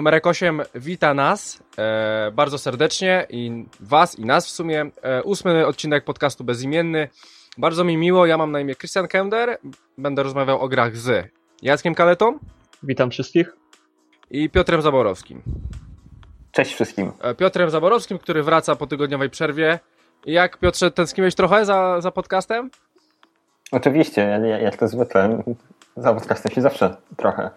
Numerek 8 wita nas e, bardzo serdecznie i was i nas w sumie. E, ósmy odcinek podcastu Bezimienny. Bardzo mi miło, ja mam na imię Christian Kender. Będę rozmawiał o grach z Jackiem Kaletą. Witam wszystkich. I Piotrem Zaborowskim. Cześć wszystkim. E, Piotrem Zaborowskim, który wraca po tygodniowej przerwie. Jak Piotrze, tęskniłeś trochę za, za podcastem? Oczywiście, jak to zwykle. Za podcastem się zawsze trochę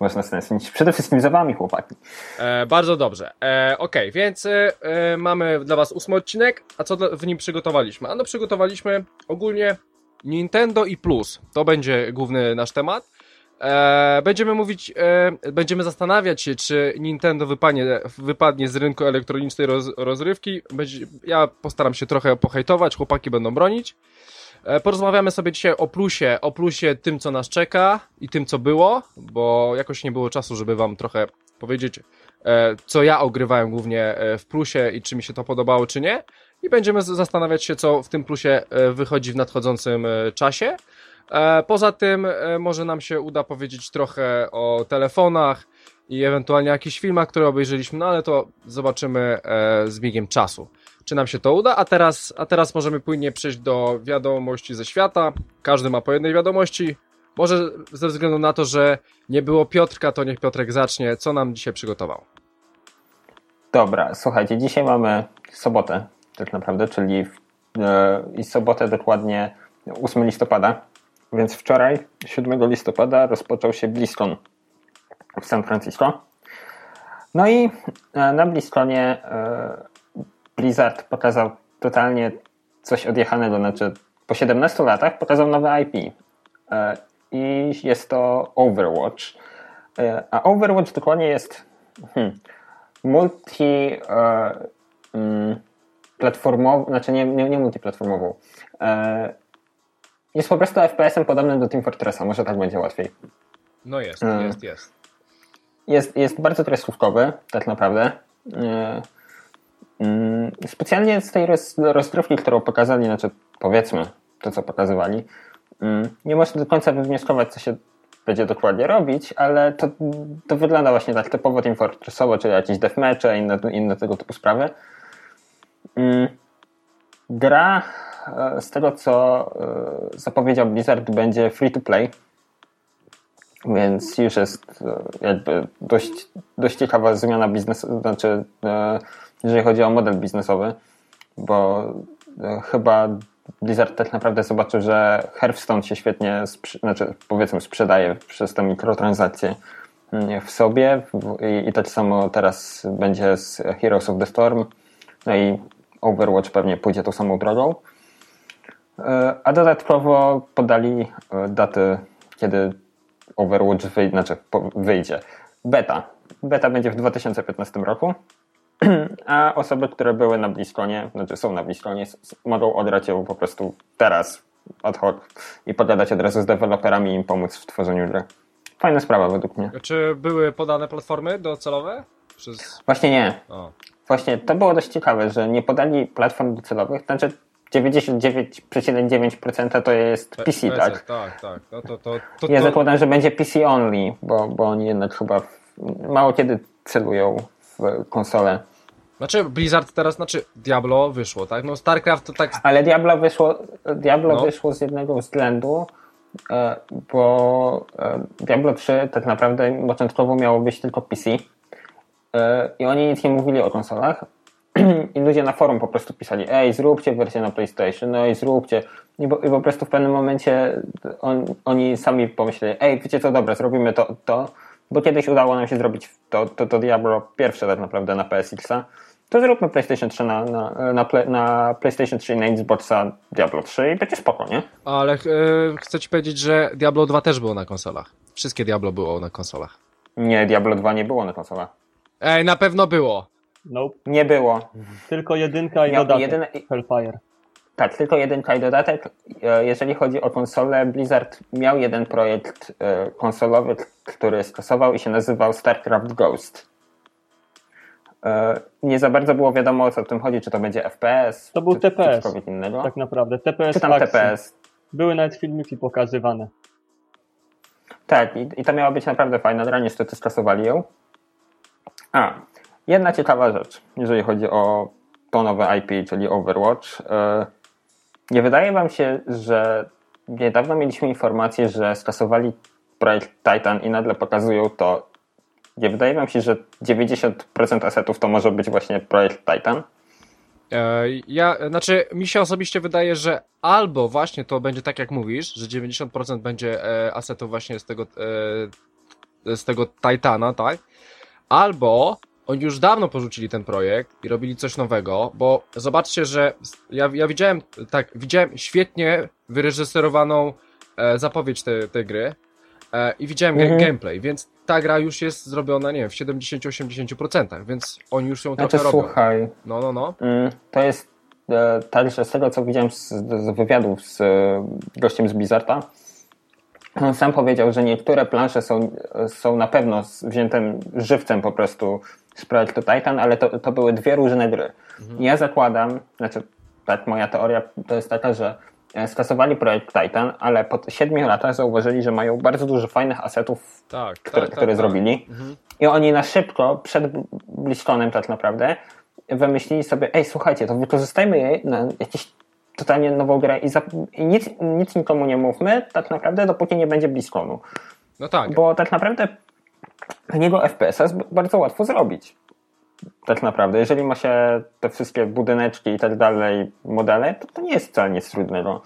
można stęsknić. Przede wszystkim za wami, chłopaki. E, bardzo dobrze. E, okay, więc e, mamy dla was ósmy odcinek. A co w nim przygotowaliśmy? Ano przygotowaliśmy ogólnie Nintendo i Plus. To będzie główny nasz temat. E, będziemy mówić, e, będziemy zastanawiać się, czy Nintendo wypadnie, wypadnie z rynku elektronicznej roz, rozrywki. Będzie, ja postaram się trochę pohejtować, chłopaki będą bronić. E, porozmawiamy sobie dzisiaj o plusie, o plusie tym, co nas czeka i tym, co było, bo jakoś nie było czasu, żeby wam trochę powiedzieć, e, co ja ogrywałem głównie e, w plusie i czy mi się to podobało, czy nie. I będziemy zastanawiać się, co w tym plusie wychodzi w nadchodzącym czasie. Poza tym może nam się uda powiedzieć trochę o telefonach i ewentualnie jakichś filmach, które obejrzeliśmy, no ale to zobaczymy z biegiem czasu czy nam się to uda, a teraz, a teraz możemy płynnie przejść do wiadomości ze świata. Każdy ma po jednej wiadomości. Może ze względu na to, że nie było Piotrka, to niech Piotrek zacznie. Co nam dzisiaj przygotował? Dobra, słuchajcie, dzisiaj mamy sobotę tak naprawdę, czyli yy, i sobotę dokładnie 8 listopada, więc wczoraj, 7 listopada rozpoczął się BlizzCon w San Francisco. No i e, na BlizzConie yy, Blizzard pokazał totalnie coś odjechanego, znaczy po 17 latach pokazał nowe IP e, i jest to Overwatch. E, a Overwatch dokładnie jest hmm, multi e, mm, platformową, znaczy nie, nie, nie multiplatformową. Jest po prostu FPS-em podobnym do Team Fortressa, może tak będzie łatwiej. No jest, jest, jest. Jest, jest bardzo kreskówkowy, tak naprawdę. Specjalnie z tej rozgrywki, którą pokazali, znaczy powiedzmy to, co pokazywali, mm, nie można do końca wywnioskować, co się będzie dokładnie robić, ale to, to wygląda właśnie tak typowo Team Fortressowo, czyli jakieś deathmatche, inne, inne tego typu sprawy. Mm, gra e, z tego, co e, zapowiedział Blizzard, będzie free to play, więc już jest e, jakby dość, dość ciekawa zmiana biznesu, znaczy jeżeli chodzi o model biznesowy, bo e, chyba Blizzard tak naprawdę zobaczył, że Hearthstone się świetnie, znaczy powiedzmy sprzedaje przez te mikrotransakcje mm, w sobie i, i tak samo teraz będzie z Heroes of the Storm, no i Overwatch pewnie pójdzie tą samą drogą. E, a dodatkowo podali e, daty, kiedy Overwatch wyjdzie, znaczy wyjdzie. Beta. Beta będzie w 2015 roku a osoby, które były na Bliskonie, znaczy są na Bliskonie, mogą odrać ją po prostu teraz ad hoc i pogadać od razu z deweloperami i im pomóc w tworzeniu gry. Fajna sprawa według mnie. Czy były podane platformy docelowe? Przez... Właśnie nie. O. Właśnie to było dość ciekawe, że nie podali platform docelowych, znaczy 99,9% to jest PC, PC tak? Tak, tak. No to, to, to, ja zakładam, że będzie PC only, bo, bo oni jednak chyba mało kiedy celują w konsolę. Znaczy Blizzard teraz, znaczy Diablo wyszło, tak? No StarCraft to tak... Ale Diablo wyszło, Diablo no. wyszło z jednego względu, e, bo e, Diablo 3 tak naprawdę początkowo miało być tylko PC e, i oni nic nie mówili o konsolach i ludzie na forum po prostu pisali ej, zróbcie wersję na PlayStation, no i zróbcie i, bo, i po prostu w pewnym momencie on, oni sami pomyśleli ej, wiecie co, dobra, zrobimy to, to bo kiedyś udało nam się zrobić to, to, to Diablo pierwsze tak naprawdę na PSX-a, to zróbmy PlayStation 3 na, na, na, play, na PlayStation 3 na Xboxa Diablo 3 i będzie spoko, nie? Ale e, chcę ci powiedzieć, że Diablo 2 też było na konsolach. Wszystkie Diablo było na konsolach. Nie, Diablo 2 nie było na konsolach. Ej, na pewno było. Nope. Nie było. Tylko jedynka i dodatek Hellfire. Tak, tylko jedynka i dodatek. E, jeżeli chodzi o konsolę, Blizzard miał jeden projekt e, konsolowy, który stosował i się nazywał StarCraft Ghost. E, nie za bardzo było wiadomo o co w tym chodzi, czy to będzie FPS, To był czy, TPS. czy cokolwiek innego. Tak naprawdę. TPS czy tam akcji. TPS. Były nawet filmiki pokazywane. Tak, i, i to miała być naprawdę fajna gra, niestety skasowali ją. A, jedna ciekawa rzecz, jeżeli chodzi o to nowe IP, czyli Overwatch. E, Nie wydaje wam się, że niedawno mieliśmy informację, że skasowali projekt Titan i nagle pokazują to. Nie wydaje wam się, że 90% asetów to może być właśnie projekt Titan? E, ja, znaczy, mi się osobiście wydaje, że albo właśnie to będzie tak jak mówisz, że 90% będzie e, asetów właśnie z tego, e, z tego Titana, tak? Albo oni już dawno porzucili ten projekt i robili coś nowego, bo zobaczcie, że ja, ja widziałem, tak, widziałem świetnie wyreżyserowaną e, zapowiedź tej, tej gry e, i widziałem Mhm. gameplay, więc ta gra już jest zrobiona, nie wiem, w 70-80%, więc oni już ją Znaczy, trochę robią. słuchaj, No, no, no. Mm, To jest e, tak, że z tego co widziałem z, z wywiadów z e, gościem z Blizzarda, on sam powiedział, że niektóre plansze są, są na pewno wzięte żywcem po prostu z projektu Titan, ale to, to były dwie różne gry. Ja zakładam, znaczy tak moja teoria to jest taka, że e, skasowali projekt Titan, ale po siedmiu latach zauważyli, że mają bardzo dużo fajnych asetów, Tak, które, tak, tak, które tak. zrobili. I oni na szybko, przed BlizzConem tak naprawdę, wymyślili sobie, ej, słuchajcie, to wykorzystajmy je na jakieś totalnie nową grę i, i nic, nic nikomu nie mówmy, tak naprawdę, dopóki nie będzie BlizzConu. No tak. Bo tak naprawdę na niego FPS-a jest bardzo łatwo zrobić. Tak naprawdę, jeżeli ma się te wszystkie budyneczki i tak dalej, modele, to to nie jest wcale nic trudnego.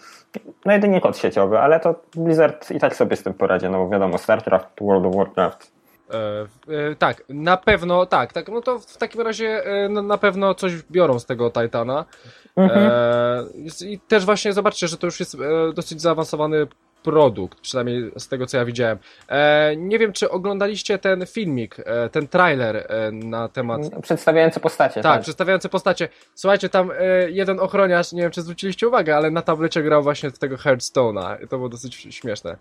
No jedynie kod sieciowy, ale to Blizzard i tak sobie z tym poradzi, no bo wiadomo, StarCraft, World of Warcraft, E, e, tak, na pewno, tak, tak, no to w takim razie e, no, na pewno coś biorą z tego Titana. E, jest- I też właśnie zobaczcie, że to już jest e, dosyć zaawansowany produkt, przynajmniej z tego co ja widziałem. E, nie wiem, czy oglądaliście ten filmik, e, ten trailer e, na temat. przedstawiające postacie. Tak, przedstawiające postacie. Słuchajcie, tam e, jeden ochroniarz, nie wiem czy zwróciliście uwagę, ale na tablecie grał właśnie w tego Hearthstone'a. I to było dosyć śmieszne.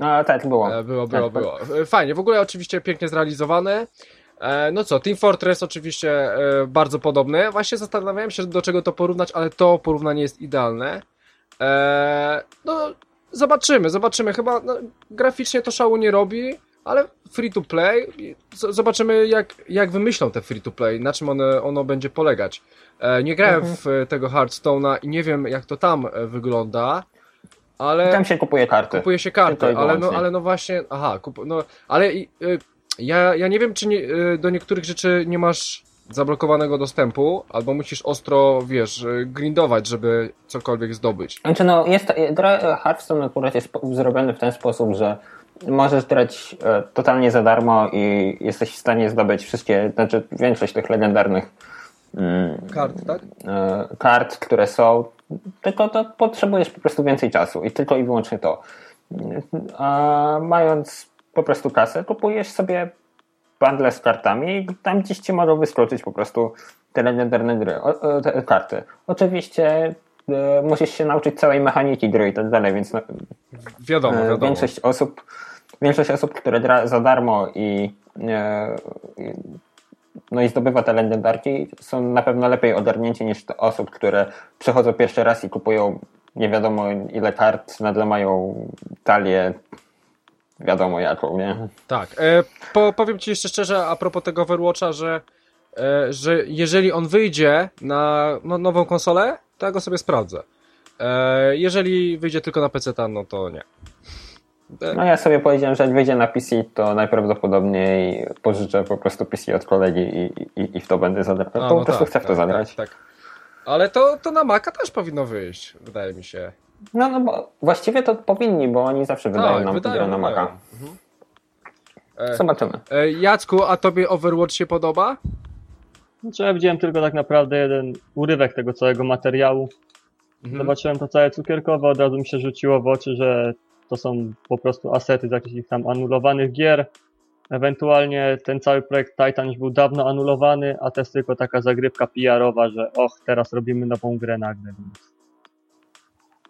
A, tak, było. E, Było, było, Tak, było. E, Fajnie, w ogóle oczywiście pięknie zrealizowane. No co, Team Fortress oczywiście bardzo podobne. Właśnie zastanawiałem się, do czego to porównać, ale to porównanie jest idealne. No, zobaczymy, zobaczymy. Chyba no, graficznie to szału nie robi, ale free to play. Zobaczymy, jak, jak wymyślą te free to play, na czym one, ono będzie polegać. E, Nie grałem Mhm. w e, tego Hearthstone'a i nie wiem, jak to tam e, wygląda, ale. Tam się kupuje karty. Kupuje się karty, ale no, ale no właśnie, aha, kup, no, ale ja, ja nie wiem, czy nie, do niektórych rzeczy nie masz zablokowanego dostępu, albo musisz ostro, wiesz, grindować, żeby cokolwiek zdobyć. Znaczy no, jest, gra Hearthstone akurat jest zrobiony w ten sposób, że możesz grać e, totalnie za darmo i jesteś w stanie zdobyć wszystkie, znaczy większość tych legendarnych mm, Kart, tak? e, kart, które są, tylko to potrzebujesz po prostu więcej czasu i tylko i wyłącznie to. A mając po prostu kasę, kupujesz sobie bundle z kartami i tam gdzieś ci mogą wyskoczyć po prostu te legendarne gry, o, o, te karty. Oczywiście e, musisz się nauczyć całej mechaniki gry i tak dalej, więc no, Wiadomo, e, wiadomo. większość osób większość osób, które gra za darmo i, e, i no i zdobywa te legendarki są na pewno lepiej ogarnięci niż te osób, które przychodzą pierwszy raz i kupują nie wiadomo ile kart, nagle mają talię wiadomo jaką, nie? Tak. E, po, powiem Ci jeszcze szczerze a propos tego Overwatcha, że, e, że jeżeli on wyjdzie na no, nową konsolę, to ja go sobie sprawdzę. E, jeżeli wyjdzie tylko na PC, no to nie. E, No ja sobie powiedziałem, że jak wyjdzie na PC, to najprawdopodobniej pożyczę po prostu PC od kolegi i, i, i w to będę To no po prostu tak, chcę w to tak, zagrać. Tak, tak. Ale to, to na Maca też powinno wyjść, wydaje mi się. No, no bo właściwie to powinni, bo oni zawsze wydają tak, nam wydają, na. Maca. Mhm. E, Zobaczymy. e, Jacku, a tobie Overwatch się podoba? Znaczy, ja widziałem tylko tak naprawdę jeden urywek tego całego materiału. Mhm. Zobaczyłem to całe cukierkowe, od razu mi się rzuciło w oczy, że to są po prostu asety z jakichś tam anulowanych gier. Ewentualnie ten cały projekt Titan już był dawno anulowany, a to jest tylko taka zagrywka PR-owa, że och, teraz robimy nową grę nagle. Więc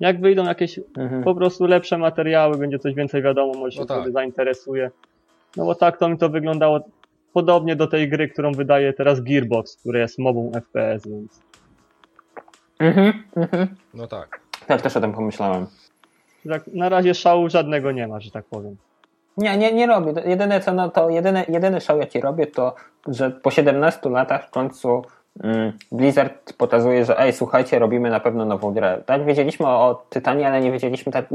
Jak wyjdą jakieś Mhm. po prostu lepsze materiały, będzie coś więcej wiadomo, może się No tak. wtedy zainteresuje. No bo tak to mi to wyglądało podobnie do tej gry, którą wydaje teraz Gearbox, która jest mobą FPS, więc Mhm. Mhm. No tak. Tak, też o tym pomyślałem. tak na razie szału żadnego nie ma, że tak powiem. Nie, nie, nie robię. Jedyne co, no to jedyny, jedyny show jaki robię to, że po 17 latach w końcu Blizzard pokazuje, że ej, słuchajcie, robimy na pewno nową grę. Tak, wiedzieliśmy o, o Tytanie, ale nie wiedzieliśmy tak,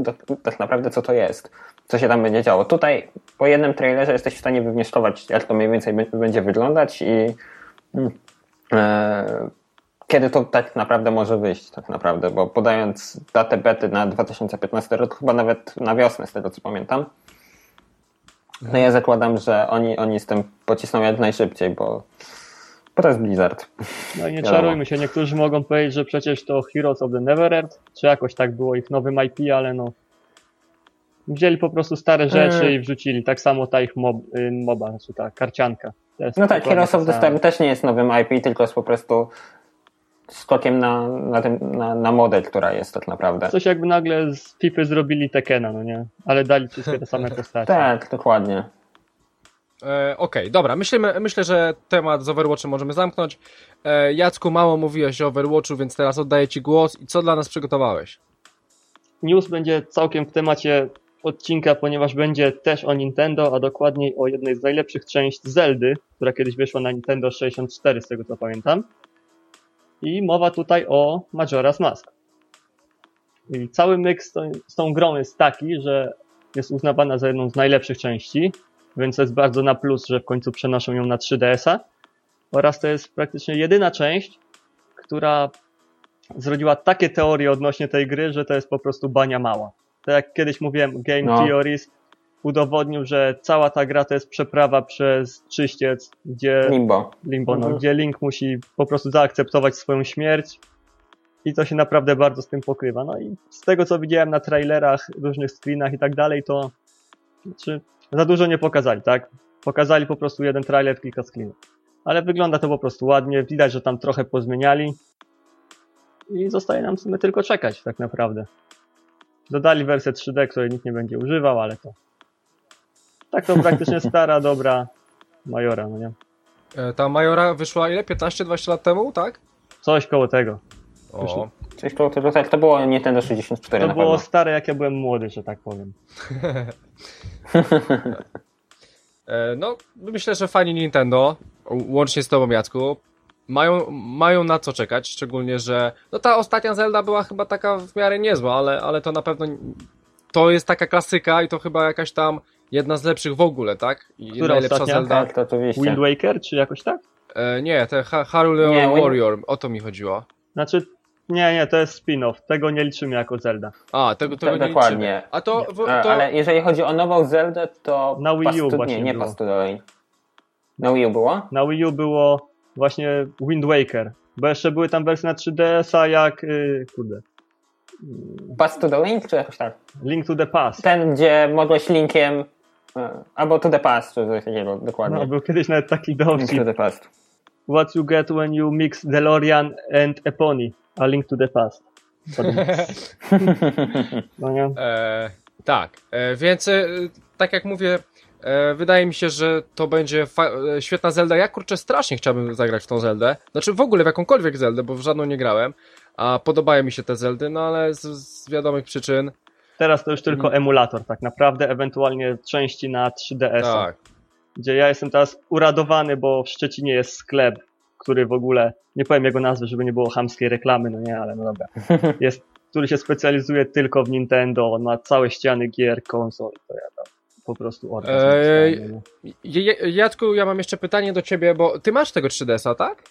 tak, naprawdę co to jest, co się tam będzie działo. Tutaj po jednym trailerze jesteś w stanie wywnioskować, jak to mniej więcej będzie wyglądać i mm, e, kiedy to tak naprawdę może wyjść, tak naprawdę, bo podając datę bety na 2015 rok, chyba nawet na wiosnę, z tego co pamiętam, no ja zakładam, że oni, oni z tym pocisną jak najszybciej, bo, bo to jest Blizzard. No i nie Wiadomo. czarujmy się, niektórzy mogą powiedzieć, że przecież to Heroes of the Neverend, czy jakoś tak było ich nowym IP, ale no wzięli po prostu stare rzeczy Mm. i wrzucili, tak samo ta ich mob, y, moba, znaczy ta karcianka. No tak, Heroes of the. Storm też nie jest nowym IP, tylko jest po prostu skokiem na, na, tym, na, na modę, która jest tak naprawdę. Coś jakby nagle z FIFA zrobili Tekena, no nie? Ale dali wszystkie te same postacie. Tak, dokładnie. E, Okej, dobra, myślimy, myślę, że temat z Overwatchem możemy zamknąć. E, Jacku, mało mówiłeś o Overwatchu, więc teraz oddaję Ci głos. I co dla nas przygotowałeś? News będzie całkiem w temacie odcinka, ponieważ będzie też o Nintendo, a dokładniej o jednej z najlepszych części Zeldy, która kiedyś wyszła na Nintendo 64, z tego co pamiętam. I mowa tutaj o Majora's Mask. I cały myk z, z tą grą jest taki, że jest uznawana za jedną z najlepszych części, więc to jest bardzo na plus, że w końcu przenoszą ją na 3DS-a. Oraz to jest praktycznie jedyna część, która zrodziła takie teorie odnośnie tej gry, że to jest po prostu bania mała. Tak jak kiedyś mówiłem, Game No. Theories udowodnił, że cała ta gra to jest przeprawa przez czyściec, gdzie Limbo. Limbo, no, Mhm. gdzie Link musi po prostu zaakceptować swoją śmierć i to się naprawdę bardzo z tym pokrywa. No i z tego co widziałem na trailerach, różnych screenach i tak dalej, to znaczy, za dużo nie pokazali, tak? Pokazali po prostu jeden trailer, kilka screenów. Ale wygląda to po prostu ładnie, widać, że tam trochę pozmieniali i zostaje nam tylko czekać tak naprawdę. Dodali wersję 3D, której nikt nie będzie używał, ale to tak to praktycznie stara, dobra Majora, no nie? E, ta Majora wyszła ile? 15-20 lat temu, tak? Coś koło tego. O, Coś koło tego, tak, to było Nintendo 64 To na było pewno. stare, jak ja byłem młody, że tak powiem. E, No, myślę, że fani Nintendo, łącznie z tobą Jacku, mają, mają na co czekać, szczególnie, że no ta ostatnia Zelda była chyba taka w miarę niezła, ale, ale to na pewno to jest taka klasyka i to chyba jakaś tam jedna z lepszych w ogóle, tak? I Która najlepsza ostatnia? Zelda. Tak, to oczywiście. Wind Waker, czy jakoś tak? E, nie, te ha Wind- Warrior, o to mi chodziło. Znaczy, nie, nie, to jest spin-off. Tego nie liczymy jako Zelda. A, tego, tego Tak, nie dokładnie. liczymy. A to, w, to Ale jeżeli chodzi o nową Zeldę, to Na Wii U Pastu- właśnie nie, nie. Na Wii U było? Na Wii U było właśnie Wind Waker. Bo jeszcze były tam wersje na 3DS-a jak, yy, kurde, Pass to the Link, czy jakoś tak? Link to the Past. Ten, gdzie mogłeś linkiem e, albo to the past, czy coś takiego, dokładnie. No, był kiedyś nawet taki Link to dowcip. the past. What you get when you mix DeLorean and Epony. A Link to the Past. No nie? E, tak, e, więc e, tak jak mówię, e, wydaje mi się, że to będzie fa- e, świetna Zelda. Ja kurczę strasznie chciałbym zagrać w tą Zeldę. Znaczy w ogóle w jakąkolwiek Zeldę, bo w żadną nie grałem. A podobają mi się te Zeldy, no ale z, z wiadomych przyczyn. Teraz to już tylko Mhm. emulator tak naprawdę, ewentualnie części na 3DS. Tak. Gdzie ja jestem teraz uradowany, bo w Szczecinie jest sklep, który w ogóle, nie powiem jego nazwy, żeby nie było chamskiej reklamy, no nie, ale no dobra. Jest, który się specjalizuje tylko w Nintendo, on ma całe ściany gier, konsol, to ja tam po prostu orgazm dostałem, no Jacku, ja mam jeszcze pytanie do ciebie, bo ty masz tego 3DS-a, tak?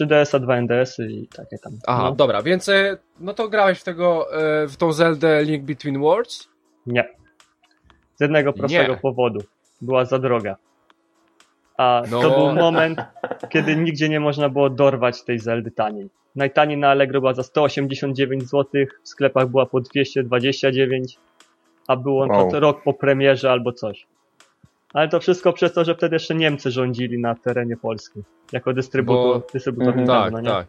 3DS-a, 2 NDS-y i takie tam. Aha, no. dobra, więc e, no to grałeś w tego, e, w tą Zeldę Link Between Worlds? Nie. Z jednego prostego Nie. powodu. Była za droga. A No. to był moment, kiedy nigdzie nie można było dorwać tej Zeldy taniej. Najtaniej na Allegro była za 189 zł, w sklepach była po 229, a było Wow. to rok po premierze albo coś. Ale to wszystko przez to, że wtedy jeszcze Niemcy rządzili na terenie Polski. Jako dystrybutor, Bo- dystrybutor. Nintendo, Tak, nie? tak.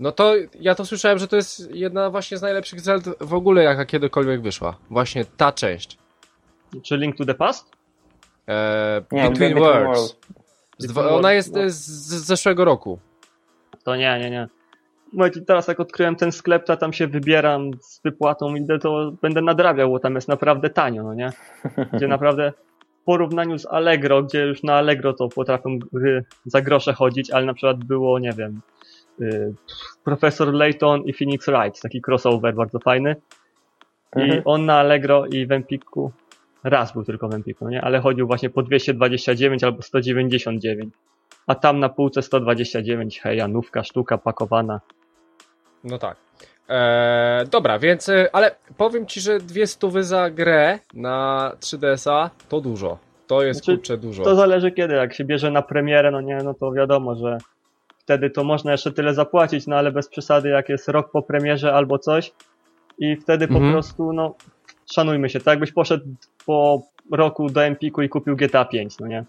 No to ja to słyszałem, że to jest jedna właśnie z najlepszych Zeld w ogóle, jaka kiedykolwiek wyszła. Właśnie ta część. Czy Link to the Past? E, Nie, Between. Worlds. Dwa, ona jest no. z, z zeszłego roku. To nie, nie, nie. Mówię ci, teraz jak odkryłem ten sklep, to tam się wybieram z wypłatą, idę, to będę nadrabiał, bo tam jest naprawdę tanio, no nie? Gdzie naprawdę w porównaniu z Allegro, gdzie już na Allegro to potrafią gry za grosze chodzić, ale na przykład było, nie wiem, y, Profesor Layton i Phoenix Wright, taki crossover bardzo fajny. I Mhm. on na Allegro i w Empiku, raz był tylko w Empiku, no nie? Ale chodził właśnie po 229 albo 199. A tam na półce 129, hej, nówka, sztuka pakowana. No tak. E, dobra, więc, e, ale powiem ci, że dwie stówy za grę na 3DS-a to dużo. To jest Znaczy, kurczę dużo. To zależy kiedy, jak się bierze na premierę, no nie, no to wiadomo, że wtedy to można jeszcze tyle zapłacić, no ale bez przesady, jak jest rok po premierze albo coś i wtedy po Mhm. prostu, no, szanujmy się, tak jakbyś poszedł po roku do Empiku i kupił GTA 5, no nie?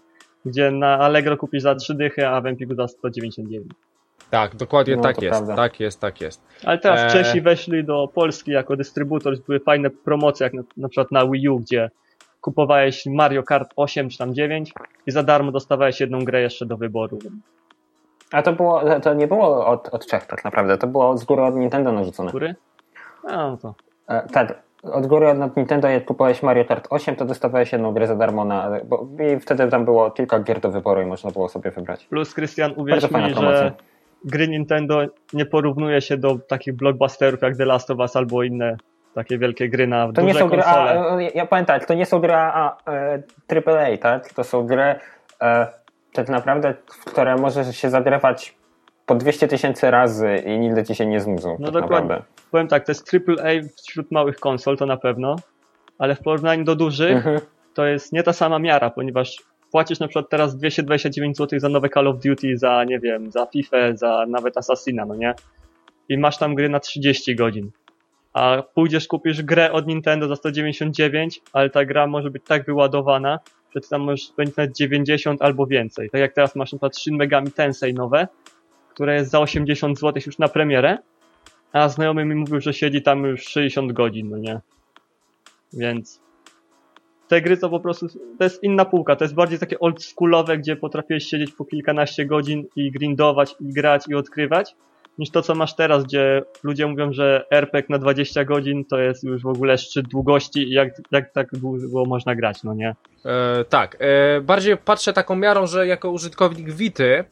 Gdzie na Allegro kupisz za 3 dychy, a w Empiku za 199. Tak, dokładnie No, tak jest. prawda. Tak jest, tak jest. Ale teraz Eee. Czesi weszli do Polski jako dystrybutor, były fajne promocje, jak na, na przykład na Wii U, gdzie kupowałeś Mario Kart 8 czy tam 9 i za darmo dostawałeś jedną grę jeszcze do wyboru. A to było, to nie było od, od Czech tak naprawdę, to było z góry od Nintendo narzucone. Góry? A, no to. E, tak, od góry od Nintendo jak kupowałeś Mario Kart 8, to dostawałeś jedną grę za darmo na, bo i wtedy tam było kilka gier do wyboru i można było sobie wybrać. Plus, Krystian, uwierz mi, że gry Nintendo nie porównuje się do takich blockbusterów jak The Last of Us albo inne takie wielkie gry na To duże nie są gry, konsole. a, e, ja tak, to nie są gry a, e, AAA, tak? To są gry e, tak naprawdę, w które możesz się zagrywać po 200 tysięcy razy i nigdy ci się nie znudzą. No tak dokładnie. naprawdę. Powiem tak, to jest AAA wśród małych konsol, to na pewno, ale w porównaniu do dużych Mhm. to jest nie ta sama miara, ponieważ płacisz na przykład teraz 229 zł za nowe Call of Duty, za nie wiem, za FIFA, za nawet Assassina, no nie? I masz tam gry na 30 godzin. A pójdziesz, kupisz grę od Nintendo za 199, ale ta gra może być tak wyładowana, że ty tam możesz spędzić nawet 90 albo więcej. Tak jak teraz masz na przykład Shin Megami Tensei nowe, które jest za 80 zł już na premierę, a znajomy mi mówił, że siedzi tam już 60 godzin, no nie? Więc te gry to po prostu, to jest inna półka, to jest bardziej takie oldschoolowe, gdzie potrafiłeś siedzieć po kilkanaście godzin i grindować, i grać, i odkrywać, niż to, co masz teraz, gdzie ludzie mówią, że RPG na 20 godzin to jest już w ogóle szczyt długości i jak, jak tak długo można grać, no nie? E, tak, e, bardziej patrzę taką miarą, że jako użytkownik Vity e,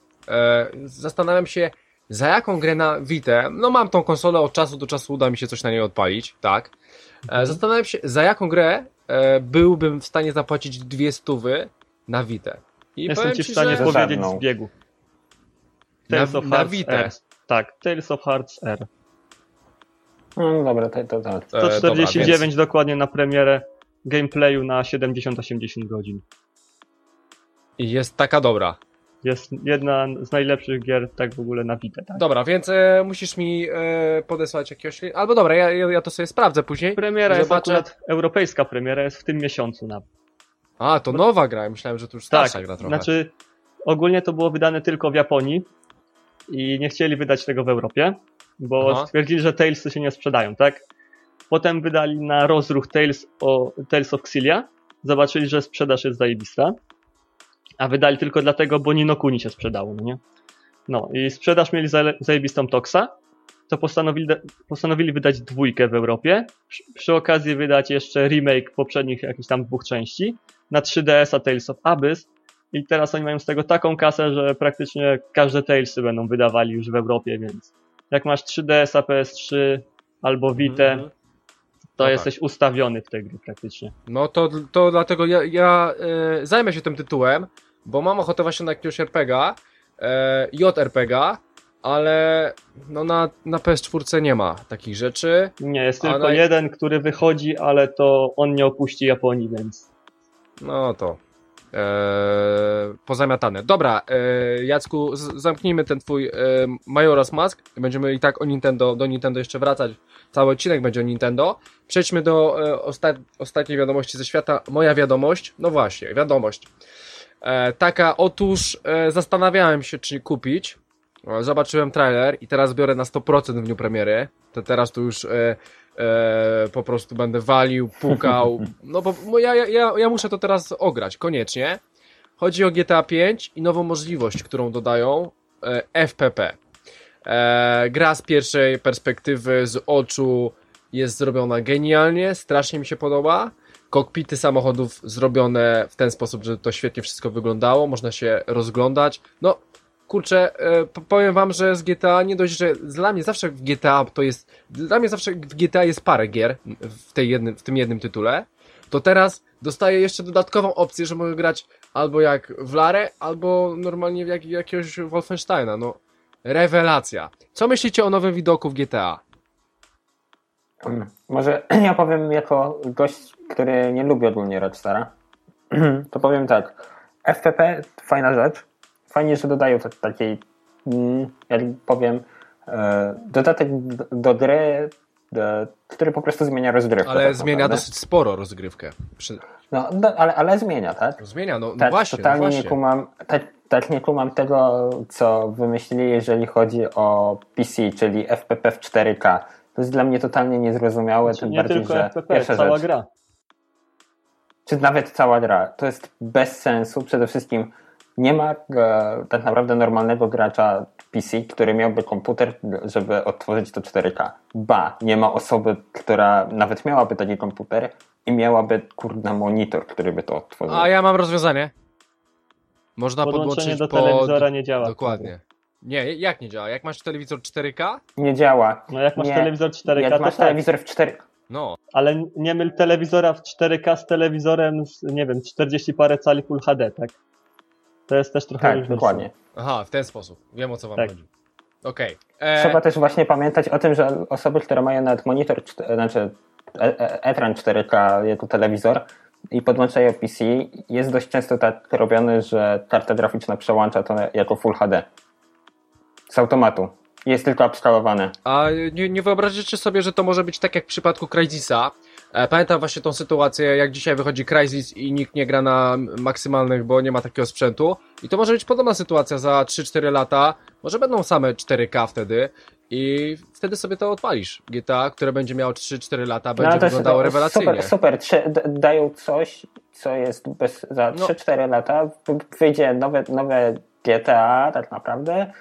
zastanawiam się, za jaką grę na Vitę, no mam tą konsolę od czasu do czasu, uda mi się coś na niej odpalić, tak. E, zastanawiam się, za jaką grę e, byłbym w stanie zapłacić dwie stówy na Vitę. I Jestem powiem ci w stanie że- powiedzieć z biegu. Na- Tales of na Hearts Vita. R. Tak, Tales of Hearts R. No dobra, to, to, to. E, dobra, 149 więc- dokładnie na premierę gameplayu na 70-80 godzin. Jest taka dobra. Jest jedna z najlepszych gier tak w ogóle na Vita. Tak? Dobra, więc e, musisz mi e, podesłać jakiegoś... Albo dobra, ja, ja ja to sobie sprawdzę później. Premiera jest Zobaczę. akurat, europejska premiera jest w tym miesiącu nawet. A, to nowa gra, ja myślałem, że to już Tak, starsza gra trochę. znaczy ogólnie to było wydane tylko w Japonii i nie chcieli wydać tego w Europie, bo Aha. stwierdzili, że Talesy się nie sprzedają, tak? Potem wydali na rozruch Tales, o, Tales of Xillia, zobaczyli, że sprzedaż jest zajebista, a wydali tylko dlatego, bo Ninokuni się sprzedało, no nie? No i sprzedaż mieli zaje- zajebistą Toxa, to postanowili, postanowili wydać dwójkę w Europie, przy, przy okazji wydać jeszcze remake poprzednich jakichś tam dwóch części, na 3DS-a Tales of Abyss i teraz oni mają z tego taką kasę, że praktycznie każde Talesy będą wydawali już w Europie, więc jak masz 3DS-a, PS3 albo Vita, Mhm. to No jesteś ustawiony w tej gry praktycznie. No to, to dlatego ja, ja e, zajmę się tym tytułem, bo mam ochotę właśnie na jakiegoś RPGa, e, JRPGa, ale no na, na PS4 nie ma takich rzeczy. Nie, jest tylko naj- jeden, który wychodzi, ale to on nie opuści Japonii, więc No to e, pozamiatane. Dobra, e, Jacku, zamknijmy ten twój e, Majora's Mask. Będziemy i tak o Nintendo, do Nintendo jeszcze wracać. Cały odcinek będzie o Nintendo. Przejdźmy do e, osta ostatniej wiadomości ze świata. Moja wiadomość, no właśnie, wiadomość. E, taka, otóż e, zastanawiałem się, czy kupić O, Zobaczyłem trailer i teraz biorę na 100% w dniu premiery. To teraz tu już e, e, po prostu będę walił, pukał. No bo, bo ja, ja, ja muszę to teraz ograć, koniecznie. Chodzi o GTA 5 i nową możliwość, którą dodają e, FPP. E, gra z pierwszej perspektywy, z oczu jest zrobiona genialnie, strasznie mi się podoba. Kokpity samochodów zrobione w ten sposób, że to świetnie wszystko wyglądało, można się rozglądać. No, kurczę, e, powiem wam, że z GTA nie dość, że dla mnie zawsze w GTA to jest, dla mnie zawsze w GTA jest parę gier w, tej jednym, w tym jednym tytule, to teraz dostaję jeszcze dodatkową opcję, że mogę grać albo jak w Larę, albo normalnie jak, jakiegoś Wolfensteina, no. Rewelacja. Co myślicie o nowym widoku w GTA? Może ja powiem jako gość, który nie lubi ogólnie Rockstara, to powiem tak. FPP fajna rzecz. Fajnie, że dodają ta- takiej, mm, jak powiem, e, dodatek do, gry, który po prostu zmienia rozgrywkę. Ale tak zmienia naprawdę. dosyć sporo rozgrywkę. Przy... No, do, ale, ale zmienia, tak? Zmienia, no, no Tak, właśnie, no totalnie właśnie. nie kumam, tak, tak nie kumam tego, co wymyślili, jeżeli chodzi o PC, czyli FPP w 4K. To jest dla mnie totalnie niezrozumiałe, Znaczy, tym nie bardziej, tylko że FPP, pierwsza cała rzecz, gra. czy nawet cała gra, to jest bez sensu. Przede wszystkim nie ma e, tak naprawdę normalnego gracza PC, który miałby komputer, żeby odtworzyć to 4K. Ba, nie ma osoby, która nawet miałaby taki komputer i miałaby kurde monitor, który by to odtworzył. A ja mam rozwiązanie. Można Podłączenie podłączyć do pod... telewizora nie działa. Dokładnie. Nie, jak nie działa? Jak masz telewizor 4K? Nie działa. No jak masz nie. telewizor 4K, Jak to masz tak. telewizor w 4 No. Ale nie myl telewizora w 4K z telewizorem z, nie wiem, 40 parę cali Full HD, tak? To jest też trochę Tak, dokładnie. Aha, w ten sposób. Wiem o co wam Tak. chodzi. Okej. E, Trzeba też właśnie pamiętać o tym, że osoby, które mają nawet monitor, znaczy e- e- ekran 4K jako telewizor i podłączają PC, jest dość często tak robiony, że karta graficzna przełącza to jako Full HD. Z automatu. Jest tylko upskalowane. A nie, nie sobie, że to może być tak jak w przypadku Crysisa. E, Pamiętam właśnie tą sytuację, jak dzisiaj wychodzi Crysis i nikt nie gra na maksymalnych, bo nie ma takiego sprzętu. I to może być podobna sytuacja za 3-4 lata. Może będą same 4K wtedy i wtedy sobie to odpalisz. GTA, które będzie miało 3-4 lata, będzie No, to jest- wyglądało rewelacyjnie. Super, super. Dają coś, co jest bez, za No. 3-4 lata. w- Wyjdzie nowe, nowe GTA tak naprawdę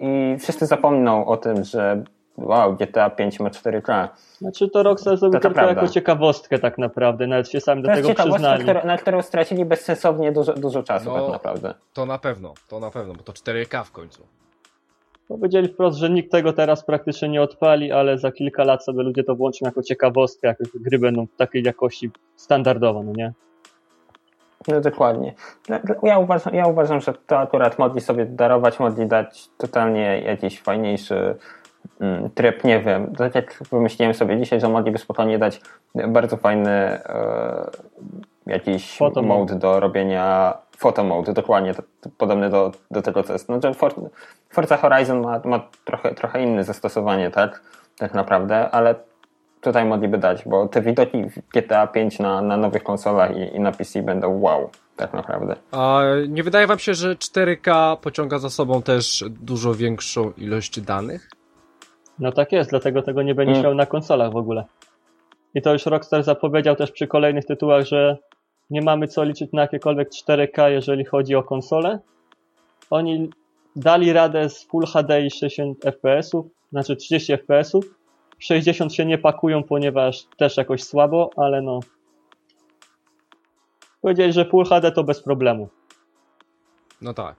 i wszyscy zapomną o tym, że wow, GTA 5 ma 4K. Znaczy to Rockstar zrobił To- to tylko prawda. jako ciekawostkę tak naprawdę, nawet się sami do To tego przyznali. która, na którą stracili bezsensownie dużo, dużo czasu No. tak naprawdę. To na pewno, to na pewno, bo to 4K w końcu. Powiedzieli wprost, że nikt tego teraz praktycznie nie odpali, ale za kilka lat sobie ludzie to włączą jako ciekawostkę, jak gry będą w takiej jakości standardowo, no nie? No dokładnie. Dla- Ja uważam, ja uważam, że to akurat mogli sobie darować, mogli dać totalnie jakiś fajniejszy mm, tryb, nie wiem. Tak jak wymyśliłem sobie dzisiaj, że mogliby spokojnie dać bardzo fajny e, jakiś Photo mode. do robienia photo mode, dokładnie, to, to podobny do, do tego, co jest. No, że For, Forza Horizon ma, ma trochę, trochę inne zastosowanie, tak? Tak naprawdę, ale tutaj mogliby dać, bo te widoki GTA 5 na, na nowych konsolach i, i na PC będą wow, tak naprawdę. A nie wydaje wam się, że 4K pociąga za sobą też dużo większą ilość danych? No tak jest, dlatego tego nie będzie Mm. miał na konsolach w ogóle. I to już Rockstar zapowiedział też przy kolejnych tytułach, że nie mamy co liczyć na jakiekolwiek 4K, jeżeli chodzi o konsole. Oni dali radę z Full HD i 60 fps, znaczy 30 fps. 60 się nie pakują, ponieważ też jakoś słabo, ale no. Powiedzieli, że Full HD to bez problemu. No tak.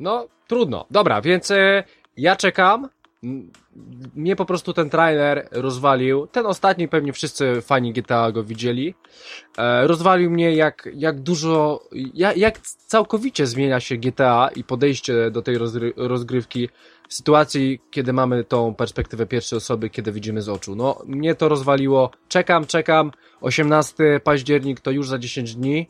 No, trudno. Dobra, więc e, ja czekam. Mnie po prostu ten trailer rozwalił. Ten ostatni pewnie wszyscy fani GTA go widzieli. E, rozwalił mnie jak, jak dużo, jak, jak całkowicie zmienia się GTA i podejście do tej rozry, rozgrywki w sytuacji, kiedy mamy tą perspektywę pierwszej osoby, kiedy widzimy z oczu. No, mnie to rozwaliło. Czekam, czekam. 18 październik to już za 10 dni.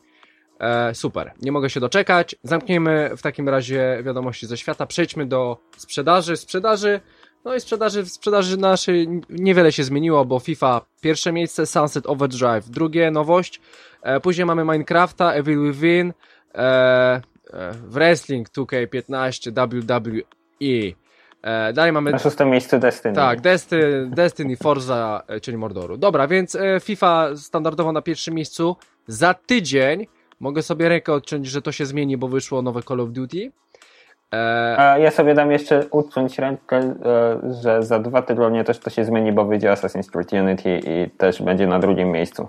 E, super, nie mogę się doczekać. Zamkniemy w takim razie wiadomości ze świata. Przejdźmy do sprzedaży. Sprzedaży, no i sprzedaży, w sprzedaży naszej niewiele się zmieniło, bo FIFA pierwsze miejsce, Sunset Overdrive drugie, nowość. E, później mamy Minecrafta, Evil Within, e, e, Wrestling 2K15 WWE. E, dalej mamy... Na szóstym miejscu Destiny. Tak, Destiny, Destiny Forza, e, Cień Mordoru. Dobra, więc e, FIFA standardowo na pierwszym miejscu. Za tydzień mogę sobie rękę odciąć, że to się zmieni, bo wyszło nowe Call of Duty. E, A ja sobie dam jeszcze uciąć rękę, e, że za dwa tygodnie też to się zmieni, bo wyjdzie Assassin's Creed Unity i też będzie na drugim miejscu.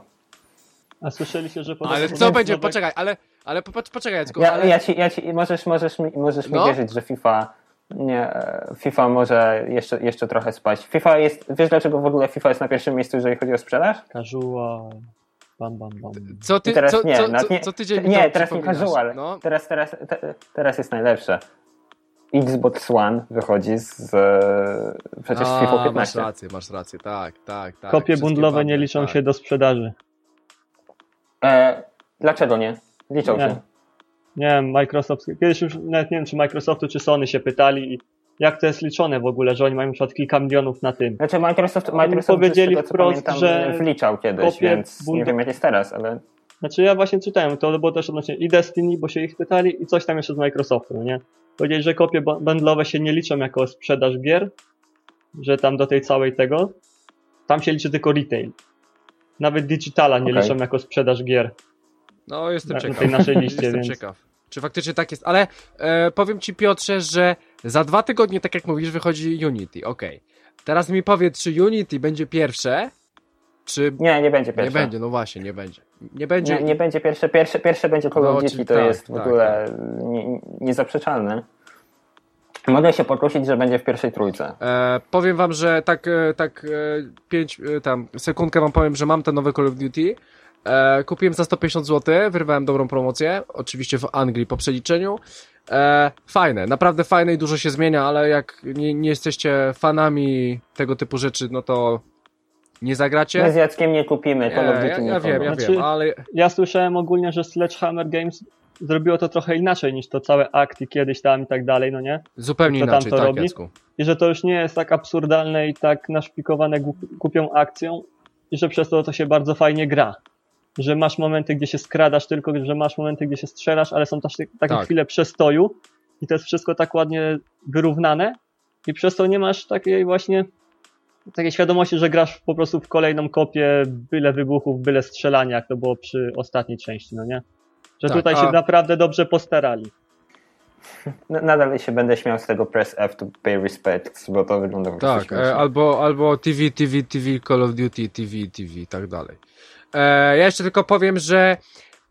A słyszeliście, że podobno ale są co będzie? Poczekaj, ale, ale po- po- poczekaj, Jacku, Ja, ale... ja ci, ja ci, możesz, możesz, mi, możesz No. mi wierzyć, że FIFA nie, e, FIFA może jeszcze, jeszcze trochę spaść. FIFA jest, wiesz dlaczego w ogóle FIFA jest na pierwszym miejscu, jeżeli chodzi o sprzedaż? Casual. Bam, bam, bam. Co, ty, I teraz co, nie, co, co, nie, co tydzień nie, teraz nie casual. No, Teraz, teraz, te, teraz jest najlepsze. Xbox One wychodzi z e, przecież A, FIFA Masz 15. rację, masz rację, tak, tak, tak. Kopie bundlowe nie liczą tak. się do sprzedaży. E, dlaczego nie? Liczą Nie. się. Nie wiem, Microsoft, kiedyś już nawet nie wiem, czy Microsoftu, czy Sony się pytali, i jak to jest liczone w ogóle, że oni mają na przykład kilka milionów na tym. Znaczy Microsoft, Oni Microsoft powiedzieli z tego, wprost, pamiętam, że wliczał kiedyś, kopie więc nie bundle- wiem jak jest teraz, ale Znaczy ja właśnie czytałem, to było też odnośnie i Destiny, bo się ich pytali i coś tam jeszcze z Microsoftu, no nie? Powiedzieli, że kopie bu- bundlowe się nie liczą jako sprzedaż gier, że tam do tej całej tego, tam się liczy tylko retail. Nawet digitala nie Okej. liczą jako sprzedaż gier. No, jestem Na- na ciekaw. tej naszej liście, jestem więc- ciekaw. Czy faktycznie tak jest? Ale e, powiem ci, Piotrze, że za dwa tygodnie, tak jak mówisz, wychodzi Unity. Okej. Teraz mi powiedz, czy Unity będzie pierwsze, czy nie, nie będzie nie pierwsze. będzie? No właśnie, nie będzie. Nie będzie. Nie, nie będzie pierwsze, pierwsze, pierwsze będzie Call of Duty, to tak, jest w tak, ogóle nie- niezaprzeczalne. Mogę się pokusić, że będzie w pierwszej trójce. E, powiem wam, że tak, e, tak e, pięć, e, tam, sekundkę wam powiem, że mam te nowe Call of Duty. E, kupiłem za 150 zł, wyrwałem dobrą promocję, oczywiście w Anglii po przeliczeniu. E, fajne, naprawdę fajne i dużo się zmienia, ale jak nie, nie jesteście fanami tego typu rzeczy, no to nie My zagracie. z Jackiem nie kupimy Call of Nie, Duty ja, ja nikomu. wiem, ja Znaczy- wiem, ale Ja słyszałem ogólnie, że Sledgehammer Games zrobiło to trochę inaczej niż to całe akty kiedyś tam i tak dalej, no nie? zupełnie Kto tam inaczej, to tak robi? Jacku. I że to już nie jest tak absurdalne i tak naszpikowane głup- głupią akcją i że przez to to się bardzo fajnie gra. Że masz momenty, gdzie się skradasz tylko, że masz momenty, gdzie się strzelasz, ale są też takie Tak. chwile przestoju i to jest wszystko tak ładnie wyrównane i przez to nie masz takiej właśnie takiej świadomości, że grasz po prostu w kolejną kopię byle wybuchów, byle strzelania, jak to było przy ostatniej części, no nie? Że Tak, tutaj a- się naprawdę dobrze postarali. Nadal się będę śmiał z tego press F to pay respects, bo to wygląda po prostu Tak, e, albo, albo TV, TV, TV, Call of Duty, TV, TV i tak dalej. E, ja jeszcze tylko powiem, że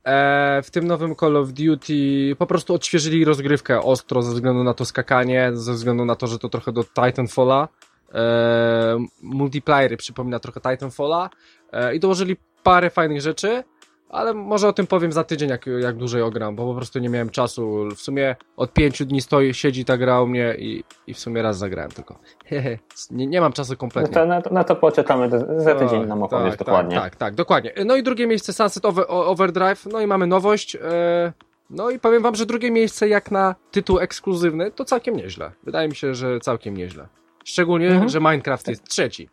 e, w tym nowym Call of Duty po prostu odświeżyli rozgrywkę ostro ze względu na to skakanie, ze względu na to, że to trochę do Titanfalla. E, multiplayer przypomina trochę Titanfalla e, i dołożyli parę fajnych rzeczy, ale może o tym powiem za tydzień, jak, jak dłużej ogram, bo po prostu nie miałem czasu. W sumie od pięciu dni stoi, siedzi ta gra u mnie i, i w sumie raz zagrałem tylko. nie, nie mam czasu No kompletnie. to, no, to, no to poczekamy, do, za tydzień nam opowiesz tak, dokładnie. Tak, tak, tak, dokładnie. No i drugie miejsce Sunset Over, Overdrive, no i mamy nowość. E, no i powiem wam, że drugie miejsce jak na tytuł ekskluzywny to całkiem nieźle. Wydaje mi się, że całkiem nieźle. Szczególnie, Mhm. że Minecraft jest trzeci.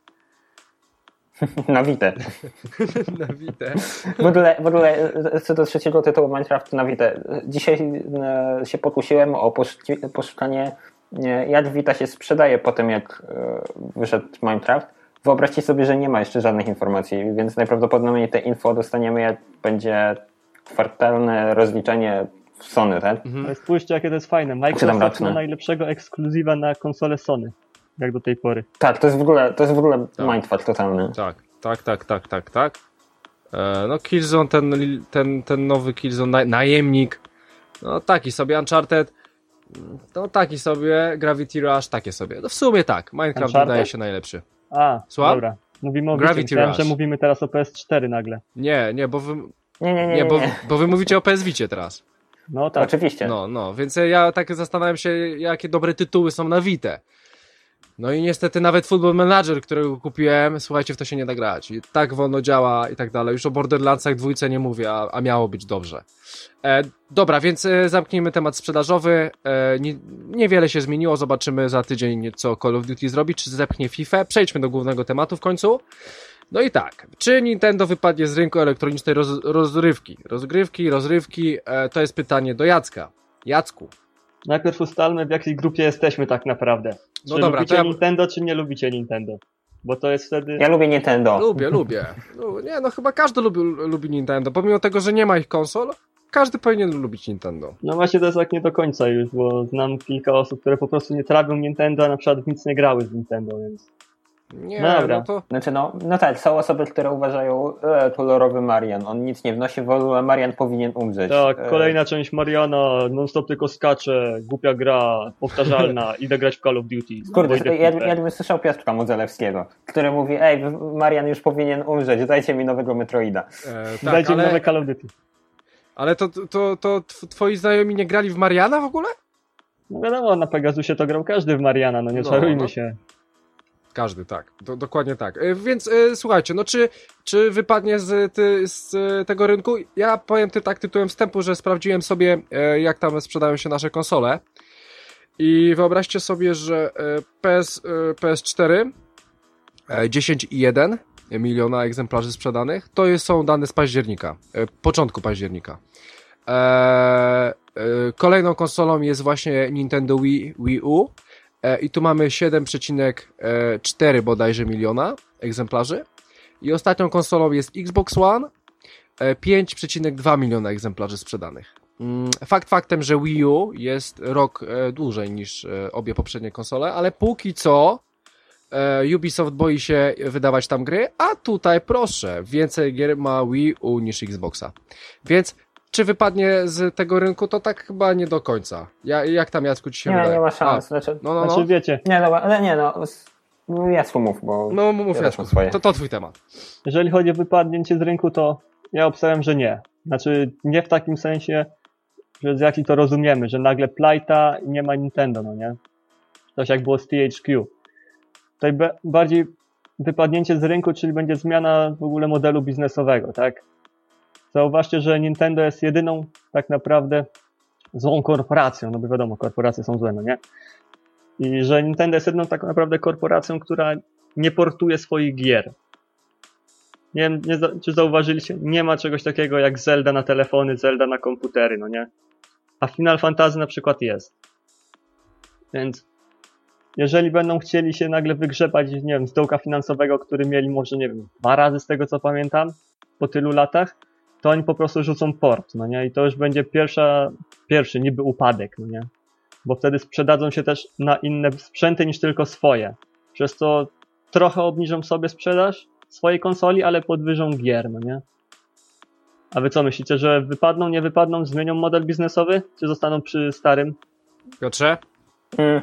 Na Witę. na Vita. W ogóle, w ogóle e, co do trzeciego tytułu Minecraft na Witę. Dzisiaj e, się pokusiłem o poszukanie e, jak Vita się sprzedaje po tym jak wyszedł Minecraft. Wyobraźcie sobie, że nie ma jeszcze żadnych informacji, więc najprawdopodobniej te info dostaniemy jak będzie kwartalne rozliczenie w Sony, tak? Mhm. Ale spójrzcie, jakie to jest fajne. Microsoft roczne? ma najlepszego ekskluzywa na konsolę Sony. Jak do tej pory. Tak, to jest w ogóle, to jest w ogóle Tak. mindfuck totalny. Tak, tak, tak, tak, tak, tak. E, no Killzone, ten, ten, ten nowy Killzone, naj, najemnik, no taki sobie, Uncharted, no taki sobie, Gravity Rush, takie sobie. No w sumie tak, Minecraft Uncharted? wydaje się najlepszy. A, Słucham? dobra. Mówimy o Gravity Rush. że mówimy teraz o PS4 nagle. Nie, nie, bo wy, Nie, nie, nie, nie, nie, bo, nie. bo wy mówicie o PS Vicie teraz. No tak. Oczywiście. No, no, więc ja tak zastanawiam się, jakie dobre tytuły są na Vita. No i niestety nawet Football Manager, którego kupiłem, słuchajcie, w to się nie da grać. I tak wolno działa i tak dalej. Już o Borderlandsach dwójce nie mówię, a, a miało być dobrze. E, dobra, więc e, zamknijmy temat sprzedażowy. E, nie, niewiele się zmieniło, zobaczymy za tydzień, co Call of Duty zrobi, czy zepchnie FIFA. Przejdźmy do głównego tematu w końcu. No i tak, czy Nintendo wypadnie z rynku elektronicznej roz, rozrywki? Rozgrywki, rozrywki, e, to jest pytanie do Jacka. Jacku. Najpierw ustalmy, w jakiej grupie jesteśmy tak naprawdę. No czy dobra, lubicie to ja- Nintendo, czy nie lubicie Nintendo? Bo to jest wtedy... Ja lubię Nintendo. Lubię, lubię. Lu- Nie, no chyba każdy lubi, lubi Nintendo. Pomimo tego, że nie ma ich konsol, każdy powinien lubić Nintendo. No właśnie to jest tak nie do końca już, bo znam kilka osób, które po prostu nie trawią Nintendo, a na przykład w nic nie grały z Nintendo, więc... Nie, Dobra. no to... Znaczy no, no tak, są osoby, które uważają e, kolorowy Marian, on nic nie wnosi, w ogóle Marian powinien umrzeć. Tak, E, kolejna część Mariana, non-stop tylko skacze, głupia gra, powtarzalna, idę grać w Call of Duty. Kurde, ja, ja bym słyszał Piotrka Modzelewskiego, który mówi, ej, Marian już powinien umrzeć, dajcie mi nowego Metroida. E, tak, Dajcie mi nowe ale, Call of Duty. ale to, to, to tw- twoi znajomi nie grali w Mariana w ogóle? No wiadomo, na Pegasusie to grał każdy w Mariana, no nie No, czarujmy no. się. Każdy, tak. Do, dokładnie tak. E, Więc e, słuchajcie, no czy, czy wypadnie z, ty, z e, tego rynku? Ja powiem ty tak tytułem wstępu, że sprawdziłem sobie, jak tam sprzedają się nasze konsole. I wyobraźcie sobie, że PS, e, PS4 e, 10,1 miliona egzemplarzy sprzedanych, to są dane z października, początku października. Kolejną konsolą jest właśnie Nintendo Wii, Wii U. E, I tu mamy 7,4 bodajże miliona egzemplarzy. I ostatnią konsolą jest Xbox One. e, 5,2 miliona egzemplarzy sprzedanych. Mm, Fakt faktem, że Wii U jest rok e, dłużej niż e, obie poprzednie konsole, ale póki co e, Ubisoft boi się wydawać tam gry, a tutaj proszę, więcej gier ma Wii U niż Xboxa. Więc czy wypadnie z tego rynku, to tak chyba nie do końca. Ja, jak tam Jacku ci się Nie, wydaje? nie ma szans. A, Znaczy, no, no, no. Znaczy wiecie, Nie, dobra, ale nie no, no Jacku mów, bo No mów Jacku, to, to twój temat. jeżeli chodzi o wypadnięcie z rynku, to ja obstawiam, że nie. Znaczy nie w takim sensie, że z jaki to rozumiemy, że nagle plajta i nie ma Nintendo, no nie? Coś jak było z THQ. Tutaj be- bardziej wypadnięcie z rynku, czyli będzie zmiana w ogóle modelu biznesowego, tak? Zauważcie, że Nintendo jest jedyną tak naprawdę złą korporacją, no bo wiadomo, korporacje są złe, no nie? I że Nintendo jest jedną tak naprawdę korporacją, która nie portuje swoich gier. Nie wiem, nie, czy zauważyliście, nie ma czegoś takiego jak Zelda na telefony, Zelda na komputery, no nie? A Final Fantasy na przykład jest. Więc jeżeli będą chcieli się nagle wygrzebać, nie wiem, z dołka finansowego, który mieli może, nie wiem, dwa razy z tego co pamiętam, po tylu latach, to oni po prostu rzucą port, no nie? I to już będzie pierwsza, pierwszy niby upadek, no nie? Bo wtedy sprzedadzą się też na inne sprzęty niż tylko swoje. Przez to trochę obniżą sobie sprzedaż swojej konsoli, ale podwyżą gier, no nie? A wy co myślicie, że wypadną, nie wypadną, zmienią model biznesowy, czy zostaną przy starym? Piotrze? Mm.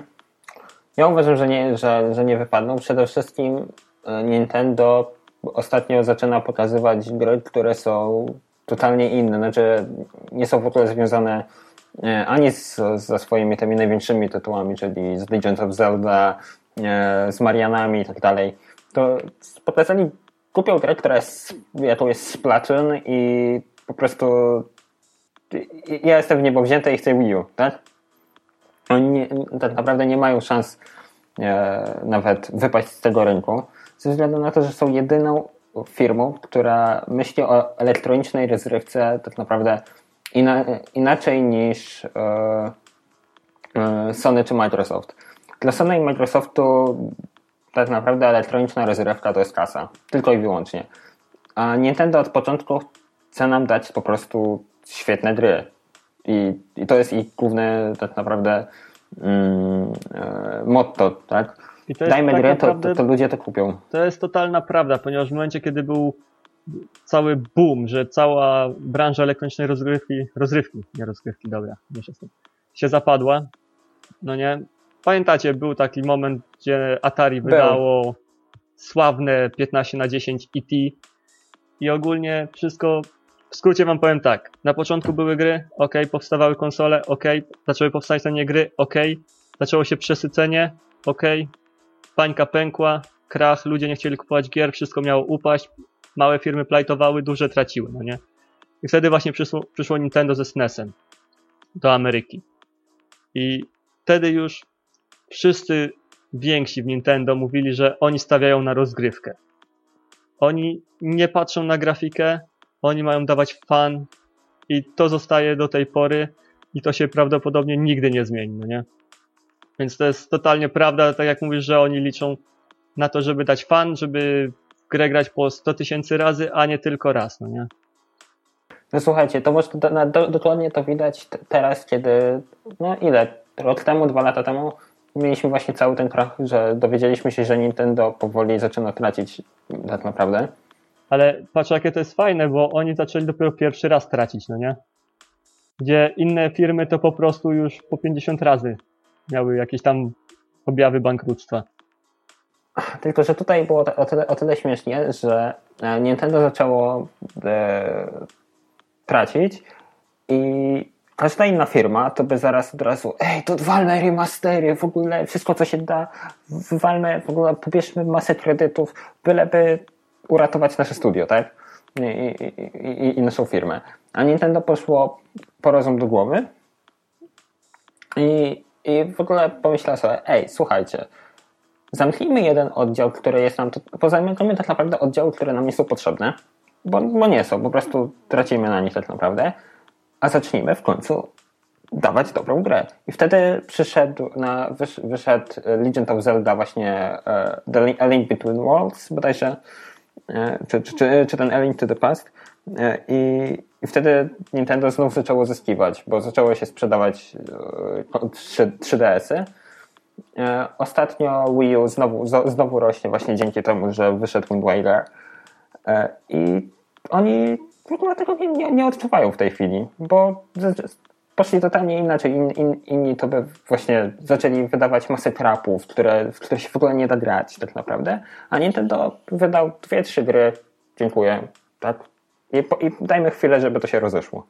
Ja uważam, że nie, że, że nie wypadną. Przede wszystkim e, Nintendo ostatnio zaczyna pokazywać gry, które są totalnie inne. Znaczy nie są w ogóle związane e, ani z, ze swoimi tymi największymi tytułami, czyli z Legend of Zelda, e, z Marianami i tak dalej. To pokazali kupią grę, która jest, jaką jest Splatoon i po prostu ja jestem w niebo wzięty i chcę Wii U, tak? Oni nie, tak naprawdę nie mają szans e, nawet wypaść z tego rynku, ze względu na to, że są jedyną firmą, która myśli o elektronicznej rozrywce tak naprawdę ina, inaczej niż e, e, Sony czy Microsoft. Dla Sony i Microsoftu tak naprawdę elektroniczna rozrywka to jest kasa. Tylko i wyłącznie. A Nintendo od początku chce nam dać po prostu świetne gry. I, i to jest ich główne tak naprawdę mm, e, motto, tak? I to jest Dajmy tak grę, to, to, to ludzie to kupią. To jest totalna prawda, ponieważ w momencie, kiedy był cały boom, że cała branża elektronicznej rozgrywki, rozrywki, nie rozgrywki, dobra, tym, się zapadła, no nie? Pamiętacie, był taki moment, gdzie Atari Był. wydało sławne 15 na 10 ET i ogólnie wszystko, w skrócie wam powiem tak, na początku były gry, ok, powstawały konsole, ok, zaczęły powstać na nie gry, ok, zaczęło się przesycenie, ok, pańka pękła, krach, ludzie nie chcieli kupować gier, wszystko miało upaść, małe firmy plajtowały, duże traciły, no nie? I wtedy właśnie przyszło, przyszło Nintendo ze SNESem do Ameryki. I wtedy już wszyscy więksi w Nintendo mówili, że oni stawiają na rozgrywkę. Oni nie patrzą na grafikę, oni mają dawać fan i to zostaje do tej pory. i to się prawdopodobnie nigdy nie zmieni, no nie? Więc to jest totalnie prawda, tak jak mówisz, że oni liczą na to, żeby dać fan, żeby grę grać po 100 tysięcy razy, a nie tylko raz, no nie? No słuchajcie, to może do, do, dokładnie to widać teraz, kiedy, no ile, rok temu, dwa lata temu mieliśmy właśnie cały ten krach, że dowiedzieliśmy się, że Nintendo powoli zaczyna tracić tak naprawdę. Ale patrz, jakie to jest fajne, bo oni zaczęli dopiero pierwszy raz tracić, no nie? Gdzie inne firmy to po prostu już po 50 razy miały jakieś tam objawy bankructwa. Tylko, że tutaj było o tyle, o tyle śmiesznie, że e, Nintendo zaczęło e, tracić i każda inna firma to by zaraz od razu ej, to walne remastery, w ogóle wszystko co się da, walmy, w ogóle pobierzmy masę kredytów, byleby uratować nasze studio, tak? I, i, i, i naszą firmę. A Nintendo poszło po rozum do głowy i, i w ogóle pomyślała sobie, ej, słuchajcie, zamknijmy jeden oddział, który jest nam, pozamykamy tak naprawdę oddziały, które nam nie są potrzebne, bo, bo nie są, po prostu tracimy na nich tak naprawdę, a zacznijmy w końcu dawać dobrą grę. I wtedy przyszedł na, wysz, wyszedł Legend of Zelda właśnie uh, The Link, A Link Between Worlds bodajże, uh, czy, czy, czy, czy ten A Link to the Past uh, i, i wtedy Nintendo znów zaczęło zyskiwać, bo zaczęło się sprzedawać 3, 3DS-y Ostatnio Wii U znowu, znowu rośnie właśnie dzięki temu, że wyszedł Wind Waker. I oni w ogóle tego nie, nie, nie odczuwają w tej chwili, bo poszli totalnie inaczej. In, in, inni to by właśnie zaczęli wydawać masę trapów, które, w które się w ogóle nie da grać tak naprawdę, a Nintendo wydał dwie, trzy gry, dziękuję, tak? I, i dajmy chwilę, żeby to się rozeszło.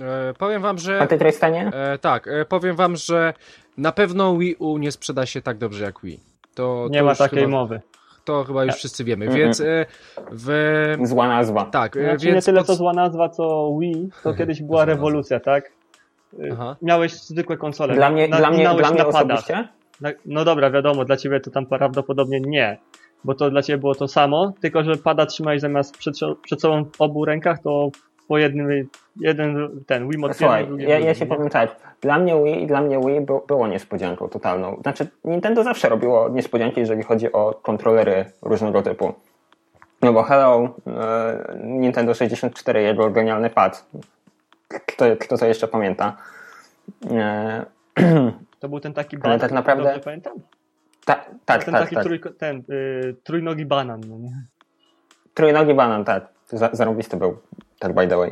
E, powiem wam, że. A ty Tristanie? E, tak, e, powiem wam, że na pewno Wii U nie sprzeda się tak dobrze jak Wii. To, nie to ma takiej chyba, mowy. To chyba już wszyscy wiemy, mm -hmm. więc e, w... Zła nazwa. Tak. E, znaczy, więc nie tyle to zła nazwa, co Wii, to kiedyś była rewolucja, tak? E, Aha. Miałeś zwykłe konsole. Dla mnie, na, dla mnie, dla mnie osobiście? No dobra, wiadomo, dla ciebie to tam prawdopodobnie nie, bo to dla ciebie było to samo, tylko że pada trzymałeś zamiast przed, przed sobą w obu rękach, to po jednym, jeden ten Wii Słuchaj, ja, ja się powiem tak, dla mnie Wii i dla mnie Wii było, niespodzianką totalną. Znaczy Nintendo zawsze robiło niespodzianki, jeżeli chodzi o kontrolery różnego typu. No bo hello, e, Nintendo 64, jego genialny pad. Kto, kto to jeszcze pamięta? E, to był ten taki Ale tak naprawdę... dobrze pamiętam? Ta, tak, ten tak, taki tak. Trój, ten, y, trójnogi banan, no nie? Trójnogi banan, tak. Zarobisty był, tak by the way.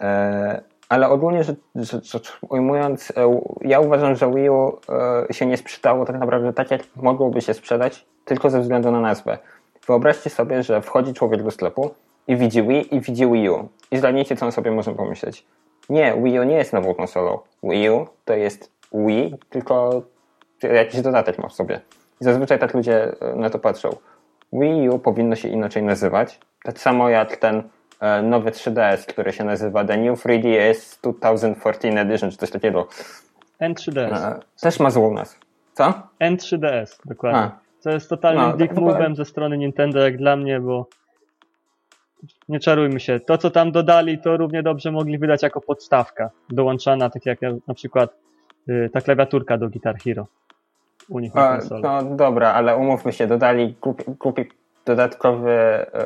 E, ale ogólnie rzecz, rzecz ujmując, e, ja uważam, że Wii U e, się nie sprzedało tak naprawdę tak, jak mogłoby się sprzedać, tylko ze względu na nazwę. Wyobraźcie sobie, że wchodzi człowiek do sklepu i widzi Wii i widzi Wii U. I zgadnijcie, co on sobie może pomyśleć. Nie, Wii U nie jest nową konsolą. Wii U to jest Wii, tylko jakiś dodatek ma w sobie. I zazwyczaj tak ludzie na to patrzą. Wii U powinno się inaczej nazywać. Tak samo jak ten E, nowy 3DS, który się nazywa The New 3DS 2014 Edition, czy coś takiego. N3DS. E, też ma złą nazwę. Co? N3DS, dokładnie. A. To jest totalnie no, dick move'em ze strony Nintendo, jak dla mnie, bo nie czarujmy się. To, co tam dodali, to równie dobrze mogli wydać jako podstawka dołączana, tak jak na przykład y, ta klawiaturka do Guitar Hero u nich na konsoli. No dobra, ale umówmy się, dodali głupi, głupi dodatkowy yy,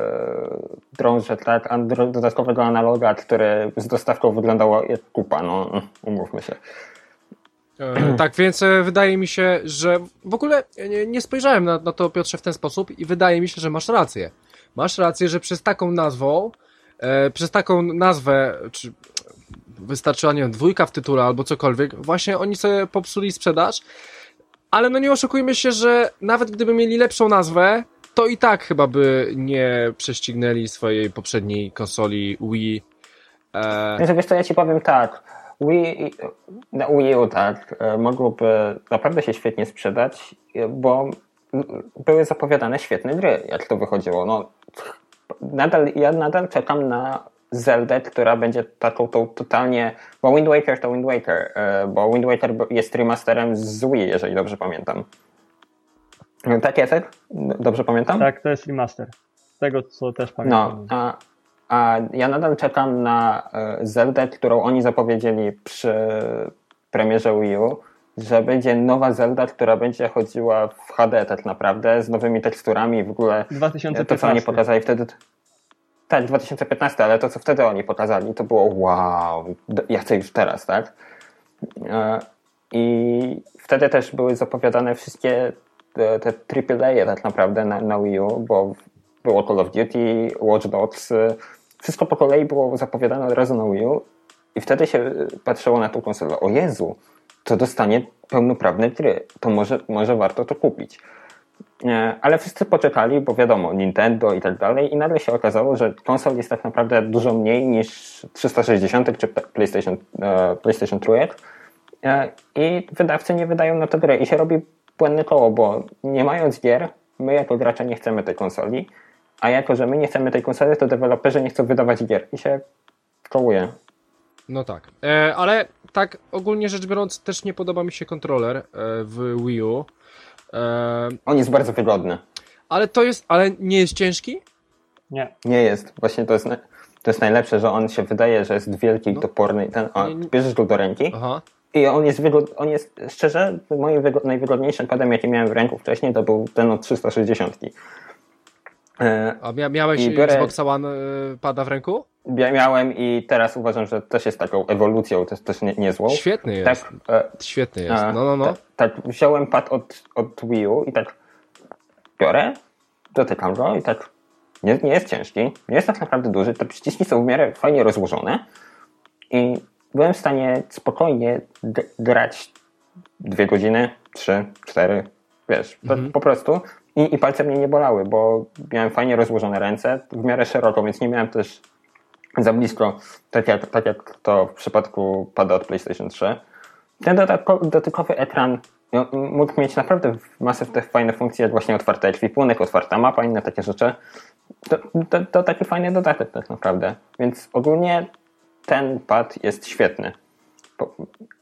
drążek, tak, dodatkowego analoga, który z dostawką wyglądało jak kupa, no umówmy się. E, tak, więc e, wydaje mi się, że w ogóle nie, nie spojrzałem na, na, to, Piotrze, w ten sposób i wydaje mi się, że masz rację. Masz rację, że przez taką nazwą, e, przez taką nazwę, czy wystarczyła, nie wiem, dwójka w tytule albo cokolwiek, właśnie oni sobie popsuli sprzedaż, ale no nie oszukujmy się, że nawet gdyby mieli lepszą nazwę, to i tak chyba by nie prześcignęli swojej poprzedniej konsoli Wii. E... Wiesz co, ja ci powiem tak. Wii, na Wii U tak, e, mogłoby naprawdę się świetnie sprzedać, bo były zapowiadane świetne gry, jak to wychodziło. No, nadal, ja nadal czekam na Zelda, która będzie taką tą totalnie, bo Wind Waker to Wind Waker, e, bo Wind Waker jest remasterem z Wii, jeżeli dobrze pamiętam. Tak, Jacek? Dobrze pamiętam? Tak, to jest remaster. Z tego, co też pamiętam. No, a, A ja nadal czekam na e, Zeldę, którą oni zapowiedzieli przy premierze Wii U, że będzie nowa Zelda, która będzie chodziła w HD tak naprawdę, z nowymi teksturami w ogóle. 2015. To, co oni pokazali wtedy. Tak, 2015, ale to, co wtedy oni pokazali, to było wow, ja chcę już teraz, tak? E, I wtedy też były zapowiadane wszystkie te, te AAA tak naprawdę na, na Wii U, bo było Call of Duty, Watch Dogs, wszystko po kolei było zapowiadane od razu na Wii U i wtedy się patrzyło na tą konsolę, o Jezu, to dostanie pełnoprawne gry, to może, może warto to kupić. E, ale wszyscy poczekali, bo wiadomo, Nintendo i tak dalej, i nagle się okazało, że konsol jest tak naprawdę dużo mniej niż 360 czy PlayStation, e, PlayStation Trójek e, i wydawcy nie wydają na to gry i się robi błędne koło, bo nie mając gier, my jako gracze nie chcemy tej konsoli, a jako, że my nie chcemy tej konsoli, to deweloperzy nie chcą wydawać gier i się kołuje. No tak, e, ale tak ogólnie rzecz biorąc też nie podoba mi się kontroler w Wii U. On jest bardzo wygodny. Ale to jest, ale nie jest ciężki? Nie. Nie jest. Właśnie to jest, to jest najlepsze, że on się wydaje, że jest wielki, no. toporny. Ten, o, bierzesz go do ręki Aha. i on jest, wygod, on jest szczerze, moim najwygodniejszym padem, jaki miałem w ręku wcześniej, to był ten od 360. E, A mia miałeś biorę... Xbox One e, pada w ręku? Miałem i teraz uważam, że też jest taką ewolucją, też, też nie, niezłą. Świetny jest. Tak, e, Świetny jest. No, no, no. Tak, tak, wziąłem pad od, od Wii U i tak biorę, dotykam go i tak nie, nie jest ciężki, nie jest tak naprawdę duży, te przyciski są w miarę fajnie rozłożone i byłem w stanie spokojnie grać dwie godziny, trzy, cztery, wiesz, mhm. po prostu i, i palce mnie nie bolały, bo miałem fajnie rozłożone ręce, w miarę szeroko, więc nie miałem też za blisko, tak jak, tak jak to w przypadku pada od PlayStation 3. Ten dotykowy ekran no, mógł mieć naprawdę masę tych fajnych funkcji, jak właśnie otwarte ekwipunek, otwarta mapa, inne takie rzeczy. To, to, to taki fajny dodatek tak naprawdę. Więc ogólnie ten pad jest świetny.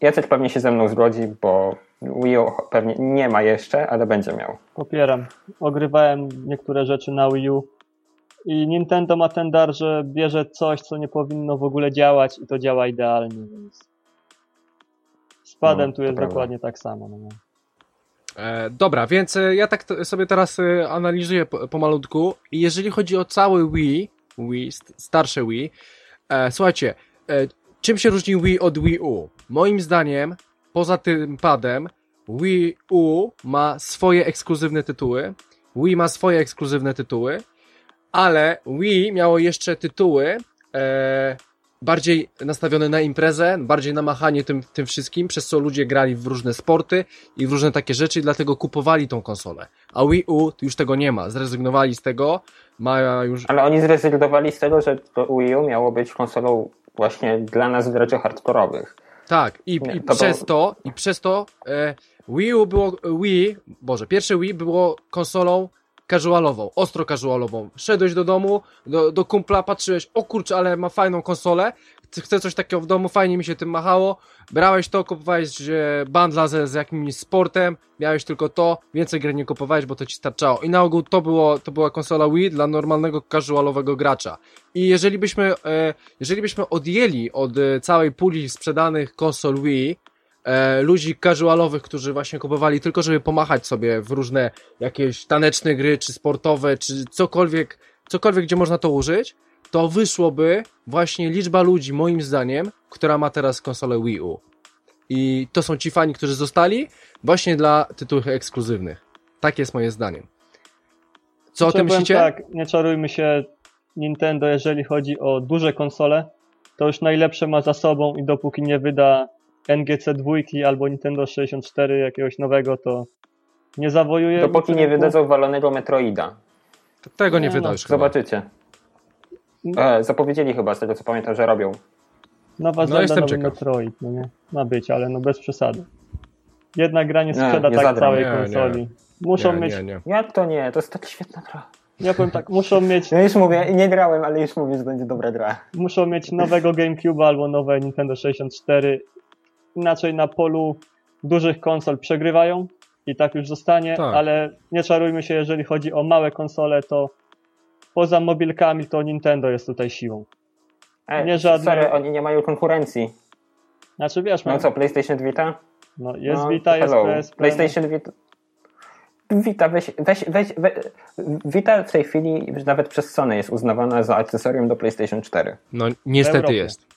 Jacek pewnie się ze mną zgodzi, bo Wii U pewnie nie ma jeszcze, ale będzie miał. Popieram. Ogrywałem niektóre rzeczy na Wii U i Nintendo ma ten dar, że bierze coś, co nie powinno w ogóle działać i to działa idealnie, więc z padem no, tu jest prawda. dokładnie tak samo. No. E, dobra, więc e, ja tak sobie teraz e, analizuję pomalutku i jeżeli chodzi o cały Wii, Wii starsze Wii, e, słuchajcie, e, czym się różni Wii od Wii U? Moim zdaniem, poza tym padem, Wii U ma swoje ekskluzywne tytuły, Wii ma swoje ekskluzywne tytuły, ale Wii miało jeszcze tytuły e, bardziej nastawione na imprezę, bardziej na machanie tym, tym wszystkim, przez co ludzie grali w różne sporty i w różne takie rzeczy dlatego kupowali tą konsolę. A Wii U już tego nie ma, zrezygnowali z tego, ma już... Ale oni zrezygnowali z tego, że to Wii U miało być konsolą właśnie dla nas graczy hardkorowych. Tak, i, nie, i to przez było... to, i przez to e, Wii U było, Wii, Boże, pierwsze Wii było konsolą casualową, ostro casualową. Szedłeś do domu, do, do kumpla, patrzyłeś, o kurczę, ale ma fajną konsolę, chcę coś takiego w domu, fajnie mi się tym machało, brałeś to, kupowałeś bandla ze, z jakimś sportem, miałeś tylko to, więcej gry nie kupowałeś, bo to ci starczało. I na ogół to, było, to była konsola Wii dla normalnego casualowego gracza. I jeżeli byśmy, e, jeżeli byśmy odjęli od e, całej puli sprzedanych konsol Wii, e, ludzi casualowych, którzy właśnie kupowali tylko, żeby pomachać sobie w różne jakieś taneczne gry, czy sportowe, czy cokolwiek, cokolwiek, gdzie można to użyć, to wyszłoby właśnie liczba ludzi, moim zdaniem, która ma teraz konsolę Wii U. I to są ci fani, którzy zostali właśnie dla tytułów ekskluzywnych. Tak jest moje zdanie. Co o tym myślicie? Tak, nie czarujmy się, Nintendo, jeżeli chodzi o duże konsole, to już najlepsze ma za sobą i dopóki nie wyda NGC 2 albo Nintendo 64 jakiegoś nowego, to nie zawojuje. Dopóki nie wydadzą walonego Metroida. Tego nie, nie wyda no. już Zobaczycie. E, zapowiedzieli chyba, z tego co pamiętam, że robią. Nowa no, Zelda, nowy Metroid, no nie? Ma być, ale no bez przesady. Jedna gra nie sprzeda nie, nie tak całej konsoli. Nie. Muszą mieć... Jak to nie? To jest tak świetna gra. Ja powiem tak, muszą mieć... Ja już mówię, nie grałem, ale już mówię, że będzie dobra gra. Muszą mieć nowego GameCube albo nowe Nintendo 64 inaczej na polu dużych konsol przegrywają i tak już zostanie, tak. ale nie czarujmy się, jeżeli chodzi o małe konsole, to poza mobilkami to Nintendo jest tutaj siłą. E, Nie żadne- Sorry, oni nie mają konkurencji. Znaczy wiesz, No co, PlayStation Vita? no, jest no, Vita, jest hello. PSP. PlayStation Vita. Vita, weź, weź, weź, weź, Vita w tej chwili nawet przez Sony jest uznawana za akcesorium do PlayStation 4. No niestety jest.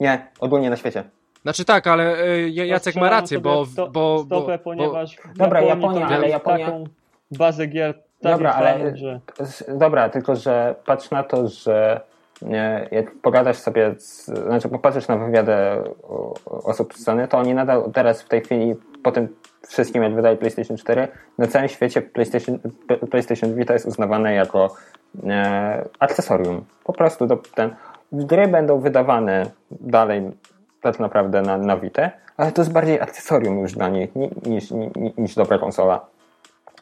Nie, ogólnie na świecie. Znaczy tak, ale y, Ja- Jacek ma rację, bo, bo, w stopę, bo, ponieważ Dobra, Japonia, ale Japonia- taką bazę gier Dobra, ale- że Dobra, tylko że patrz na to, że nie, jak pogadasz sobie, z, znaczy popatrzysz na wywiady osób z Sony, to oni nadal teraz w tej chwili, po tym wszystkim jak wydaje PlayStation 4, na całym świecie PlayStation, PlayStation Vita jest uznawane jako e, akcesorium. Po prostu do, ten, gry będą wydawane dalej tak naprawdę na, na Vita, ale to jest bardziej akcesorium już dla nich ni- niż, ni- niż dobra konsola.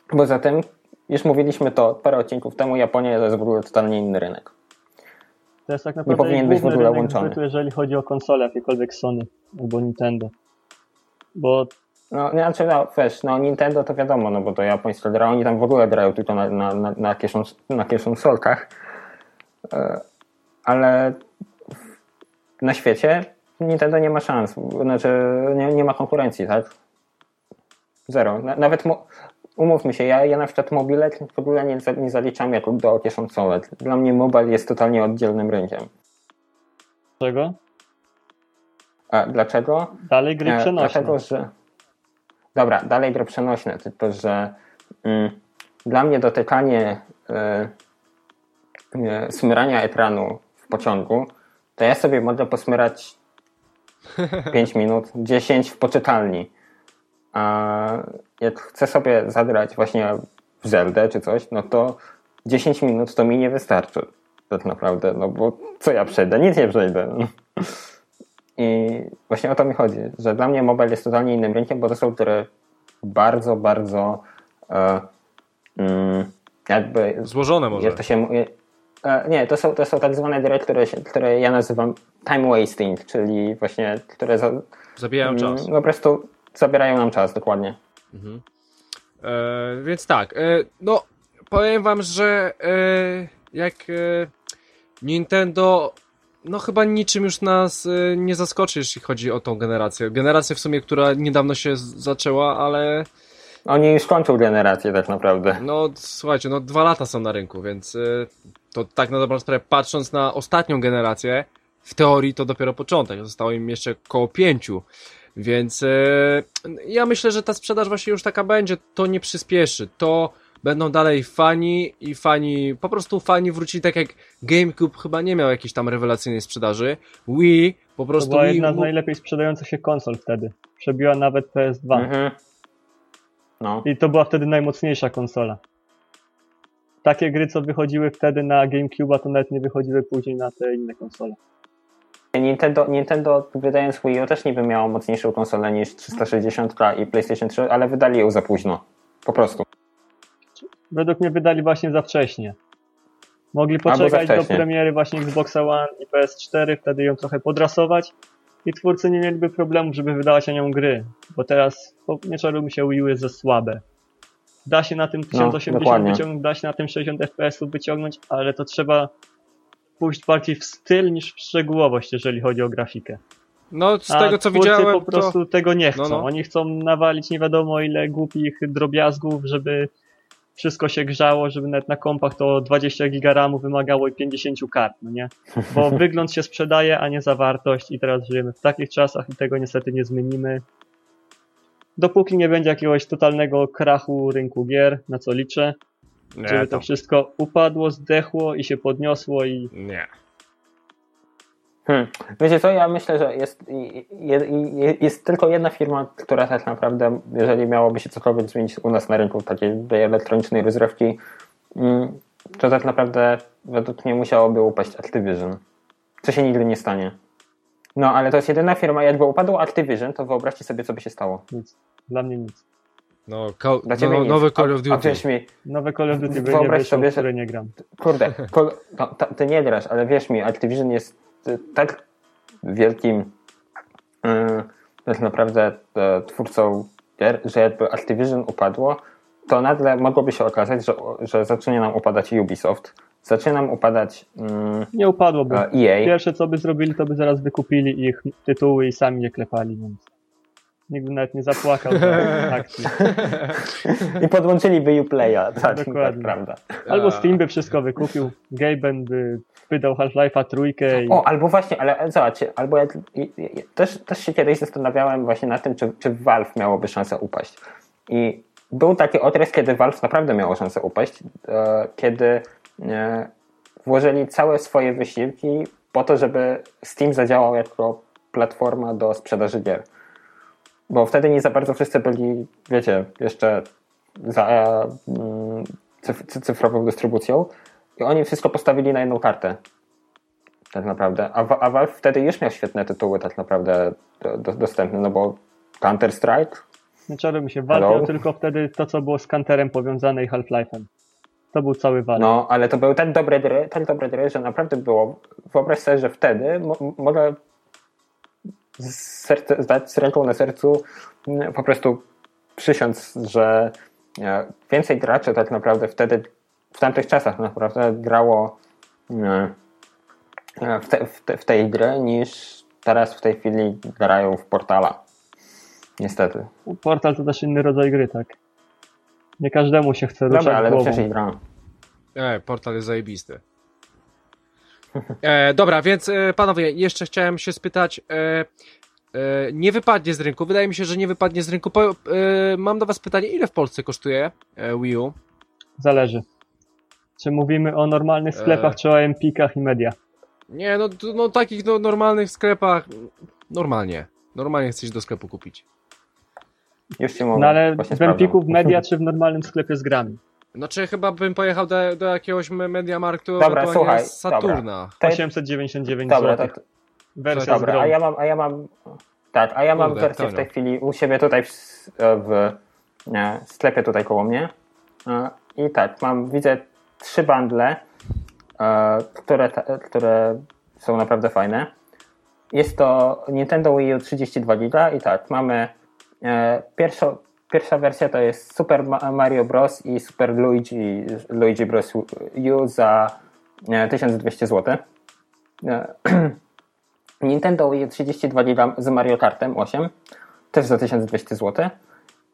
Poza tym, już mówiliśmy to parę odcinków temu, Japonia to jest w ogóle totalnie inny rynek. to jest tak naprawdę powinien być w ogóle łączony. zbytu, jeżeli chodzi o konsole, jakiekolwiek Sony albo Nintendo. Bo No, nie, znaczy, no, wiesz, no Nintendo to wiadomo, no bo to japońska gra, oni tam w ogóle grają tylko na, na, na, na, kieszon, na kieszonsolkach. E, Ale na świecie Nintendo nie ma szans, znaczy nie, nie ma konkurencji, tak? Zero. Na, nawet, mo, umówmy się, ja, ja na przykład mobile w ogóle nie, nie zaliczam jako do kieszonsolek. Dla mnie mobile jest totalnie oddzielnym rynkiem. czego? A dlaczego? Dalej gry Nie, przenośne. Dlatego, że. Dobra, dalej gry przenośne, tylko że mm, dla mnie dotykanie y, y, smyrania ekranu w pociągu, to ja sobie mogę posmyrać 5 minut, 10 w poczytalni. A jak chcę sobie zagrać właśnie w Zeldę czy coś, no to 10 minut to mi nie wystarczy. Tak naprawdę, no bo co ja przejdę? Nic nie przejdę. No. I właśnie o to mi chodzi, że dla mnie mobile jest totalnie innym rynkiem, bo to są gry bardzo, bardzo e, mm, jakby złożone może. jak to się e, nie, to są, to są tak zwane gry, które, które ja nazywam time wasting, czyli właśnie, które za, Zabijają mm, czas. po prostu zabierają nam czas, dokładnie. Mhm. E, więc tak, e, no powiem wam, że e, jak e, Nintendo, no chyba niczym już nas e, nie zaskoczy, jeśli chodzi o tą generację. Generację w sumie, która niedawno się zaczęła, ale Oni już kończą generację tak naprawdę. no słuchajcie, no dwa lata są na rynku, więc e, to tak na dobrą sprawę, patrząc na ostatnią generację, w teorii to dopiero początek, zostało im jeszcze koło pięciu. Więc e, ja myślę, że ta sprzedaż właśnie już taka będzie, to nie przyspieszy, to będą dalej fani i fani, po prostu fani wrócili tak jak GameCube chyba nie miał jakiejś tam rewelacyjnej sprzedaży, Wii po To prostu była Wii, jedna z najlepiej sprzedających się konsol wtedy. Przebiła nawet PS2. Mhm. No. I to była wtedy najmocniejsza konsola. Takie gry, co wychodziły wtedy na GameCube'a, to nawet nie wychodziły później na te inne konsole. Nintendo, Nintendo wydając Wii U też niby miało mocniejszą konsolę niż 360 i PlayStation 3, ale wydali ją za późno. Po prostu. Według mnie wydali właśnie za wcześnie. Mogli poczekać do premiery właśnie Xboxa One i PS4, wtedy ją trochę podrasować i twórcy nie mieliby problemu, żeby wydawać na nią gry, bo teraz, po- nie czarujmy się, Wii U jest za słabe. Da się na tym 1080 dokładnie. wyciągnąć, da się na tym 60 FPS wyciągnąć, ale to trzeba pójść bardziej w styl niż w szczegółowość, jeżeli chodzi o grafikę. no z A tego co twórcy widziałem, po prostu tego nie chcą. No, no. Oni chcą nawalić nie wiadomo ile głupich drobiazgów, żeby wszystko się grzało, żeby nawet na kompach to 20 giga RAMu wymagało i 50 kart, no nie? Bo wygląd się sprzedaje, a nie zawartość i teraz żyjemy w takich czasach i tego niestety nie zmienimy. Dopóki nie będzie jakiegoś totalnego krachu rynku gier, na co liczę, to, nie, żeby to to, wszystko upadło, zdechło i się podniosło i nie. Hmm. Wiecie co, ja myślę, że jest, je, je, jest tylko jedna firma, która tak naprawdę, jeżeli miałoby się cokolwiek zmienić u nas na rynku takiej tej elektronicznej rozrywki, mm, to tak naprawdę według mnie musiałoby upaść Activision. Co się nigdy nie stanie. No, ale to jest jedyna firma, jakby upadł Activision, to wyobraźcie sobie, co by się stało. nic. Dla mnie nic. No, Call, Dla ciebie no, nic. nowy Call of A, a Duty. wierz mi, Nowe Call of Duty nie Wyobraź wyszło, sobie, że- które nie gram. Kurde, kol, no, ta, ty nie grasz, ale wierz mi, Activision jest y, tak wielkim y, tak naprawdę e, twórcą gier, że jakby Activision upadło, to nagle mogłoby się okazać, że, że zacznie nam upadać Ubisoft, zacznie nam upadać mm, Nie upadło, bo e, EA. pierwsze co by zrobili, to by zaraz wykupili ich tytuły i sami je klepali, więc nikt by nawet nie zapłakał za akcji. I podłączyliby Uplaya, tak, tak, Dokładnie. prawda. Albo Steam by wszystko wykupił, Gaben by wydał Half-Life'a trójkę i O, albo właśnie, ale zobaczcie, albo ja, i- i- też, też się kiedyś zastanawiałem właśnie nad tym, czy, czy Valve miałoby szansę upaść. I był taki okres, kiedy Valve naprawdę miało szansę upaść, e, kiedy e, włożyli całe swoje wysiłki po to, żeby Steam zadziałał jako platforma do sprzedaży gier. Bo wtedy nie za bardzo wszyscy byli, wiecie, jeszcze za mm, cyf- cy- cyfrową dystrybucją i oni wszystko postawili na jedną kartę tak naprawdę. A, a Valve wtedy już miał świetne tytuły tak naprawdę do, do, dostępne, no bo Counter-Strike, nie czarujmy się, walczył tylko wtedy to, co było z Counterem powiązane i Half-Life'em. To był cały walk. no ale to były tak dobre gry, tak dobre gry, że naprawdę było, wyobraź sobie, że wtedy mo, mogę z serce, zdać z ręką na sercu mm, po prostu przysiąc, że e, więcej graczy tak naprawdę wtedy w tamtych czasach naprawdę grało mm, e, w, te, w, te, w tej gry niż teraz w tej chwili grają w portala. Niestety. Portal to też inny rodzaj gry, tak? Nie każdemu się chce ruszać Dobra, ale to głową. przecież gram. E, portal jest zajebisty. E, dobra, więc e, panowie, jeszcze chciałem się spytać. E, e, nie wypadnie z rynku. Wydaje mi się, że nie wypadnie z rynku. Po, e, mam do Was pytanie, ile w Polsce kosztuje e, Wii U? Zależy. Czy mówimy o normalnych E. sklepach, czy o Empikach i media? Nie, no, no takich no, normalnych sklepach. Normalnie. Normalnie chcesz do sklepu kupić. Już mówię. No ale właśnie w Empiku, w media, czy w normalnym sklepie z grami? Znaczy chyba bym pojechał do, do jakiegoś me- Mediamarktu Dobra, słuchaj, z Saturna. To jest- 899 Dobra, zł. to, Wersja z dobra, grą. a ja mam, a ja mam, tak, a ja mam Kurde, wersję w tej chwili u siebie tutaj w, s- w nie, sklepie tutaj koło mnie. E, I tak, mam, widzę trzy bundle, e, które, które są naprawdę fajne. Jest to Nintendo Wii U 32 GB i tak, mamy e, pierwszą, pierwsza wersja to jest Super Ma- Mario Bros. i Super Luigi, Luigi Bros. U za e, 1200 zł. E, Nintendo Wii U 32 GB z Mario Kartem 8 też za 1200 zł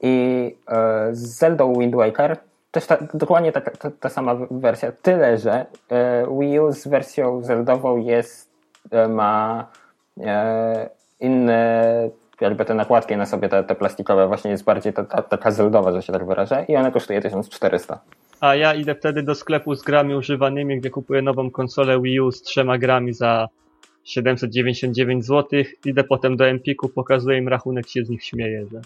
i e, z Zelda Wind Waker też ta, dokładnie ta, ta, ta sama wersja, tyle że e, Wii U z wersją Zeldową jest, e, ma e, inne jakby te nakładki na sobie, te, te plastikowe, właśnie jest bardziej ta, ta, taka zeldowa, że się tak wyrażę i ona kosztuje 1400. A ja idę wtedy do sklepu z grami używanymi, gdzie kupuję nową konsolę Wii U z trzema grami za 799 zł. Idę potem do Empiku, pokazuję im rachunek, się z nich śmieję, że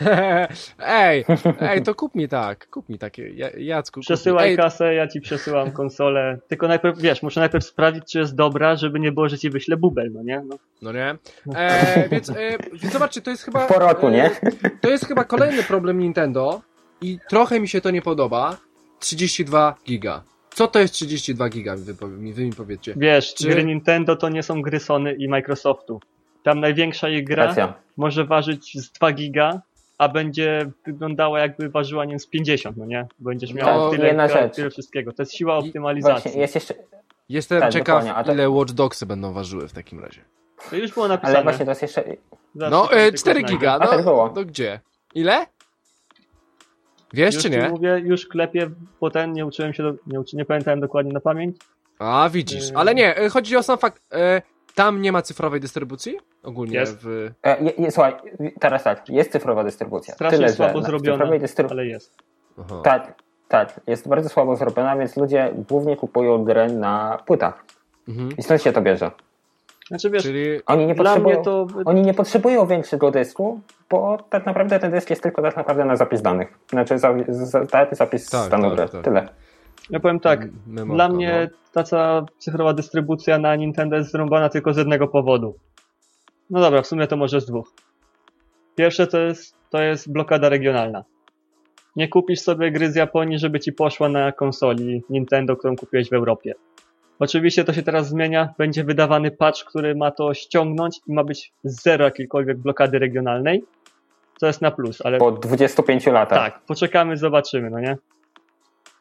ej, ej, to kup mi tak, kup mi takie, Ja- Jacku. przesyłaj Ej, kasę, ja ci przesyłam konsolę. Tylko najpierw, wiesz, muszę najpierw sprawdzić, czy jest dobra, żeby nie było, że ci wyślę bubel, no nie? No. No nie? E, więc e, zobaczcie, to jest chyba. Po roku, nie? E, to jest chyba kolejny problem Nintendo i trochę mi się to nie podoba. 32 giga. Co to jest 32 giga? Wy, wy mi powiedzcie. Wiesz, Czy- gry Nintendo to nie są gry Sony i Microsoftu. Tam największa ich gra Racja. może ważyć z 2 giga, a będzie wyglądała jakby ważyła nie z 50, no nie? Będziesz miał No, tyle, jedna tyle, wszystkiego. To jest siła optymalizacji. Właśnie, jest jeszcze, Jestem Tak, ciekaw, to- ile Watch Dogsy będą ważyły w takim razie. To już było napisane. ale właśnie to jest jeszcze, Zaraz No, tylko e, tylko 4 znajdę. giga. A tak No, było. no gdzie? Ile? Wiesz Już czy ci nie? mówię, już klepię, bo ten nie uczyłem się, do, nie, uczy, nie pamiętałem dokładnie na pamięć. A, widzisz. Yy. Ale nie, e, chodzi o sam fakt. E, tam nie ma cyfrowej dystrybucji? Ogólnie Jest. w. e, je, je, słuchaj, teraz tak, jest cyfrowa dystrybucja. Strasznie Tyle, słabo że na zrobione, cyfrowej dystryb- ale jest. Aha. Tak, tak, jest bardzo słabo zrobiona, więc ludzie głównie kupują gry na płytach. Mhm. I stąd się to bierze. Znaczy wiesz, Czyli. Oni nie dla potrzebują, mnie to oni nie potrzebują większego dysku, bo tak naprawdę ten dysk jest tylko tak naprawdę na zapis danych. Znaczy za, za, tak, zapis Tak, stanu tak, tak. Tyle. ja powiem tak, Memorka, Dla mnie no. ta cała cyfrowa dystrybucja na Nintendo jest zrąbana tylko z jednego powodu. No dobra, w sumie to może z dwóch. Pierwsze to jest, to jest blokada regionalna. Nie kupisz sobie gry z Japonii, żeby ci poszła na konsoli Nintendo, którą kupiłeś w Europie. Oczywiście to się teraz zmienia, będzie wydawany patch, który ma to ściągnąć i ma być zero jakiejkolwiek blokady regionalnej. To jest na plus, ale Po 25 latach. tak, poczekamy, zobaczymy, no nie?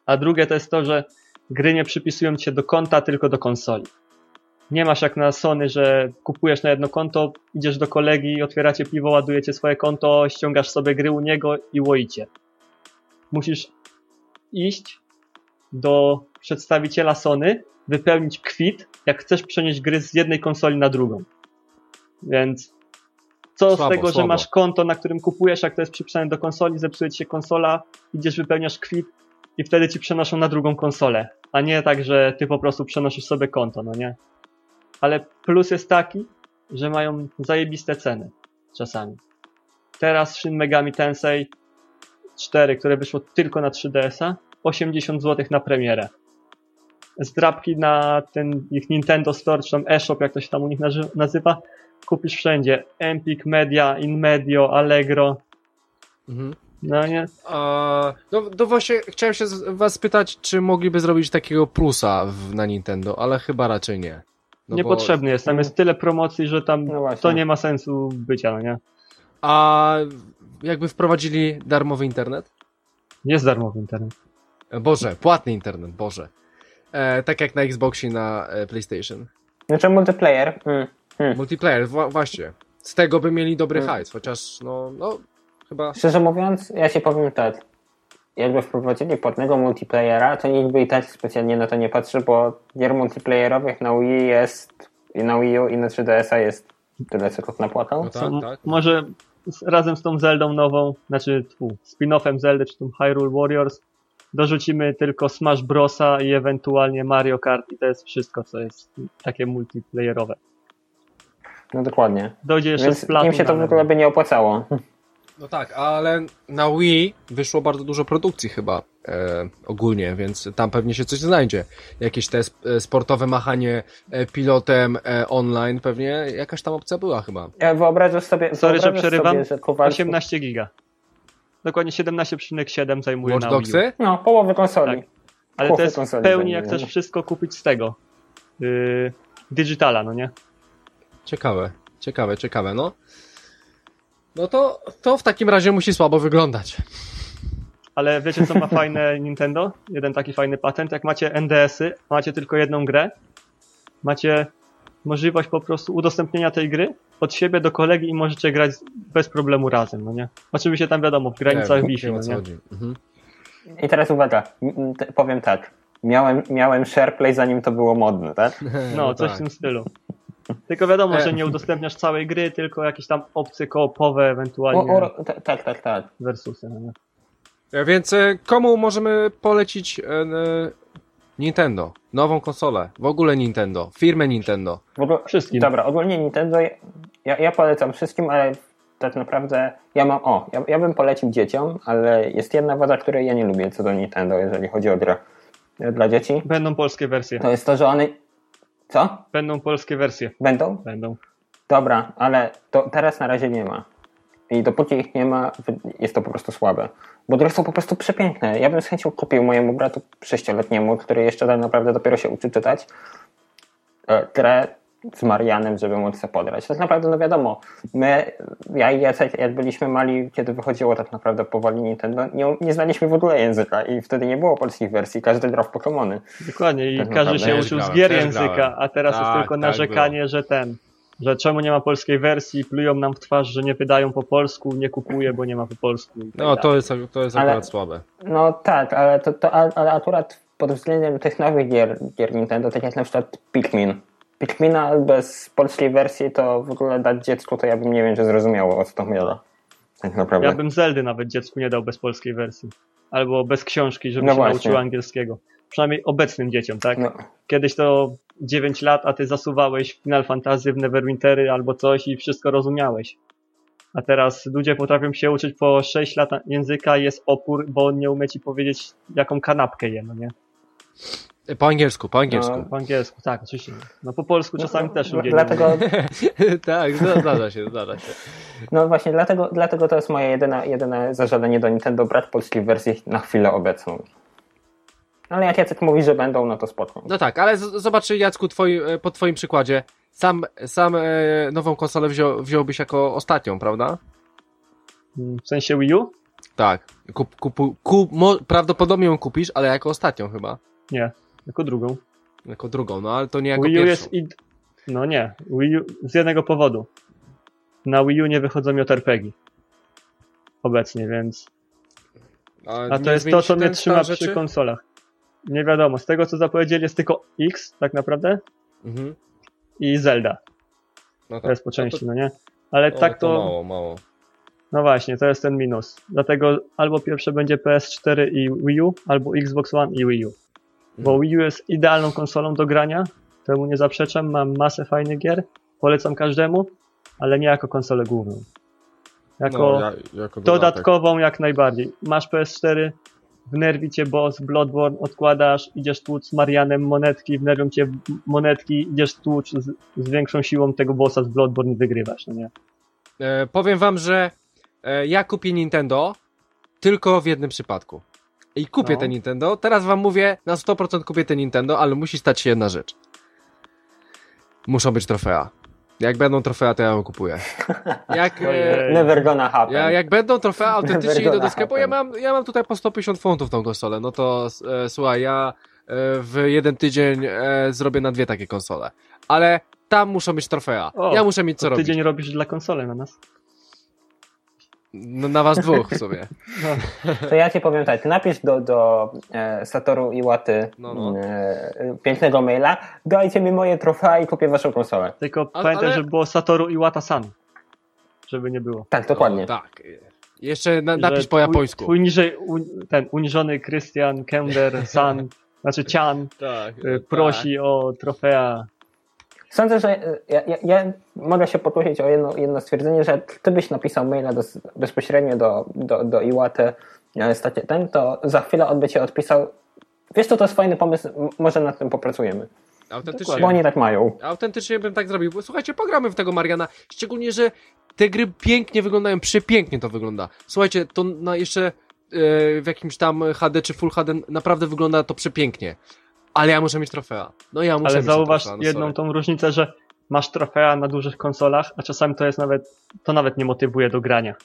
A drugie to jest to, że gry nie przypisują ci się do konta, tylko do konsoli. Nie masz jak na Sony, że kupujesz na jedno konto, idziesz do kolegi, otwieracie piwo, ładujecie swoje konto, ściągasz sobie gry u niego i łoicie. Musisz iść do przedstawiciela Sony, wypełnić kwit, jak chcesz przenieść gry z jednej konsoli na drugą. Więc co Słabo, z tego, że słabo. masz konto, na którym kupujesz, jak to jest przypisane do konsoli, zepsuje ci się konsola, idziesz, wypełniasz kwit i wtedy ci przenoszą na drugą konsolę, a nie tak, że ty po prostu przenosisz sobie konto, no nie? Ale plus jest taki, że mają zajebiste ceny czasami. Teraz Shin Megami Tensei 4, które wyszło tylko na 3DS-a, 80 zł na premierę. Zdrabki na ten ich Nintendo Store, czy tam eShop, jak to się tam u nich nazy- nazywa, kupisz wszędzie. Empik, Media, InMedio, Allegro. Mhm. No nie? A, no, no właśnie chciałem się was spytać, czy mogliby zrobić takiego plusa w, na Nintendo, ale chyba raczej nie. No bo- Niepotrzebny jest. Tam jest tyle promocji, że tam No to nie ma sensu bycia, no nie? A jakby wprowadzili darmowy internet? Jest darmowy internet. Boże, płatny internet, Boże. E, tak jak na Xboxie na e, PlayStation. Znaczy multiplayer. Mm. Mm. Multiplayer, wła- właśnie. Z tego by mieli dobry Hmm. hajs, chociaż no, no chyba... Szczerze mówiąc, ja ci powiem tak. Jakby wprowadzili płatnego multiplayera, to nikt by i tak specjalnie na to nie patrzy, bo gier multiplayerowych na Wii jest i na Wii U i na 3DS-a jest tyle, co kot napłakał. No tak, tak. Może razem z tą Zeldą nową, znaczy tfu, spin-offem Zeldy, czy tą Hyrule Warriors, dorzucimy tylko Smash Brosa i ewentualnie Mario Kart i to jest wszystko, co jest takie multiplayerowe. No dokładnie. Dojdzie jeszcze Więc Splatoon. im się to w ogóle by nie opłacało. No tak, ale na Wii wyszło bardzo dużo produkcji chyba e, ogólnie, więc tam pewnie się coś znajdzie. Jakieś te sp- e, sportowe machanie e, pilotem e, online, pewnie jakaś tam opcja była chyba. Ja wyobrażasz sobie, Sorry, że wyobrażasz przerywam. Sobie, że Kowalski... 18 giga. Dokładnie 17,7 zajmuje Watch na Wii U. Dogsy? No, połowy konsoli. Tak. Ale Połowę to jest w pełni, jak chcesz wszystko kupić z tego. Yy, digitala, no nie? Ciekawe, ciekawe, ciekawe, no. No to, to w takim razie musi słabo wyglądać. Ale wiecie, co ma fajne Nintendo? Jeden taki fajny patent. Jak macie NDS-y, macie tylko jedną grę, macie możliwość po prostu udostępnienia tej gry od siebie do kolegi i możecie grać bez problemu razem, no nie? Oczywiście tam wiadomo, w granicach o no nie? Mhm. I teraz uwaga, powiem tak. Miałem, miałem SharePlay zanim to było modne, tak? No, coś tak. w tym stylu. Tylko wiadomo, E. że nie udostępniasz całej gry, tylko jakieś tam opcje koopowe, O, ewentualnie o, ta- tak, tak, tak. versusy, no nie? E, Więc e, komu możemy polecić e, e, Nintendo? Nową konsolę, w ogóle Nintendo, firmę Nintendo. W ogóle, Wszystkim. Dobra, ogólnie Nintendo, ja, ja polecam wszystkim, ale tak naprawdę ja mam, o, ja, ja bym polecił dzieciom, ale jest jedna wada, której ja nie lubię co do Nintendo, jeżeli chodzi o grę e, dla dzieci. Będą polskie wersje. To jest to, że one, co? Będą polskie wersje. Będą? Będą. Dobra, ale to teraz na razie nie ma. I dopóki ich nie ma, jest to po prostu słabe. Bo gry są po prostu przepiękne. Ja bym z chęcią kupił mojemu bratu sześcioletniemu, który jeszcze tak naprawdę dopiero się uczy czytać, e, grę z Marianem, żeby móc sobie podrać. Tak naprawdę, no wiadomo, my, ja i Jacek, jak byliśmy mali, kiedy wychodziło tak naprawdę powoli Nintendo, nie, nie znaliśmy w ogóle języka i wtedy nie było polskich wersji, każdy grał w Pokémony. Dokładnie i Tak każdy naprawdę. się uczył z gier języka, a teraz jest Tak, tylko tak narzekanie, że ten, że czemu nie ma polskiej wersji, plują nam w twarz, że nie wydają po polsku, nie kupuję, bo nie ma po polsku. tak No to jest, to jest Ale- akurat słabe. No tak, ale, to, to, ale akurat pod względem tych nowych gier, gier Nintendo, tak jak na przykład Pikmin. Pikmina bez polskiej wersji to w ogóle dać dziecku, to ja bym nie wiem, czy zrozumiało o co to chodzi. Tak naprawdę. Ja bym Zeldy nawet dziecku nie dał bez polskiej wersji. Albo bez książki, żeby No się właśnie. angielskiego. Przynajmniej obecnym dzieciom, tak? No, Kiedyś to 9 lat, a ty zasuwałeś w Final Fantasy, w Neverwintery albo coś i wszystko rozumiałeś. A teraz ludzie potrafią się uczyć po 6 lat języka jest opór, bo on nie umie ci powiedzieć, jaką kanapkę je, no nie? Po angielsku, po angielsku. No. Po angielsku, tak, oczywiście. No po polsku czasami też no, ludzie nie dlatego, tak, zda- zdarza się, zdarza się. no właśnie, dlatego, dlatego to jest moje jedyne, jedyne zażalenie do Nintendo, brak polskiej wersji na chwilę obecną. Ale jak Jacek mówi, że będą, no to spoko. No tak, ale zobacz Jacku, twoi, e, po twoim przykładzie, sam, sam e, nową konsolę wziął, wziąłbyś jako ostatnią, prawda? Mm, W sensie Wii U? Tak. Kup, kupu, kup, mo, prawdopodobnie ją kupisz, ale jako ostatnią chyba. Nie, jako drugą. Jako drugą, no ale to nie jako Wii U pierwszą. jest id... No nie, Wii U z jednego powodu. Na Wii U nie wychodzą JRPG. Obecnie, więc... A nie to jest to, co mnie trzyma przy rzeczy? konsolach. Nie wiadomo, z tego co zapowiedzieli jest tylko X tak naprawdę Mhm. i Zelda. No tak. To jest po No części, no nie? Ale to, tak to... mało, mało. No właśnie, to jest ten minus. Dlatego albo pierwsze będzie PS4 i Wii U, albo Xbox One i Wii U. Bo. Wii U jest idealną konsolą do grania, temu nie zaprzeczam, mam masę fajnych gier, polecam każdemu, ale nie jako konsolę główną. Jako no, ja, jako dodatkową jak najbardziej. Masz PS4, wnerwi cię boss, Bloodborne, odkładasz, idziesz tłuc z Marianem monetki, wnerwią cię monetki, idziesz tłuc z, z większą siłą tego bossa z Bloodborne i wygrywasz, no nie? E, powiem wam, że e, ja kupię Nintendo tylko w jednym przypadku. I kupię No. te Nintendo. Teraz wam mówię, na 100% kupię te Nintendo, ale musi stać się jedna rzecz. Muszą być trofea. Jak będą trofea, to ja ją kupuję. Jak, e. Never gonna happen. ja, jak będą trofea autentycznie idę do sklepu, ja mam, ja mam tutaj po 150 funtów tą konsolę. No to e, słuchaj, ja e, w jeden tydzień e, zrobię na dwie takie konsole. Ale tam muszą być trofea. O, ja muszę mieć co robić. tydzień robisz dla konsoli na nas. No, na was dwóch w sumie. To ja ci powiem tak, napisz do, do e, Satoru Iwaty No, no. e, pięknego maila, dajcie mi moje trofea i kupię waszą konsolę. Tylko Ale- pamiętaj, ale- żeby było Satoru Iwata-san. Żeby nie było. Tak, dokładnie. O, tak. Jeszcze na, napisz Że po japońsku. U, ten uniżony Christian Kender San, znaczy Chan, Tak, y, prosi o trofea. Sądzę, że e, ja, ja, ja mogę się pokusić o jedno, jedno stwierdzenie, że ty byś napisał maila do, bezpośrednio do, do, do Iwaty e, stacie ten, to za chwilę on by cię odpisał wiesz co, to jest fajny pomysł, może nad tym popracujemy. Autentycznie. Bo oni tak mają. Autentycznie bym tak zrobił. Słuchajcie, pogramy w tego Mariana. Szczególnie, że te gry pięknie wyglądają, przepięknie to wygląda. Słuchajcie, to na jeszcze e, w jakimś tam HD czy Full HD naprawdę wygląda to przepięknie. Ale ja muszę mieć trofea. No ja muszę Ale mieć zauważ trofea, no jedną sorry. tą różnicę, że masz trofea na dużych konsolach, a czasami to jest nawet, to nawet nie motywuje do grania.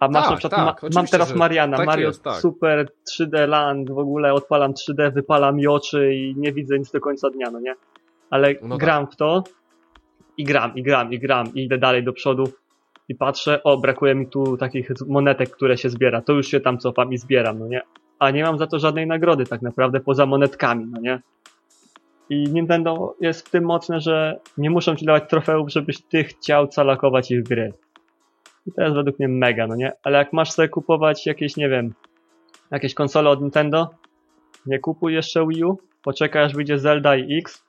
A masz Tak, na przykład, tak, ma, mam teraz Mariana, tak Mario jest, tak. Super 3D Land, w ogóle odpalam 3D, wypalam mi oczy i nie widzę nic do końca dnia, no nie? Ale No tak. gram w to i gram, i gram, i gram, i idę dalej do przodu i patrzę, o, brakuje mi tu takich monetek, które się zbiera, to już się tam cofam i zbieram, no nie? A nie mam za to żadnej nagrody tak naprawdę, poza monetkami, no nie? I Nintendo jest w tym mocne, że nie muszą ci dawać trofeów, żebyś ty chciał calakować ich gry. I to jest według mnie mega, no nie? Ale jak masz sobie kupować jakieś, nie wiem, jakieś konsole od Nintendo, nie kupuj jeszcze Wii U, poczekaj aż wyjdzie Zelda i X,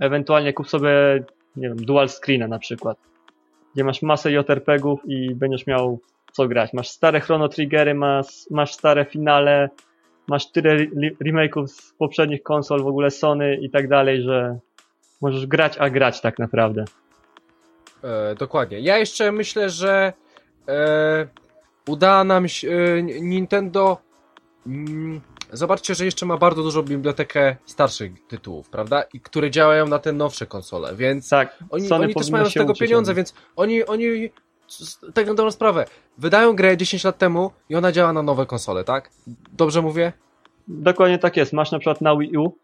ewentualnie kup sobie, nie wiem, dual screena na przykład, gdzie masz masę JRPG-ów i będziesz miał co grać. Masz stare Chrono Triggery, masz, masz stare finale, masz tyle re- remake'ów z poprzednich konsol, w ogóle Sony i tak dalej, że możesz grać, a grać tak naprawdę. E, dokładnie. Ja jeszcze myślę, że e, uda nam się e, Nintendo. Mm, zobaczcie, że jeszcze ma bardzo dużą bibliotekę starszych tytułów, prawda? I które działają na te nowsze konsole, więc Tak, oni, Sony oni też mają z tego pieniądze, nich. więc oni, oni tak na dobrą sprawę, wydają grę 10 lat temu i ona działa na nowe konsole, tak? Dobrze mówię? Dokładnie tak jest. Masz na przykład na Wii U,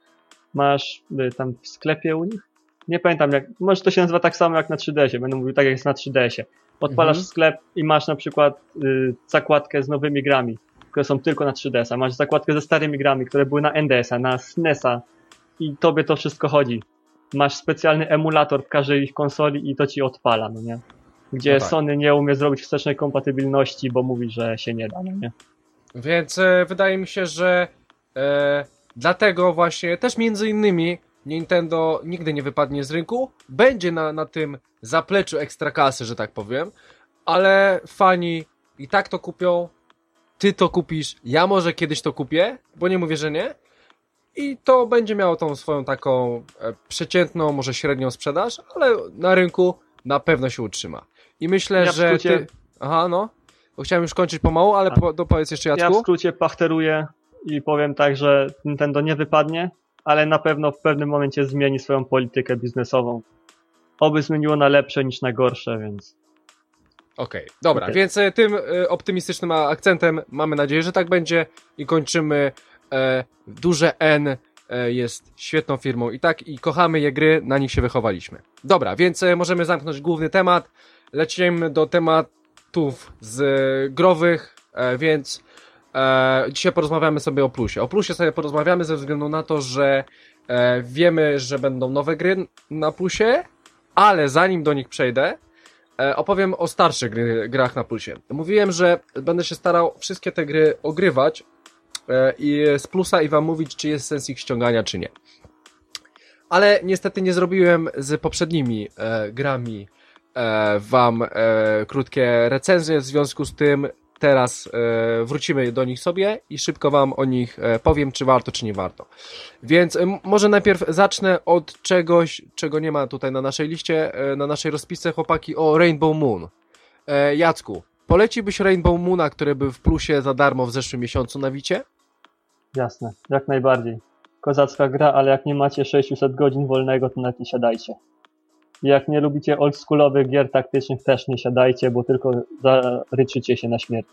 masz y, tam w sklepie u nich. Nie pamiętam jak, może to się nazywa tak samo jak na 3DS-ie, będę mówił tak jak jest na 3DS-ie. Odpalasz Mhm. sklep i masz na przykład y, zakładkę z nowymi grami, które są tylko na 3DS-a. Masz zakładkę ze starymi grami, które były na NDS-a, na SNES-a i tobie to wszystko chodzi. Masz specjalny emulator w każdej ich konsoli i to ci odpala, no nie? Gdzie No tak. Sony nie umie zrobić wstecznej kompatybilności, bo mówi, że się nie da, no nie? Więc e, wydaje mi się, że e, dlatego właśnie też między innymi Nintendo nigdy nie wypadnie z rynku, będzie na, na tym zapleczu ekstraklasy, że tak powiem, ale fani i tak to kupią, ty to kupisz, ja może kiedyś to kupię, bo nie mówię, że nie. I to będzie miało tą swoją taką e, przeciętną, może średnią sprzedaż, ale na rynku na pewno się utrzyma. I myślę, Ja że skrócie- ty... Aha, no. Bo chciałem już kończyć pomału, ale A. po, dopowiedz jeszcze Jacku. Ja w skrócie pachteruję i powiem tak, że Nintendo nie wypadnie, ale na pewno w pewnym momencie zmieni swoją politykę biznesową. Oby zmieniło na lepsze niż na gorsze, więc Okej, dobra, Okej. więc e, tym e, optymistycznym akcentem mamy nadzieję, że tak będzie i kończymy. E, duże N e, jest świetną firmą i tak, i kochamy je gry, na nich się wychowaliśmy. Dobra, więc e, możemy zamknąć główny temat. Lecimy do tematów z e, growych, e, więc e, dzisiaj porozmawiamy sobie o plusie. O plusie sobie porozmawiamy ze względu na to, że wiemy, że będą nowe gry na plusie, ale zanim do nich przejdę, opowiem o starszych grach na Pulsie. Mówiłem, że będę się starał wszystkie te gry ogrywać i z plusa i wam mówić, czy jest sens ich ściągania, czy nie. Ale niestety nie zrobiłem z poprzednimi grami wam e, krótkie recenzje, w związku z tym teraz e, wrócimy do nich sobie i szybko wam o nich e, powiem, czy warto, czy nie warto. Więc e, może najpierw zacznę od czegoś, czego nie ma tutaj na naszej liście, e, na naszej rozpisce, chłopaki, o Rainbow Moon. E, Jacku, poleciłbyś Rainbow Moona, który był w plusie za darmo w zeszłym miesiącu na Wicie? Jasne, jak najbardziej. Kozacka gra, ale jak nie macie 600 godzin wolnego, to nie siadajcie. Jak nie lubicie oldschoolowych gier taktycznych, też nie siadajcie, bo tylko zaryczycie się na śmierć.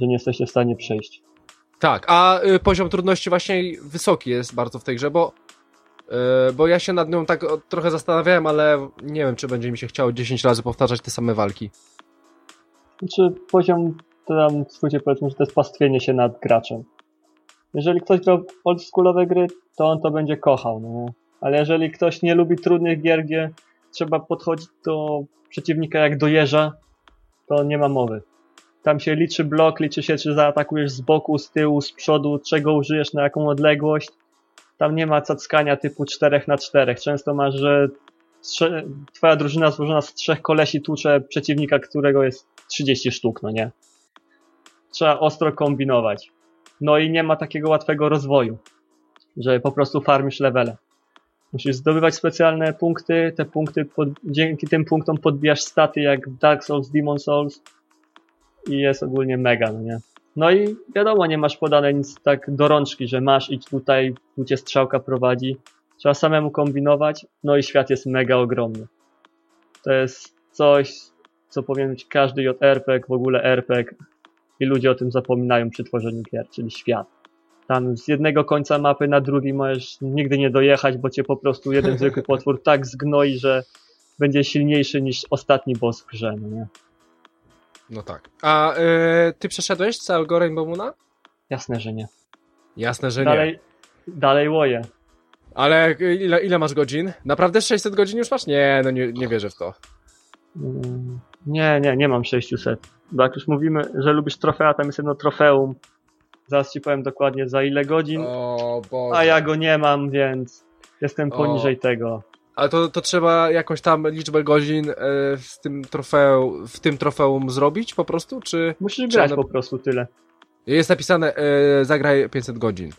Że nie jesteście w stanie przejść. Tak, a y, poziom trudności właśnie wysoki jest bardzo w tej grze, bo, y, bo ja się nad nią tak o, trochę zastanawiałem, ale nie wiem, czy będzie mi się chciało 10 razy powtarzać te same walki. Znaczy poziom, to tam w skrócie powiedzmy, że to jest pastwienie się nad graczem. Jeżeli ktoś gra oldschoolowe gry, to on to będzie kochał, no nie? Ale jeżeli ktoś nie lubi trudnych gier, gdzie trzeba podchodzić do przeciwnika jak do jeża, to nie ma mowy. Tam się liczy blok, liczy się, czy zaatakujesz z boku, z tyłu, z przodu, czego użyjesz, na jaką odległość. Tam nie ma cackania typu 4 na 4 Często masz, że twoja drużyna złożona z trzech kolesi tłucze przeciwnika, którego jest 30 sztuk, no nie? Trzeba ostro kombinować. No i nie ma takiego łatwego rozwoju, że po prostu farmisz levele. Musisz zdobywać specjalne punkty, te punkty, pod, dzięki tym punktom podbijasz staty jak Dark Souls, Demon Souls i jest ogólnie mega, no nie? No i wiadomo, nie masz podane nic tak do rączki, że masz idź tutaj, tu cię strzałka prowadzi. Trzeba samemu kombinować, no i świat jest mega ogromny. To jest coś, co powinien być każdy JRPG, w ogóle RPG i ludzie o tym zapominają przy tworzeniu gier, czyli świat. Tam z jednego końca mapy na drugi możesz nigdy nie dojechać, bo cię po prostu jeden zwykły potwór tak zgnoi, że będzie silniejszy niż ostatni boss w grze, no nie? No tak. A y, ty przeszedłeś całego Rainbow Moona? Jasne, że nie. Jasne, że nie. Dalej, dalej łoję. Ale ile, ile masz godzin? Naprawdę 600 godzin już masz? Nie, no nie, nie wierzę w to. Mm, Nie, nie, nie mam 600. Bo jak już mówimy, że lubisz trofea, tam jest jedno trofeum. Zaraz ci powiem dokładnie za ile godzin, O Boże. a ja go nie mam, więc jestem O. poniżej tego. Ale to, to trzeba jakąś tam liczbę godzin e, w, tym trofeum, w tym trofeum zrobić po prostu? Czy Musisz Czy grać po prostu tyle. jest napisane e, zagraj 500 godzin?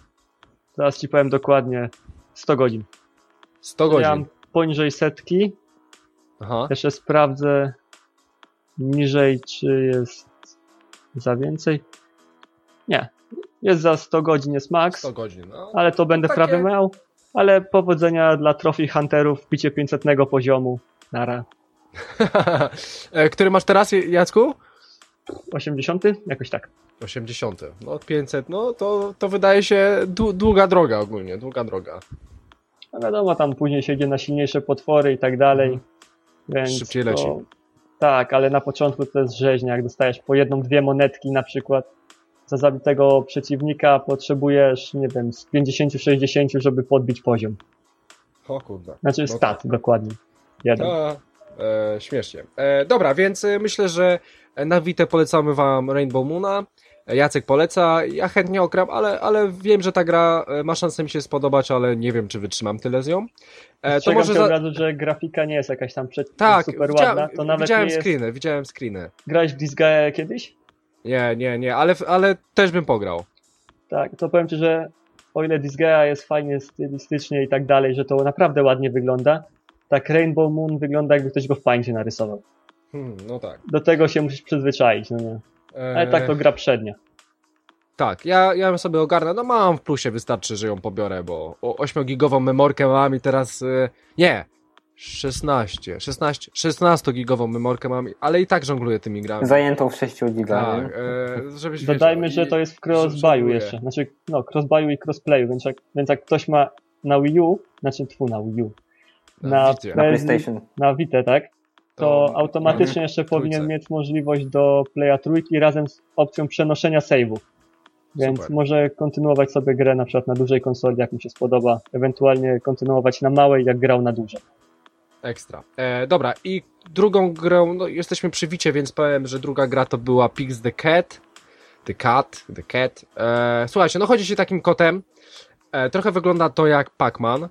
Zaraz ci powiem dokładnie 100 godzin. 100 godzin. Ja mam poniżej setki. Aha. Jeszcze sprawdzę niżej, czy jest za więcej. Nie. Jest za 100 godzin, jest max, 100 godzin. No. ale to będę takie- prawie miał. Ale powodzenia dla Trophy Hunterów, bicie 500 poziomu. Nara. E, Który masz teraz, Jacku? 80? Jakoś tak. 80. No 500, no to, to wydaje się dłu- długa droga ogólnie, długa droga. No wiadomo, tam później się idzie na silniejsze potwory i tak dalej. Więc Mhm. Szybciej to... leci. Tak, ale na początku to jest rzeźnia. Jak dostajesz po jedną, dwie monetki na przykład za zabitego przeciwnika, potrzebujesz, nie wiem, z 50-60, żeby podbić poziom. O kurde. Znaczy No stat dokładnie. Jeden. A, e, śmiesznie. E, dobra, więc e, myślę, że na Witę polecamy wam Rainbow Moona. E, Jacek poleca, ja chętnie okram, ale, ale wiem, że ta gra e, ma szansę mi się spodobać, ale nie wiem, czy wytrzymam tyle z nią. E, to może za... razu, że grafika nie jest jakaś tam przed... Tak, super ładna. To nawet widziałem jest... screeny, widziałem screeny. Grałeś w Disgaea kiedyś? Nie, nie, nie, ale, ale też bym pograł. Tak, to powiem ci, że o ile Disgaea jest fajnie stylistycznie i tak dalej, że to naprawdę ładnie wygląda, tak Rainbow Moon wygląda jakby ktoś go w pańcie narysował. Hmm, no tak. Do tego się musisz przyzwyczaić, no nie? Ale tak to gra przednia. Tak, ja, ja ją sobie ogarnę. No mam w plusie, wystarczy, że ją pobiorę, bo o 8-gigową memorkę mam i teraz. y, nie! 16, 16, 16 gigową memorkę mam, ale i tak żongluję tymi grami. Zajętą w 6 giga. Tak, e, żebyś Dodajmy, wiedział. że to jest w crossbuyu jeszcze. Znaczy, no, crossbuyu i crossplayu, więc jak, więc jak ktoś ma na Wii U, znaczy tfu, na Wii U, Na na. Na PlayStation. na Vita, tak? To automatycznie jeszcze trójce. powinien mieć możliwość do Playa trójki razem z opcją przenoszenia save'ów. Więc Super. może kontynuować sobie grę na przykład na dużej konsoli, jak mu się spodoba, ewentualnie kontynuować na małej, jak grał na dużej. Ekstra. E, dobra, i drugą grą, no jesteśmy przy Wicie, więc powiem, że druga gra to była Pix the Cat. The Cat, The Cat. E, słuchajcie, no chodzi się takim kotem. E, trochę wygląda to jak Pac-Man.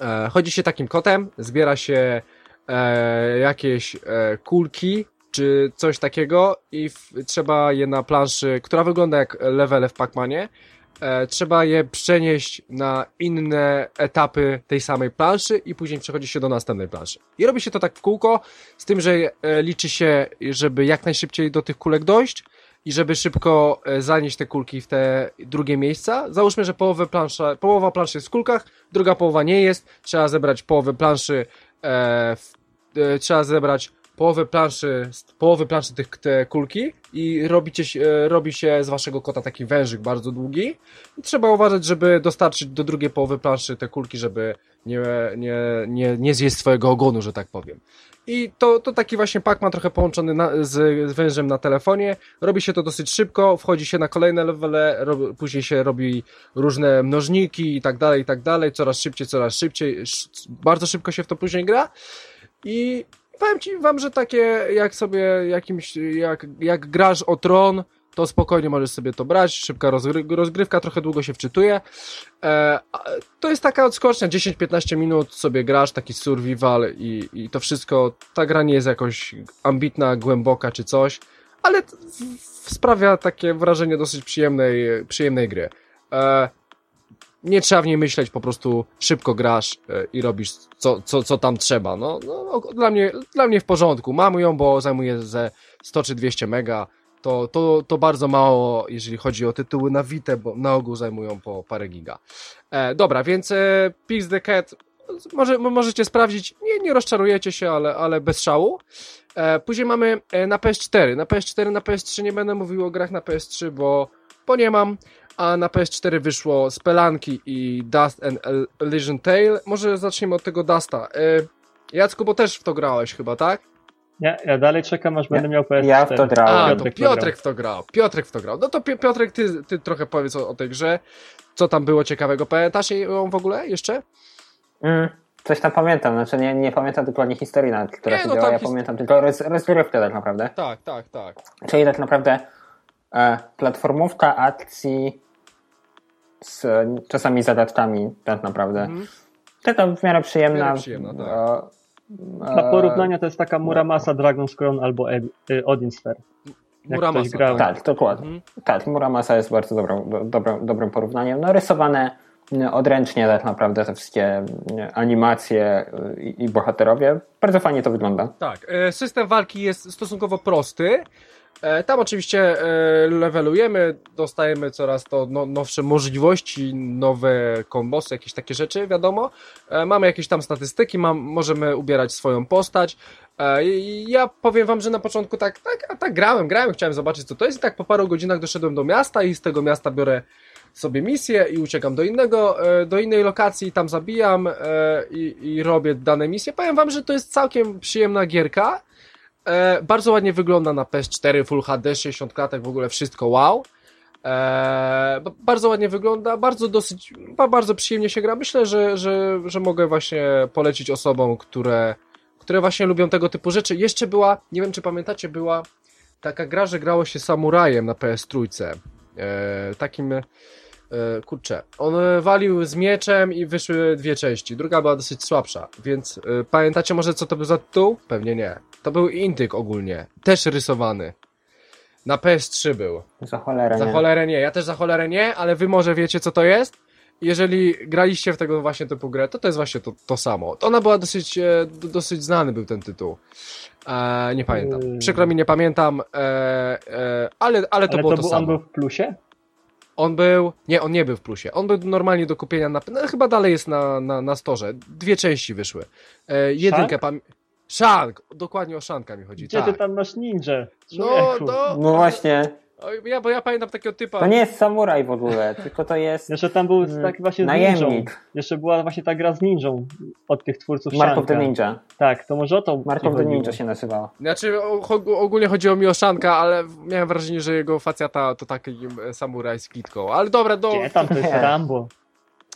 E, chodzi się takim kotem, zbiera się e, jakieś e, kulki, czy coś takiego i w, trzeba je na planszy, która wygląda jak levele w Pac-Manie, e, trzeba je przenieść na inne etapy tej samej planszy i później przechodzi się do następnej planszy. I robi się to tak w kółko, z tym, że e, liczy się, żeby jak najszybciej do tych kulek dojść i żeby szybko e, zanieść te kulki w te drugie miejsca. Załóżmy, że połowę plansza, połowa planszy jest w kulkach, druga połowa nie jest. Trzeba zebrać połowę planszy, e, w, e, trzeba zebrać połowę planszy, z połowy planszy tych te kulki i robicie, e, robi się z waszego kota taki wężyk bardzo długi. I trzeba uważać, żeby dostarczyć do drugiej połowy planszy te kulki, żeby nie, nie, nie, nie zjeść swojego ogonu, że tak powiem. I to, to taki właśnie Pac-Man trochę połączony na, z, z wężem na telefonie. Robi się to dosyć szybko, wchodzi się na kolejne levele, rob, później się robi różne mnożniki i tak dalej, i tak dalej. Coraz szybciej, coraz szybciej. Sz, bardzo szybko się w to później gra. I powiem ci wam, że takie jak sobie jakimś, jak, jak grasz o tron, to spokojnie możesz sobie to brać. Szybka rozgry rozgrywka, trochę długo się wczytuje. E, to jest taka odskocznia, 10-15 minut sobie grasz, taki survival i, i to wszystko. Ta gra nie jest jakoś ambitna, głęboka czy coś, ale sprawia takie wrażenie dosyć przyjemnej, przyjemnej gry. E, nie trzeba w niej myśleć, po prostu szybko grasz e, i robisz co, co, co tam trzeba. No, no, dla, mnie, dla mnie w porządku. Mam ją, bo zajmuje ze 100 czy 200 mega. To, to, to bardzo mało, jeżeli chodzi o tytuły na Vita, bo na ogół zajmują po parę giga. E, dobra, więc e, Pix the Cat może, mo- możecie sprawdzić, nie, nie rozczarujecie się, ale, ale bez szału. E, później mamy e, na PS4. Na PS4, na PS3 nie będę mówił o grach na PS3, bo, bo nie mam. A na PS4 wyszło Spelanki i Dust and Elysian Tale. Może zaczniemy od tego Dusta. E, Jacku, bo też w to grałeś chyba, tak? Ja, ja dalej czekam, aż będę miał PS4. Ja w to grałem. A, to Piotrek Piotrek, to w to grał. Piotrek w to grał. No to Pi- Piotrek, ty, ty trochę powiedz o, o tej grze. Co tam było ciekawego? Pamiętasz ją w ogóle jeszcze? Mm, coś tam pamiętam, znaczy nie, nie pamiętam dokładnie historii, na która Nie, się no działa, ja his- pamiętam tylko roz, rozgrywkę tak naprawdę. Tak, tak, tak. Czyli tak naprawdę e, platformówka akcji z e, czasami zadatkami tak naprawdę. Mhm. Taka w miarę przyjemna. W miarę przyjemna, tak. e, Dla e, porównania to jest taka Muramasa, Dragon's Crown albo y, Odin Sphere. Jak Muramasa, grał. Tak, dokładnie. Mhm. Tak, Muramasa jest bardzo dobrą, do, dobrą, dobrym porównaniem. No rysowane odręcznie tak naprawdę te wszystkie animacje i, i bohaterowie. Bardzo fajnie to wygląda. Tak, e, system walki jest stosunkowo prosty. E, Tam oczywiście e, levelujemy, dostajemy coraz to no, nowsze możliwości, nowe kombosy, jakieś takie rzeczy, wiadomo. E, Mamy jakieś tam statystyki, mam, możemy ubierać swoją postać. Ja powiem wam, że na początku tak, tak, tak grałem, grałem, chciałem zobaczyć co to jest i tak po paru godzinach doszedłem do miasta i z tego miasta biorę sobie misję i uciekam do innego, do innej lokacji, tam zabijam i, i robię dane misje. Powiem wam, że to jest całkiem przyjemna gierka. E, bardzo ładnie wygląda na PS4, Full HD, 60 klatek, w ogóle wszystko wow. E, ba- bardzo ładnie wygląda, bardzo dosyć, ba- bardzo przyjemnie się gra. Myślę, że, że, że mogę właśnie polecić osobom, które, które właśnie lubią tego typu rzeczy. Jeszcze była, nie wiem czy pamiętacie, była taka gra, że grało się samurajem na PS3. E, takim, kurczę, on e, walił z mieczem i wyszły dwie części. Druga była dosyć słabsza, więc e, pamiętacie może co to był za tytuł? Pewnie nie. To był indyk ogólnie, też rysowany. Na PS3 był. Za cholerę. Za nie. cholerę nie. Ja też za cholerę nie, ale wy może wiecie co to jest. Jeżeli graliście w tego właśnie typu grę, to to jest właśnie to, to samo. Ona była dosyć, e, dosyć znany był ten tytuł. E, nie pamiętam. Przykro mi, nie pamiętam, e, e, ale, ale to Ale było to to, był, samo. on był w plusie? On był, nie, on nie był w plusie. On był normalnie do kupienia na, no, chyba dalej jest na, na, na storze. Dwie części wyszły. E, jedynkę pam... Shank! Dokładnie o Shanka mi chodzi, Gdzie tak. ty tam masz ninja? No, Człowieku. no, No właśnie, ja, bo ja pamiętam takiego typa. to nie jest samuraj w ogóle, tylko to jest Jeszcze tam był Mm, taki właśnie z ninją. najemnik. Jeszcze była właśnie ta gra z ninją od tych twórców Mark of the. Ninja. Tak, to może o to Mark of the. Ninja się nazywało. Znaczy, ogólnie chodziło mi o Shanka, ale miałem wrażenie, że jego facjata to taki e, samuraj z kitką. Ale dobra, do Gdzie tam to jest. Rambo?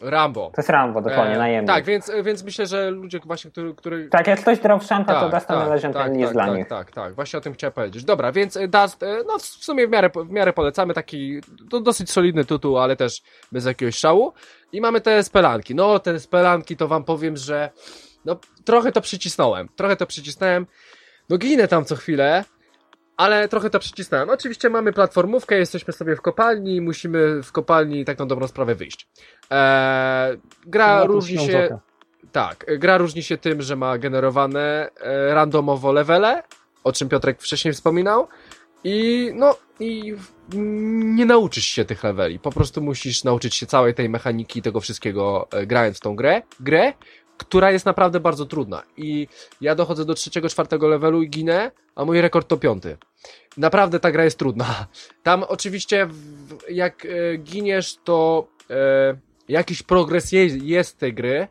Rambo. To jest Rambo, dokładnie, E, najemnik. Tak, więc, więc myślę, że ludzie właśnie, który... który... Tak, jak ktoś grał w Shanka, to tak, Dust tak, Legend tak, jest tak, dla tak, nich. Tak, tak, właśnie o tym chciałem powiedzieć. Dobra, więc e, Dust, e, no w sumie w miarę, w miarę polecamy, taki to dosyć solidny tytuł, ale też bez jakiegoś szału. I mamy te spelanki. No, te spelanki to wam powiem, że no trochę to przycisnąłem, trochę to przycisnąłem. No ginę tam co chwilę, ale trochę to przycisnąłem. Oczywiście mamy platformówkę, jesteśmy sobie w kopalni, musimy w kopalni tak na dobrą sprawę wyjść. Eee, gra No, różni się... Tak, gra różni się tym, że ma generowane e, randomowo levele, o czym Piotrek wcześniej wspominał. I no, i nie nauczysz się tych leveli. Po prostu musisz nauczyć się całej tej mechaniki, tego wszystkiego, e, grając w tą grę. Grę, która jest naprawdę bardzo trudna. I ja dochodzę do trzeciego, czwartego levelu i ginę, a mój rekord to piąty. Naprawdę ta gra jest trudna. Tam oczywiście, jak e, giniesz, to e, jakiś progres je, jest tej gry,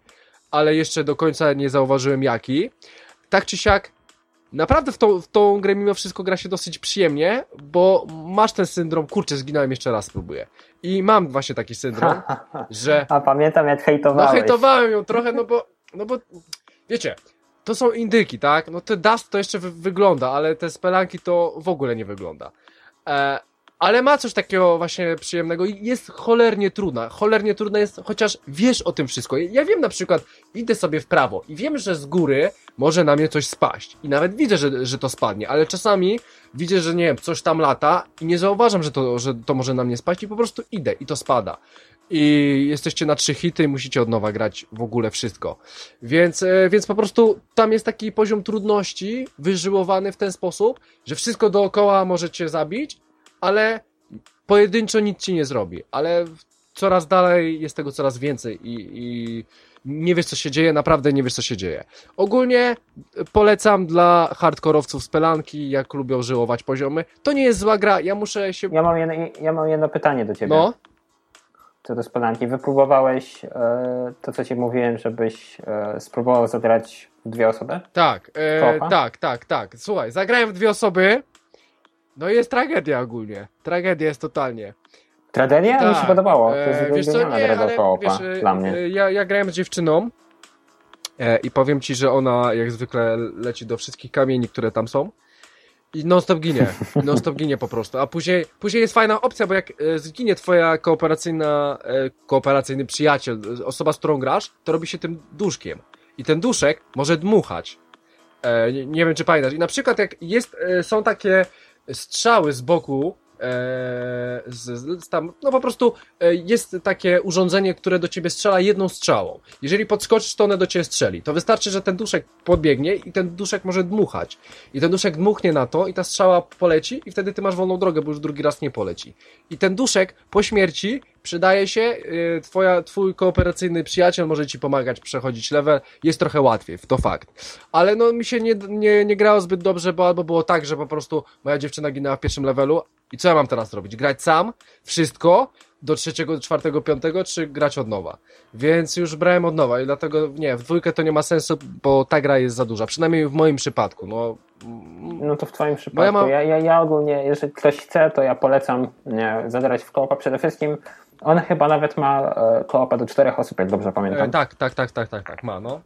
ale jeszcze do końca nie zauważyłem jaki. Tak czy siak, naprawdę w tą, w tą grę mimo wszystko gra się dosyć przyjemnie, bo masz ten syndrom, kurczę, zginąłem jeszcze raz, spróbuję. I mam właśnie taki syndrom, że A pamiętam jak no hejtowałeś. hejtowałem ją trochę, no bo, no bo, wiecie, to są indyki, tak? No te Dust to jeszcze wy wygląda, ale te spelanki to w ogóle nie wygląda. E, ale ma coś takiego właśnie przyjemnego i jest cholernie trudna. Cholernie trudna jest, chociaż wiesz o tym wszystko. Ja wiem na przykład, idę sobie w prawo i wiem, że z góry może na mnie coś spaść. I nawet widzę, że, że to spadnie, ale czasami widzę, że nie wiem, coś tam lata i nie zauważam, że to, że to może na mnie spaść i po prostu idę i to spada. I jesteście na trzy hity i musicie od nowa grać w ogóle wszystko. Więc, e, więc po prostu tam jest taki poziom trudności wyżyłowany w ten sposób, że wszystko dookoła możecie zabić, ale pojedynczo nic ci nie zrobi. Ale coraz dalej jest tego coraz więcej i, i nie wiesz co się dzieje, naprawdę nie wiesz co się dzieje. Ogólnie polecam dla hardkorowców spelanki, jak lubią żyłować poziomy. To nie jest zła gra, ja muszę się... Ja mam, jedno, ja mam jedno pytanie do ciebie. No, do spelanki. Wypróbowałeś e, to, co ci mówiłem, żebyś e, spróbował zagrać w dwie osoby? tak, e, tak, tak, tak. Słuchaj, zagrałem w dwie osoby, no i jest tragedia ogólnie. Tragedia jest totalnie. Tragedia? Mi się Tak, podobało. To e, jest wiesz co, nie, ale koopa wiesz, dla mnie. e, Ja, ja grałem z dziewczyną e, i powiem ci, że ona jak zwykle leci do wszystkich kamieni, które tam są i non stop ginie, non stop ginie po prostu, a później, później jest fajna opcja, bo jak e, zginie twoja kooperacyjna, e, kooperacyjny przyjaciel, e, osoba, z którą grasz, to robi się tym duszkiem i ten duszek może dmuchać. Nie, wiem, czy pamiętasz. I na przykład jak jest, są takie strzały z boku, z, z tam, no po prostu e, jest takie urządzenie, które do ciebie strzela jedną strzałą. Jeżeli podskoczysz, to one do ciebie strzeli. To wystarczy, że ten duszek podbiegnie i ten duszek może dmuchać. I ten duszek dmuchnie na to i ta strzała poleci i wtedy ty masz wolną drogę, bo już drugi raz nie poleci. I ten duszek po śmierci przydaje się, y, twoja, twój kooperacyjny przyjaciel może ci pomagać przechodzić level, jest trochę łatwiej, to fakt. Ale no mi się nie, nie, nie grało zbyt dobrze, bo albo było tak, że po prostu moja dziewczyna ginęła w pierwszym levelu i co ja mam teraz robić? Grać sam? Wszystko? Do trzeciego, czwartego, piątego, czy grać od nowa? Więc już brałem od nowa i dlatego nie, w dwójkę to nie ma sensu, bo ta gra jest za duża, przynajmniej w moim przypadku, no... No to w twoim przypadku. Ja mam- ja, ja, ja ogólnie, jeżeli ktoś chce, to ja polecam nie, zagrać w koopa przede wszystkim. On chyba nawet ma e, koopa do czterech osób, jak dobrze pamiętam. E, tak, tak, tak, tak, tak, tak, ma, no.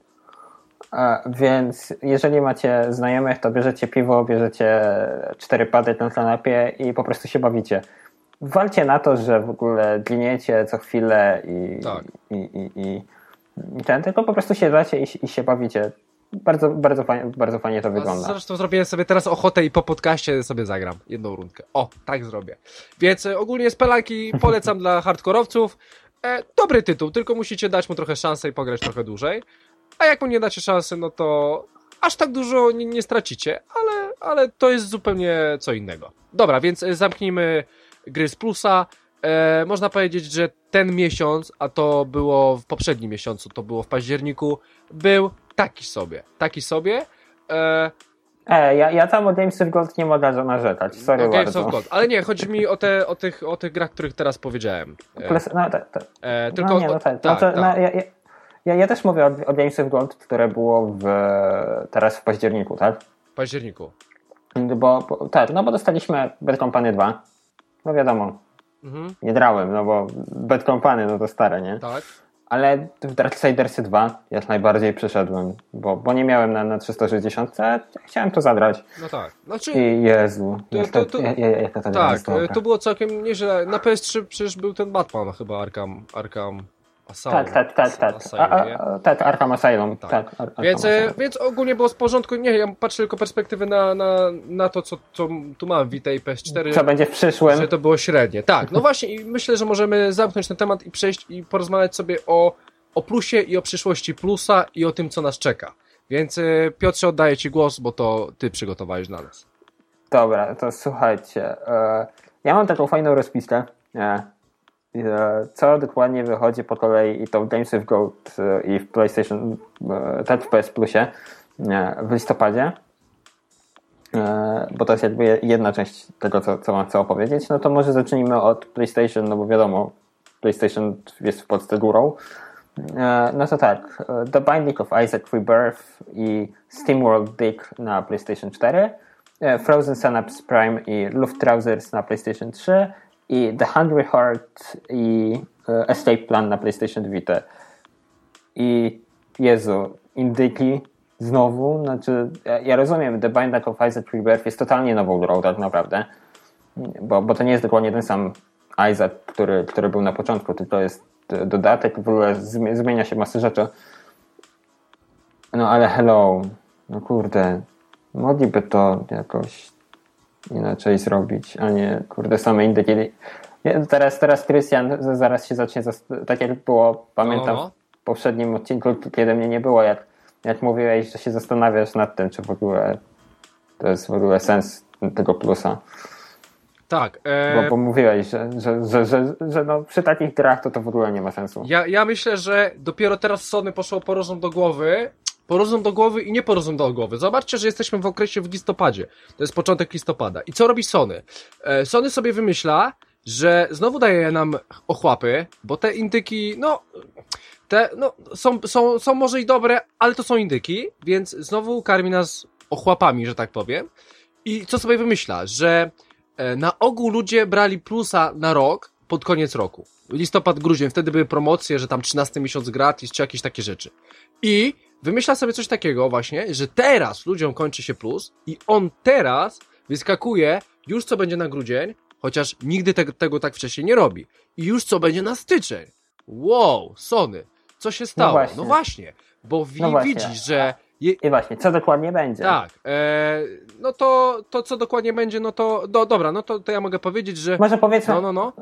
Więc jeżeli macie znajomych, to bierzecie piwo, bierzecie cztery pady na kanapie i po prostu się bawicie. Walcie na to, że w ogóle giniecie co chwilę i, Tak. i, i, i, i ten, tylko po prostu siadacie i, i się bawicie. Bardzo, bardzo, fajnie, bardzo fajnie to A wygląda. Zresztą zrobię sobie teraz ochotę i po podcaście sobie zagram jedną rundkę. O, tak zrobię. Więc e, ogólnie spelanki polecam dla hardkorowców. E, dobry tytuł, tylko musicie dać mu trochę szansę i pograć trochę dłużej. A jak mu nie dacie szansy, no to aż tak dużo nie, nie stracicie, ale, ale to jest zupełnie co innego. Dobra, więc e, zamknijmy gry z plusa e, można powiedzieć, że ten miesiąc, a to było w poprzednim miesiącu, to było w październiku, był taki sobie. Taki sobie. E, E, ja, ja tam o Games of Gold nie mogę narzekać, sorry no, Games bardzo. of Gold. Ale nie, chodzi mi o, te, o, tych, o tych grach, których teraz powiedziałem. E, Plus, no, to, to, e, tylko, no nie, no tak. znaczy, tak. No, ja, ja, ja, ja też mówię o, o Games of Gold, które było w, teraz w październiku, tak? w październiku. Bo, bo tak, no bo dostaliśmy Bad Company 2. No wiadomo, Mhm, nie drałem, no bo Bad Company no to stare, nie? tak. Ale w Darksidersy 2 jak najbardziej przeszedłem, bo, bo nie miałem na, na 360, a chciałem to zadrać. No tak. Znaczy, I Jezu, To- jak to, to- to- to tak, e, to było całkiem nieźle. Na PS3 przecież był ten Batman chyba Arkham, Arkham Asylum. Tak, tak, tak, tak. Asylum, A, a, tak, Arkham Asylum. Tak. Tak. Ar- Arkham Więc, e, Asylum. więc ogólnie było w porządku. Nie, ja patrzę tylko perspektywy na, na, na to, co, co tu mam w i PS4. Co będzie w przyszłym? że to było średnie. Tak, no właśnie i myślę, że możemy zamknąć ten temat i przejść i porozmawiać sobie o, o plusie i o przyszłości plusa i o tym, co nas czeka. Więc e, Piotrze, oddaję Ci głos, bo to Ty przygotowałeś dla nas. Dobra, to słuchajcie. E, ja mam taką fajną rozpiskę. E, co dokładnie wychodzi po kolei i to w Games of Gold e, i w PlayStation, tak w PS Plusie w listopadzie. Bo to jest jakby je- jedna część tego, co, co mam chcę opowiedzieć. No to może zacznijmy od PlayStation, no bo wiadomo, PlayStation jest w Polsce górą. No to tak, The Binding of Isaac Rebirth i SteamWorld Dig na PlayStation 4, e, Frozen Synapse Prime i Luftrausers na PlayStation 3 i The Hungry Heart i e, Escape Plan na PlayStation Vita. I Jezu, indyki znowu, znaczy ja, ja rozumiem, The Binding of Isaac Rebirth jest totalnie nową grą tak naprawdę, bo, bo to nie jest dokładnie ten sam Isaac, który, który był na początku, tylko jest e, dodatek, w ogóle zmi- zmienia się masę rzeczy. No ale hello, no kurde, mogliby to jakoś inaczej zrobić, a nie kurde same indyki. Teraz, teraz Krystian zaraz się zacznie, tak jak było, pamiętam No, no. w poprzednim odcinku, kiedy mnie nie było, jak, jak mówiłeś, że się zastanawiasz nad tym, czy w ogóle to jest w ogóle sens tego plusa. Tak, e, Bo, bo mówiłeś, że, że, że, że, że no, przy takich grach to to w ogóle nie ma sensu. ja, ja myślę, że dopiero teraz Sony poszło po rozum do głowy, po rozum do głowy i nie po rozum do głowy. Zobaczcie, że jesteśmy w okresie w listopadzie. To jest początek listopada. I co robi Sony? E, Sony sobie wymyśla, że znowu daje nam ochłapy, bo te indyki, no, te, no, są, są, są może i dobre, ale to są indyki, więc znowu karmi nas ochłapami, że tak powiem. I co sobie wymyśla, że e, na ogół ludzie brali plusa na rok pod koniec roku. Listopad, grudzień, wtedy były promocje, że tam 13 miesiąc gratis, czy jakieś takie rzeczy. I wymyśla sobie coś takiego właśnie, że teraz ludziom kończy się plus i on teraz wyskakuje już co będzie na grudzień, chociaż nigdy te, tego tak wcześniej nie robi. I już co będzie na styczeń. Wow, Sony, co się stało? właśnie. No właśnie, bo wi- No właśnie. widzisz, że je, I właśnie, co dokładnie będzie? tak, e, no to, to co dokładnie będzie, no to, do, dobra, no to, to ja mogę powiedzieć, że, Może powiedzmy, no, no, no,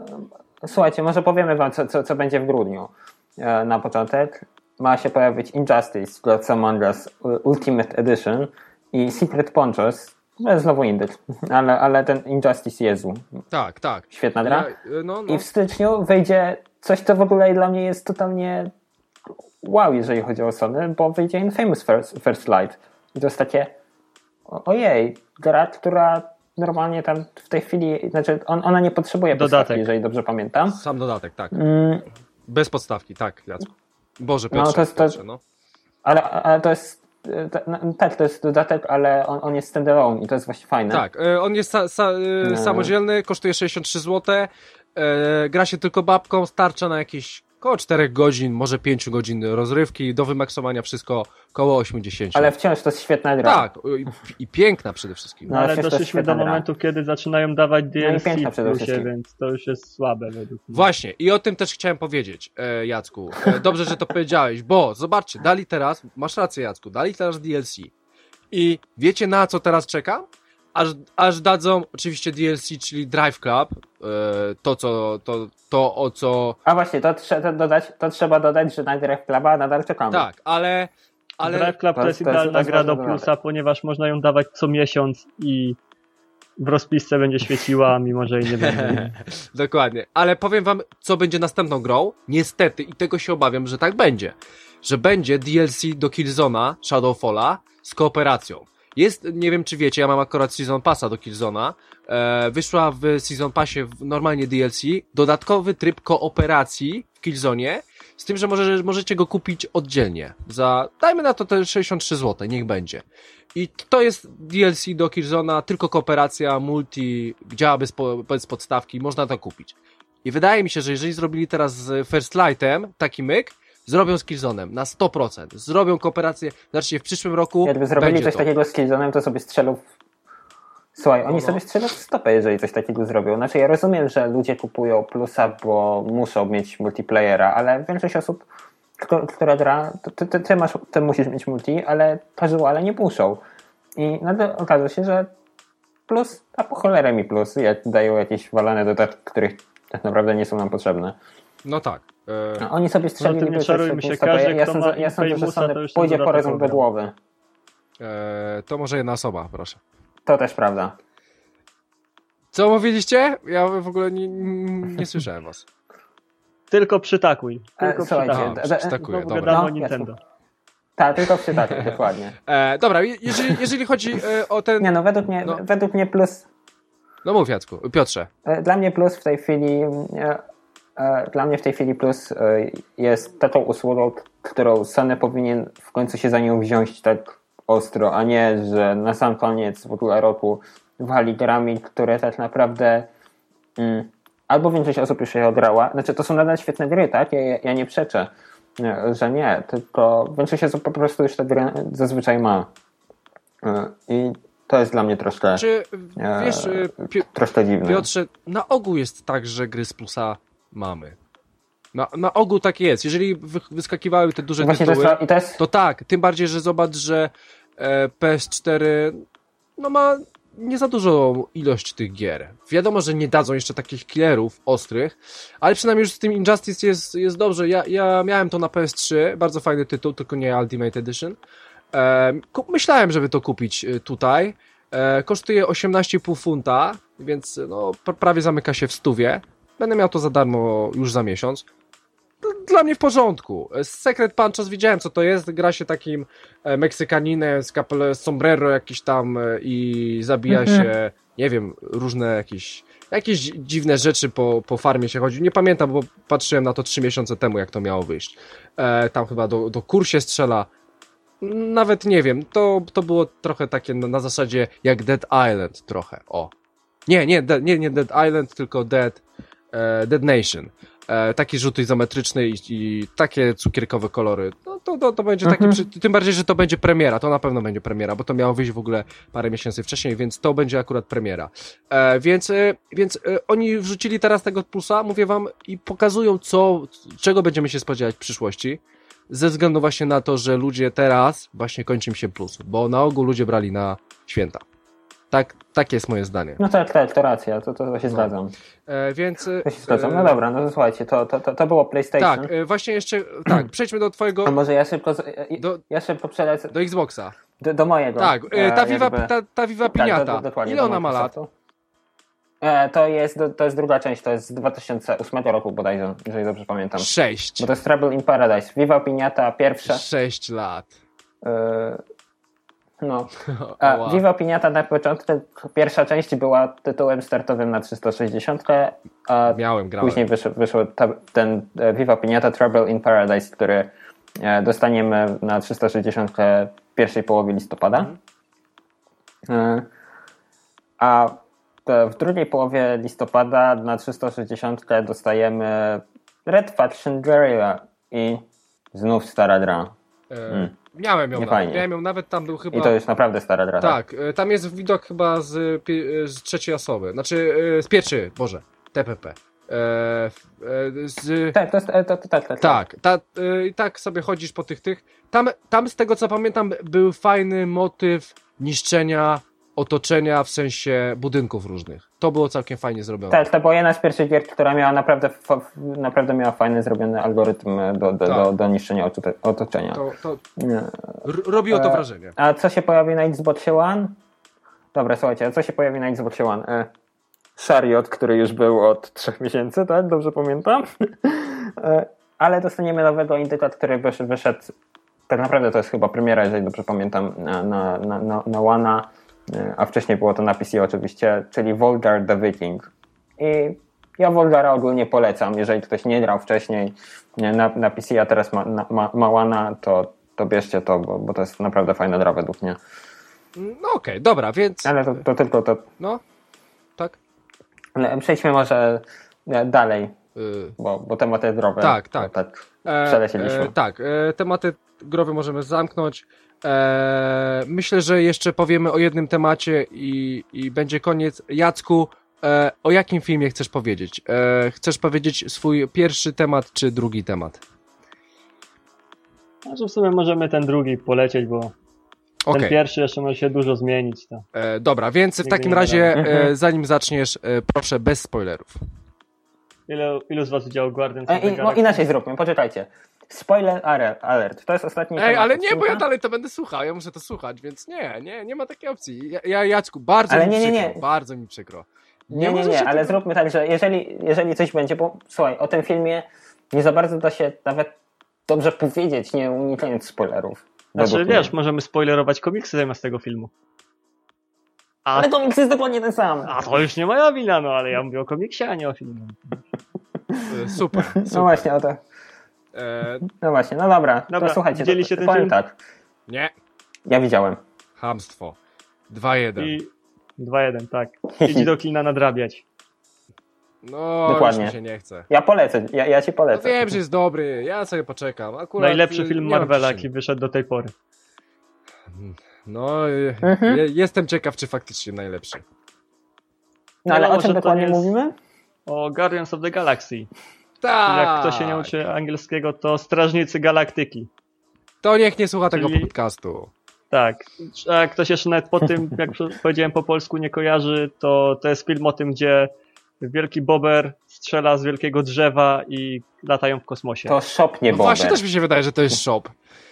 słuchajcie, może powiemy wam, co, co, co będzie w grudniu. E, Na początek ma się pojawić Injustice Gods Among Us Ultimate Edition i Secret Ponchos. No, znowu indyk, ale, ale ten Injustice Jezu. tak, tak. Świetna gra. Ja, no, no. I w styczniu wyjdzie coś, co w ogóle dla mnie jest totalnie wow, jeżeli chodzi o Sony, bo wyjdzie Infamous First, First Light. I to jest takie ojej, gra, która normalnie tam w tej chwili, znaczy on, ona nie potrzebuje Dodatek. podstawki, jeżeli dobrze pamiętam. Sam dodatek, tak. Mm, Bez podstawki, tak, Jacku. Boże, No, Piotrze, to jest- to- Piotrze, no. ale, ale to jest e, no, tak, to jest dodatek, ale on, on jest standalone i to jest właśnie fajne. Tak, e, on jest sa, sa, e, No. samodzielny, kosztuje 63 zł, gra się tylko babką, starcza na jakieś koło 4 godzin, może 5 godzin rozrywki, do wymaksowania wszystko koło 80. Ale wciąż to jest świetna gra. Tak, i, i piękna przede wszystkim. No, No, ale doszliśmy do świetna gra. momentu, kiedy zaczynają dawać DLC przede plusie, wszystkim. więc to już jest słabe według mnie. Właśnie, i o tym też chciałem powiedzieć, e, Jacku. E, dobrze, że to powiedziałeś, bo zobaczcie, dali teraz, masz rację, Jacku, dali teraz DLC. I wiecie na co teraz czekam? Aż, aż dadzą oczywiście DLC, czyli Drive Club, e, to, co, to, to o co. A właśnie, to, trze- to, dodać, to trzeba dodać, że na grę w Cluba nadal czekamy. Tak, ale. ale Drive Club to to jest- idealna jest gra do plusa, ponieważ można ją dawać co miesiąc i w rozpisce będzie świeciła, mimo że jej nie będzie. Dokładnie. Ale powiem wam, co będzie następną grą. Niestety, i tego się obawiam, że tak będzie. Że będzie DLC do Killzona, Shadowfalla, z kooperacją. Jest, nie wiem czy wiecie, ja mam akurat Season Passa do Killzona. E, wyszła w Season Passie w, normalnie DLC dodatkowy tryb kooperacji w Killzonie, z tym, że może, możecie go kupić oddzielnie. Za, dajmy na to te 63 zł, niech będzie. I to jest DLC do Killzona, tylko kooperacja, multi, działa bez, bez podstawki, można to kupić. I wydaje mi się, że jeżeli zrobili teraz z First Lightem taki myk, zrobią z Killzonem na 100%. Zrobią kooperację, znaczy w przyszłym roku Jakby zrobili coś to. takiego z Killzone'em, to sobie strzelą. Słuchaj, oni No. sobie strzelą w stopę, jeżeli coś takiego zrobią. Znaczy ja rozumiem, że ludzie kupują plusa, bo muszą mieć multiplayera, ale większość osób, która gra, to ty, ty, ty, masz, ty musisz mieć multi, ale casuale nie muszą. I nagle okaże się, że plus, a po cholerę mi plus, jak dają jakieś walane dodatki, których tak naprawdę nie są nam potrzebne. No tak. E, A Oni sobie strzelili No, nie czarujmy się, każdy, ja, kto sądzę, ma ja sądzę, że Sony pójdzie po rozum do głowy. e, to może jedna osoba, proszę. To też prawda. Co mówiliście? Ja w ogóle nie, nie słyszałem was. Tylko przytakuj. E, Tylko słuchajcie, przytakuj. A, przytakuję, Znowu dobra. No, Nintendo. Tak, tylko cytacie, dokładnie. E, dobra, je- jeżeli, jeżeli chodzi e, o ten... Nie no, według mnie, No. według mnie plus, No mów Jacku, Piotrze. e, dla mnie plus w tej chwili, e, e, dla mnie w tej chwili plus e, jest taką usługą, którą Sony powinien w końcu się za nią wziąć tak ostro, a nie, że na sam koniec w ogóle roku wali grami, które tak naprawdę mm, albo większość osób już je odrała, znaczy to są nadal świetne gry, tak? Ja, ja- nie przeczę, nie, że nie, tylko większość osób po prostu już te gry zazwyczaj ma. E, I to jest dla mnie troszkę, Czy e, wiesz, e, troszkę dziwne. Piotrze, na ogół jest tak, że gry z plusa mamy. Na, na ogół tak jest. Jeżeli wy, wyskakiwały te duże Właśnie to tytuły, to jest to tak, tym bardziej, że zobacz, że e, PS4 no ma nie za dużą ilość tych gier. Wiadomo, że nie dadzą jeszcze takich killerów ostrych, ale przynajmniej już z tym Injustice jest, jest dobrze. Ja, ja miałem to na PS3, bardzo fajny tytuł, tylko nie Ultimate Edition. E, myślałem, żeby to kupić e, tutaj. E, kosztuje 18,5 funta, więc no, pra- prawie zamyka się w stówie. Będę miał to za darmo już za miesiąc. Dla mnie w porządku. Secret Punchos widziałem co to jest. Gra się takim e, Meksykaninem z kapel sombrero jakiś tam e, i zabija Mhm. się, nie wiem, różne jakieś jakieś dzi- dziwne rzeczy po, po farmie się chodzi. Nie pamiętam, bo patrzyłem na to trzy miesiące temu, jak to miało wyjść. E, tam chyba do, do kur się strzela. Nawet nie wiem, to, to było trochę takie na, na zasadzie jak Dead Island trochę, o. Nie, nie, de, nie, nie Dead Island, tylko Dead, Dead Nation. E, taki rzut izometryczny i, i takie cukierkowe kolory. No to, to, to będzie taki, Mhm. przy, tym bardziej, że to będzie premiera, to na pewno będzie premiera, bo to miało wyjść w ogóle parę miesięcy wcześniej, więc to będzie akurat premiera. E, więc e, więc e, oni wrzucili teraz tego plusa, mówię wam, i pokazują co, czego będziemy się spodziewać w przyszłości ze względu właśnie na to, że ludzie teraz właśnie kończy im się plus, bo na ogół ludzie brali na święta. Tak, takie jest moje zdanie. No tak, tak, to racja, to, to, się zgadzam. E, więc. e, To się zgadzam. e, No dobra, no to słuchajcie, to, to, to, to było PlayStation. Tak, e, właśnie jeszcze. Tak, przejdźmy do twojego. A może ja szybko, z- ja- Do, ja szybko przelecę do Xboxa. do, do mojego. Tak, e, ta E, Viva, jakby- ta, ta Viva tak, Piniata. dokładnie, Ile ona ma lat? E, to, jest, to jest druga część, to jest z 2008 roku bodajże, jeżeli dobrze pamiętam. Sześć. Bo to jest Trouble in Paradise. Viva Piniata pierwsza. Sześć lat. E, no. A wow. Viva Piniata na początku, pierwsza część była tytułem startowym na 360, a Miałem, grałem. Później wyszedł, wyszedł ta, ten e, Viva Piniata Trouble in Paradise, który e, dostaniemy na 360 w pierwszej połowie listopada. E, A w drugiej połowie listopada na 360 dostajemy Red Faction Guerrilla i znów stara gra. E, Miałem ją Nie nawet. Miałem ją nawet tam był chyba. I to już naprawdę stara gra. Tak, e, tam jest widok chyba z, pi- z trzeciej osoby. Znaczy e, z pierwszej, Boże, TPP. E, e, z, Tak, to jest, e, to, to, tak, tak, Tak, ta, i tak sobie chodzisz po tych tych. Tam, tam z tego co pamiętam był fajny motyw niszczenia otoczenia w sensie budynków różnych. To było całkiem fajnie zrobione. Tak, to była jedna z pierwszych gier, która miała naprawdę, naprawdę miała fajny zrobiony algorytm do, do, Tak. do, do niszczenia otocze- otoczenia. To, to robiło to E, wrażenie. A co się pojawi na Xbox One? Dobra, słuchajcie, a co się pojawi na Xbox One? E, Chariot, który już był od trzech miesięcy, tak? Dobrze pamiętam. e, ale dostaniemy nowego indykat, który wysz- wyszedł. Tak naprawdę to jest chyba premiera, jeżeli dobrze pamiętam, na, na, na, na, a wcześniej było to na PC oczywiście, czyli Volgar the Viking. I ja Volgara ogólnie polecam. Jeżeli ktoś nie grał wcześniej nie, na, na PC, a teraz ma, na, ma, ma One, to, to bierzcie to, bo, bo to jest naprawdę fajna gra według mnie. No okej, dobra, więc... Ale to, to tylko to. No, tak? Przejdźmy może e, dalej, Y, bo, bo tematy zdrowe. Tak, tak. Tak. E, Przelecieliśmy. E, tak, e, tematy growe możemy zamknąć. E, myślę, że jeszcze powiemy o jednym temacie i, i będzie koniec. Jacku, e, o jakim filmie chcesz powiedzieć? E, chcesz powiedzieć swój pierwszy temat czy drugi temat? Znaczy w sumie możemy ten drugi polecieć, bo ten pierwszy jeszcze może się dużo zmienić. To. e, dobra, więc w takim razie, e, zanim zaczniesz, e, proszę bez spoilerów. Ilu, ilu z was widziało Guardians E, of the i, no, Galaxy? inaczej zróbmy, poczekajcie. Spoiler ale- alert. To jest ostatni Ej, temat ale nie, bo ja dalej to będę słuchał, ja muszę to słuchać, więc nie, nie, nie ma takiej opcji. Ja, ja Jacku, bardzo Ale mi nie, nie, przykro, nie. bardzo mi przykro. Nie, nie, nie, się ale tego- zróbmy tak, że jeżeli, jeżeli coś będzie, bo słuchaj, o tym filmie nie za bardzo da się nawet dobrze powiedzieć, nie unikając spoilerów. Znaczy wiesz, mnie. możemy spoilerować komiksy zamiast tego filmu. A, Ale komiks jest dokładnie ten sam. a to już nie moja wina, no ale ja mówię o komiksie, a nie o filmie. E, Super, No super. właśnie, o to. E, No właśnie, no dobra. Dobra, to słuchajcie, widzieliście to, ten powiem film? tak. nie, Ja widziałem. hamstwo. 2-1. I 2-1, tak. Idź do kina nadrabiać. No, Dokładnie. już mi się nie chce. Ja polecę, ja, ja ci No polecę. wiem, że jest dobry, ja sobie poczekam. Akurat, Najlepszy film Marvela, jaki wyszedł do tej pory. No, y, Mhm. je, jestem ciekaw, czy faktycznie najlepszy. No ale No, o może czym to dokładnie mówimy? O Guardians of the Galaxy. Tak. Jak kto się nie uczy angielskiego, to Strażnicy Galaktyki. To niech nie słucha tego Czyli- podcastu. Tak. A jak ktoś jeszcze nawet po tym, jak powiedziałem po polsku, nie kojarzy, to to jest film o tym, gdzie wielki bober strzela z wielkiego drzewa i latają w kosmosie. To shop nie No bober. właśnie, też mi się wydaje, że to jest shop.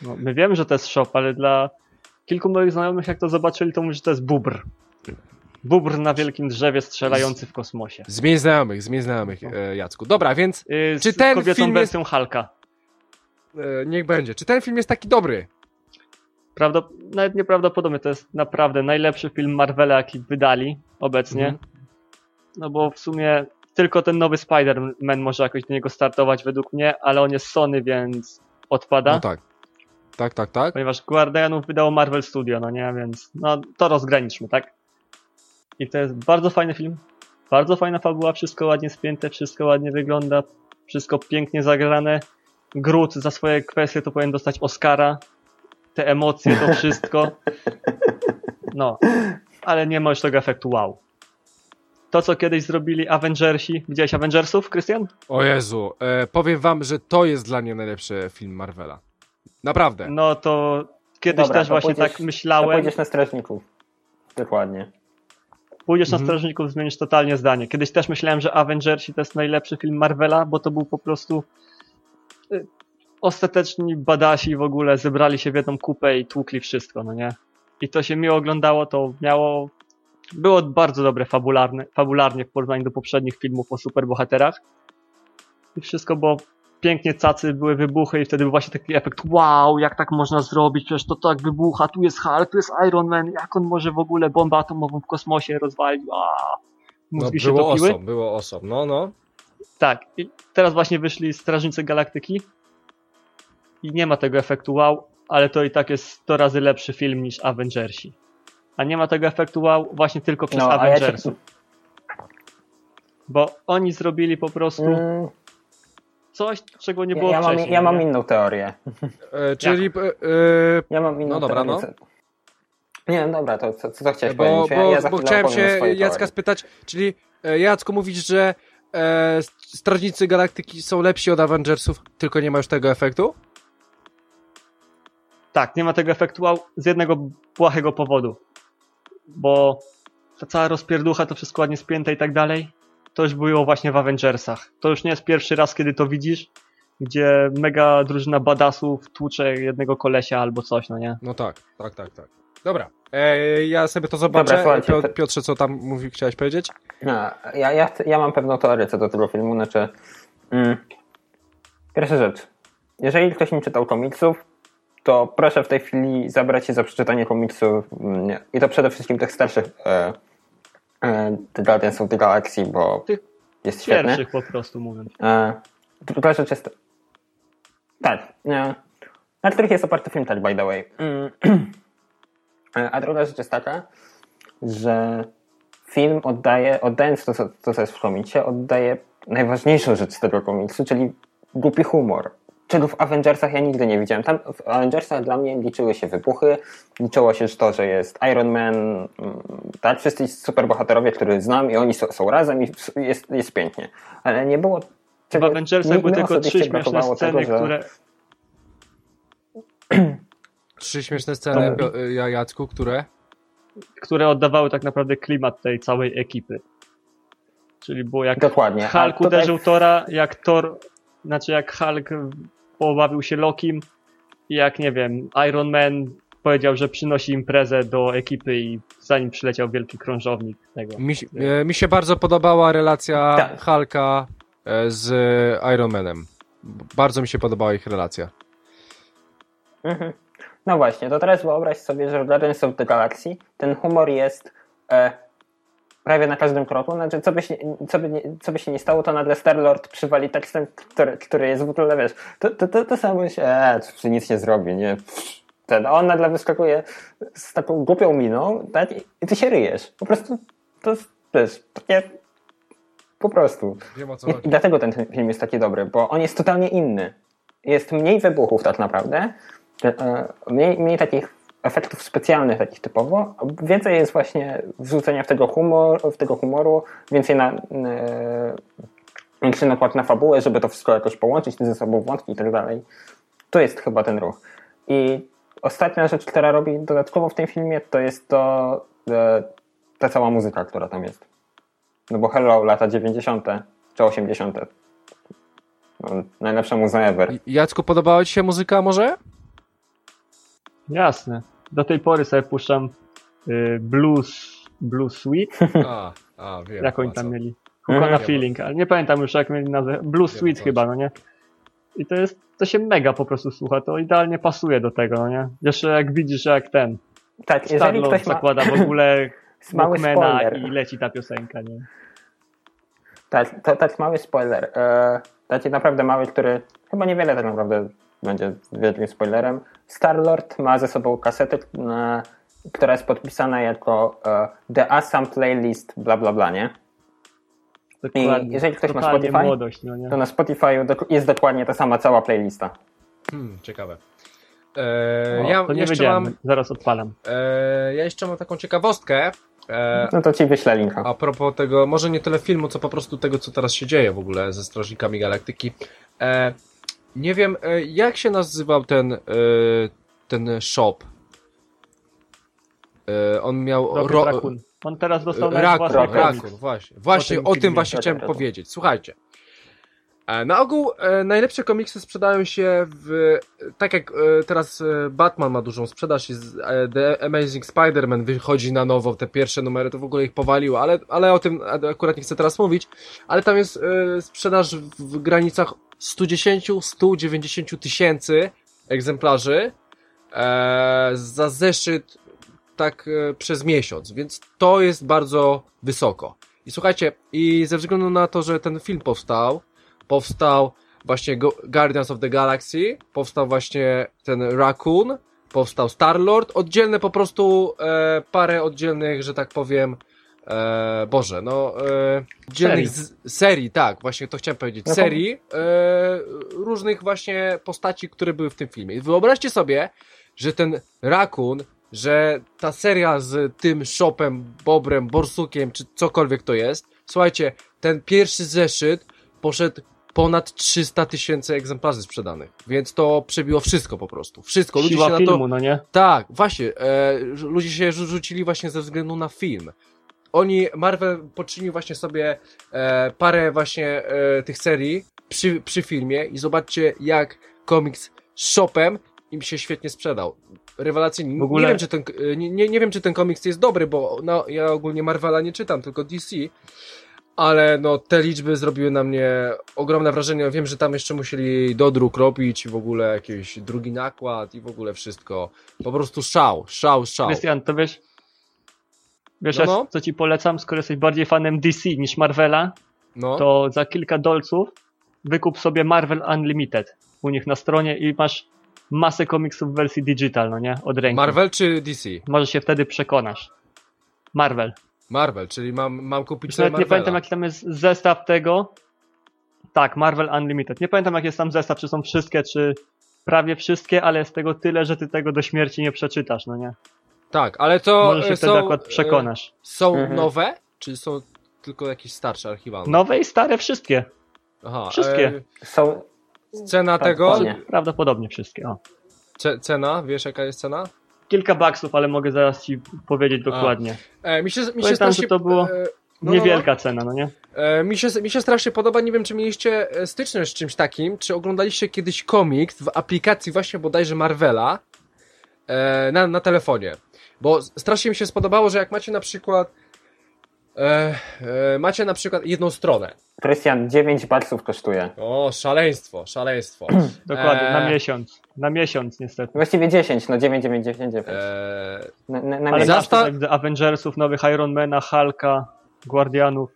No, my wiemy, że to jest shop, ale dla kilku moich znajomych, jak to zobaczyli, to mówią, że to jest bubr. Bubr na wielkim drzewie strzelający w kosmosie. Zmień znajomych, zmień znajomych, e, Jacku. Dobra, więc Yy, Czy z ten kobiecą film jest- wersją Hulka. e, niech będzie. Czy ten film jest taki dobry? Prawdop- nawet nieprawdopodobnie, to jest naprawdę najlepszy film Marvela, jaki wydali obecnie. Mhm. No bo w sumie tylko ten nowy Spider-Man może jakoś do niego startować według mnie, ale on jest Sony, więc odpada. No tak. Tak, tak, tak. Ponieważ Guardianów wydało Marvel Studio, no nie, więc no to rozgraniczmy, tak? I to jest bardzo fajny film, bardzo fajna fabuła, wszystko ładnie spięte, wszystko ładnie wygląda, wszystko pięknie zagrane. Groot za swoje kwestie to powinien dostać Oscara. Te emocje, to wszystko. No, ale nie ma już tego efektu wow. To, co kiedyś zrobili Avengersi. Widziałeś Avengersów, Krystian? O Jezu, e, powiem wam, że to jest dla mnie najlepszy film Marvela. Naprawdę. No to kiedyś Dobra, też to właśnie pójdziesz- tak To myślałem. pójdziesz na strażników. Dokładnie. Pójdziesz Mhm. na Strażników, zmienisz totalnie zdanie. Kiedyś też myślałem, że Avengersi to jest najlepszy film Marvela, bo to był po prostu y, ostateczni badasi w ogóle zebrali się w jedną kupę i tłukli wszystko, no nie? I to się miło oglądało, to miało było bardzo dobre fabularne, fabularnie w porównaniu do poprzednich filmów o superbohaterach. I wszystko było pięknie cacy, były wybuchy i wtedy był właśnie taki efekt wow, jak tak można zrobić, przecież to tak wybucha, tu jest Hulk, tu jest Iron Man, jak on może w ogóle bombę atomową w kosmosie rozwalić, aaa. No, się było topiły. osom, było osom. No, no. Tak, i teraz właśnie wyszli Strażnicy Galaktyki i nie ma tego efektu wow, ale to i tak jest 100 razy lepszy film niż Avengersi. A nie ma tego efektu wow właśnie tylko przez No, a ja Avengersów. Bo oni zrobili po prostu Mm, coś, czego nie ja, było ja, mam, wcześniej. ja mam inną teorię. E, czyli, e, e, Ja mam inną No dobra, teorię. no. Nie, no dobra, to co, co chciałeś bo, powiedzieć? Ja, bo, ja bo chciałem się Jacka teorii. spytać, czyli e, Jacku mówisz, że e, Strażnicy Galaktyki są lepsi od Avengersów, tylko nie ma już tego efektu? Tak, nie ma tego efektu z jednego błahego powodu. Bo ta cała rozpierducha, to wszystko ładnie spięte i tak dalej, to już było właśnie w Avengersach. To już nie jest pierwszy raz, kiedy to widzisz, gdzie mega drużyna badasów tłucze jednego kolesia albo coś, no nie? No tak, tak, tak, tak. Dobra. E, ja sobie to zobaczę. Dobra, Piotrze, co tam mówi, chciałeś powiedzieć? Ja, ja, ja, chcę- ja mam pewną teorię co do tego filmu. Znaczy, mm, pierwsza rzecz. Jeżeli ktoś nie czytał komiksów, to proszę w tej chwili zabrać się za przeczytanie komiksów. mm, nie. I to przede wszystkim tych starszych e, The Guardians of the Galaxy, bo Tych jest świetny. Pierwszych po prostu mówiąc. E, druga rzecz jest. Tak. E, na których jest oparty film, tak, by the way. Mm. A druga rzecz jest taka, że film oddaje, oddając to, co, to, co jest w komiksie, oddaje najważniejszą rzecz z tego komiksu, czyli głupi humor. Czego w Avengersach ja nigdy nie widziałem. Tam w Avengersach dla mnie liczyły się wybuchy, liczyło się to, że jest Iron Man, mm, tak, wszyscy superbohaterowie, których znam i oni są, są razem i jest, jest pięknie. Ale nie było W czego Avengersach mi- były tylko trzy śmieszne sceny, tego, że- które... Trzy śmieszne sceny, ja Jacku, które? które oddawały tak naprawdę klimat tej całej ekipy. Czyli było jak Dokładnie. Hulk tutaj- uderzył Tora, jak Thor, znaczy jak Hulk pobawił się Lokim i jak, nie wiem, Iron Man powiedział, że przynosi imprezę do ekipy i zanim przyleciał wielki krążownik tego. Mi, się- e, mi się bardzo podobała relacja Tak. Hulka e, z Iron Manem. Bardzo mi się podobała ich relacja. Mhm. No właśnie, to teraz wyobraź sobie, że w Guardians of the Galaxy ten humor jest e, prawie na każdym kroku. Znaczy, co by, się, co, by nie, co by się nie stało, to nagle Star-Lord przywali tekstem, który, który jest w ogóle, wiesz, to, to, to, to samo się, e, czy nic nie zrobi, nie? Ten, a on nagle wyskakuje z taką głupią miną, tak? I, ty się ryjesz. Po prostu, to jest, wiesz, takie, po prostu. Wiem I dlatego ten film jest taki dobry, bo on jest totalnie inny. Jest mniej wybuchów tak naprawdę, e, mniej, mniej takich efektów specjalnych takich typowo, więcej jest właśnie wrzucenia w tego, humor, w tego humoru, więcej na, e, większy nakład na fabułę, żeby to wszystko jakoś połączyć ze sobą wątki i tak dalej. To jest chyba ten ruch. I ostatnia rzecz, która robi dodatkowo w tym filmie, to jest to e, ta cała muzyka, która tam jest. No bo Hello, lata 90. czy 80. No, najlepsza muza ever. Jacku, podobała ci się muzyka może? Jasne. Do tej pory sobie puszczam y, Blues, Blues Sweet, A, a wiem. jak oni tam co. mieli. Wiem. Feeling, ale nie pamiętam już jak mieli nazwę. Blues Wiem, Sweet co chyba, no nie? I to jest, to się mega po prostu słucha, to idealnie pasuje do tego, no nie? Jeszcze jak widzisz, jak ten Tak, jeżeli Starlord ktoś ma zakłada w ogóle mały spoiler. i leci ta piosenka, nie? Tak, to, tak mały spoiler. E, taki naprawdę mały, który chyba niewiele tak naprawdę będzie wielkim spoilerem. Star-Lord ma ze sobą kasetę, e, która jest podpisana jako e, The Assam Playlist bla bla bla, nie? Dokładnie. jeżeli ktoś ma Spotify, młodość, no nie? To na Spotify jest dokładnie ta sama cała playlista. Hmm, ciekawe. E, O, ja, to nie jeszcze mam, zaraz odpalam. e, ja jeszcze mam taką ciekawostkę. E, No to ci wyślę linka. A propos tego, może nie tyle filmu, co po prostu tego, co teraz się dzieje w ogóle ze Strażnikami Galaktyki. Nie wiem, e, jak się nazywał ten, e, ten shop. E, on miał... Rocket ro- Raccoon. On teraz dostał Rakun, Raccoon. komiks. Rakun, właśnie. Właśnie tym o tym właśnie chciałem powiedzieć. Słuchajcie. E, Na ogół e, najlepsze komiksy sprzedają się w... Tak jak e, teraz Batman ma dużą sprzedaż i The Amazing Spider-Man wychodzi na nowo, te pierwsze numery, to w ogóle ich powaliło, ale, ale o tym akurat nie chcę teraz mówić. Ale tam jest sprzedaż w granicach 110-190 tysięcy egzemplarzy za zeszyt tak przez miesiąc, więc to jest bardzo wysoko. I słuchajcie, i ze względu na to, że ten film powstał, powstał właśnie Guardians of the Galaxy, powstał właśnie ten Raccoon, powstał Star-Lord, oddzielne po prostu e, parę oddzielnych, że tak powiem, e, Boże, no e, oddzielnych Serii. z, serii, tak, właśnie to chciałem powiedzieć, No serii e, różnych właśnie postaci, które były w tym filmie. I wyobraźcie sobie, że ten Raccoon, że ta seria z tym shopem, bobrem, borsukiem, czy cokolwiek to jest, słuchajcie, ten pierwszy zeszyt poszedł ponad 300 tysięcy egzemplarzy sprzedanych, więc to przebiło wszystko po prostu. Wszystko. Ludzie Siła się na filmu, to... no nie? Tak, właśnie. E, ludzie się rzu- rzucili właśnie ze względu na film. Oni, Marvel poczynił właśnie sobie e, parę właśnie e, tych serii przy, przy filmie i zobaczcie jak komiks z shopem im się świetnie sprzedał. Rewelacyjnie. W ogóle- Nie, wiem, czy ten, y, nie, nie, nie wiem, czy ten komiks jest dobry, bo no, ja ogólnie Marvela nie czytam, tylko DC. Ale no, te liczby zrobiły na mnie ogromne wrażenie. Wiem, że tam jeszcze musieli dodruk robić i w ogóle jakiś drugi nakład i w ogóle wszystko. Po prostu szał, szał, szał. Krystian, to wiesz, wiesz No, no. co ci polecam, skoro jesteś bardziej fanem DC niż Marvela, No, to za kilka dolców wykup sobie Marvel Unlimited u nich na stronie i masz masę komiksów w wersji digital, no nie? Od ręki. Marvel czy DC? Może się wtedy przekonasz. Marvel. Marvel, czyli mam, mam kupić nawet nie pamiętam Marvela. jaki tam jest zestaw tego. Tak, Marvel Unlimited. Nie pamiętam jaki jest tam zestaw, czy są wszystkie, czy prawie wszystkie, ale jest tego tyle, że ty tego do śmierci nie przeczytasz, no nie? Tak, ale to Może się e, wtedy są, akurat przekonasz. e, Są Mhm. nowe, czy są tylko jakieś starsze archiwalne? Nowe i stare wszystkie. Aha, wszystkie. E, Są, cena Tak, tego. Prawdopodobnie wszystkie. O. ce, cena, wiesz jaka jest cena? Kilka baksów, ale mogę zaraz ci powiedzieć dokładnie. E, mi się, mi się Pamiętam, strasznie... że to było e, no, Niewielka cena, no nie? E, mi, się, mi się strasznie podoba, nie wiem czy mieliście e, styczność z czymś takim, czy oglądaliście kiedyś komiks w aplikacji właśnie bodajże Marvela e, na, na telefonie. Bo strasznie mi się spodobało, że jak macie na przykład e, e, macie na przykład jedną stronę. Krystian, 9 baksów kosztuje. O, szaleństwo, szaleństwo. Dokładnie, Eee. na miesiąc. Na miesiąc niestety. Właściwie 10, no 9, 9, 9, 9. E, Na, na, na Ale miesiąc. Zasta- Avengersów, nowych Ironmana, Hulka, Guardianów.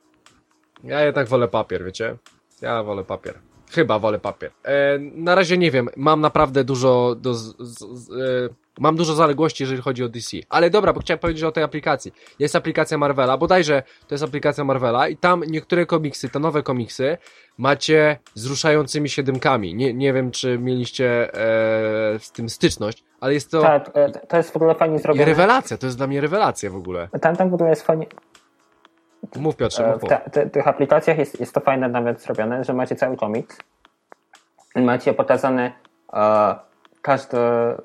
ja jednak wolę papier, wiecie? Ja wolę papier. Chyba wolę papier. E, na razie nie wiem, mam naprawdę dużo do, z, z, z, e, mam dużo zaległości, jeżeli chodzi o DC. Ale dobra, bo chciałem powiedzieć o tej aplikacji. Jest aplikacja Marvela, bodajże to jest aplikacja Marvela i tam niektóre komiksy, te nowe komiksy macie z ruszającymi siedemkami. Nie, nie wiem, czy mieliście e, z tym styczność, ale jest to Tak, e, to jest w ogóle fajnie zrobione. rewelacja, to jest dla mnie rewelacja w ogóle. Tam, tam w ogóle jest fajnie. Mów Piotrze, e, mów, W mów. te, te, tych aplikacjach jest, jest to fajne nawet zrobione, że macie cały komiks. Macie pokazany e, każdy e,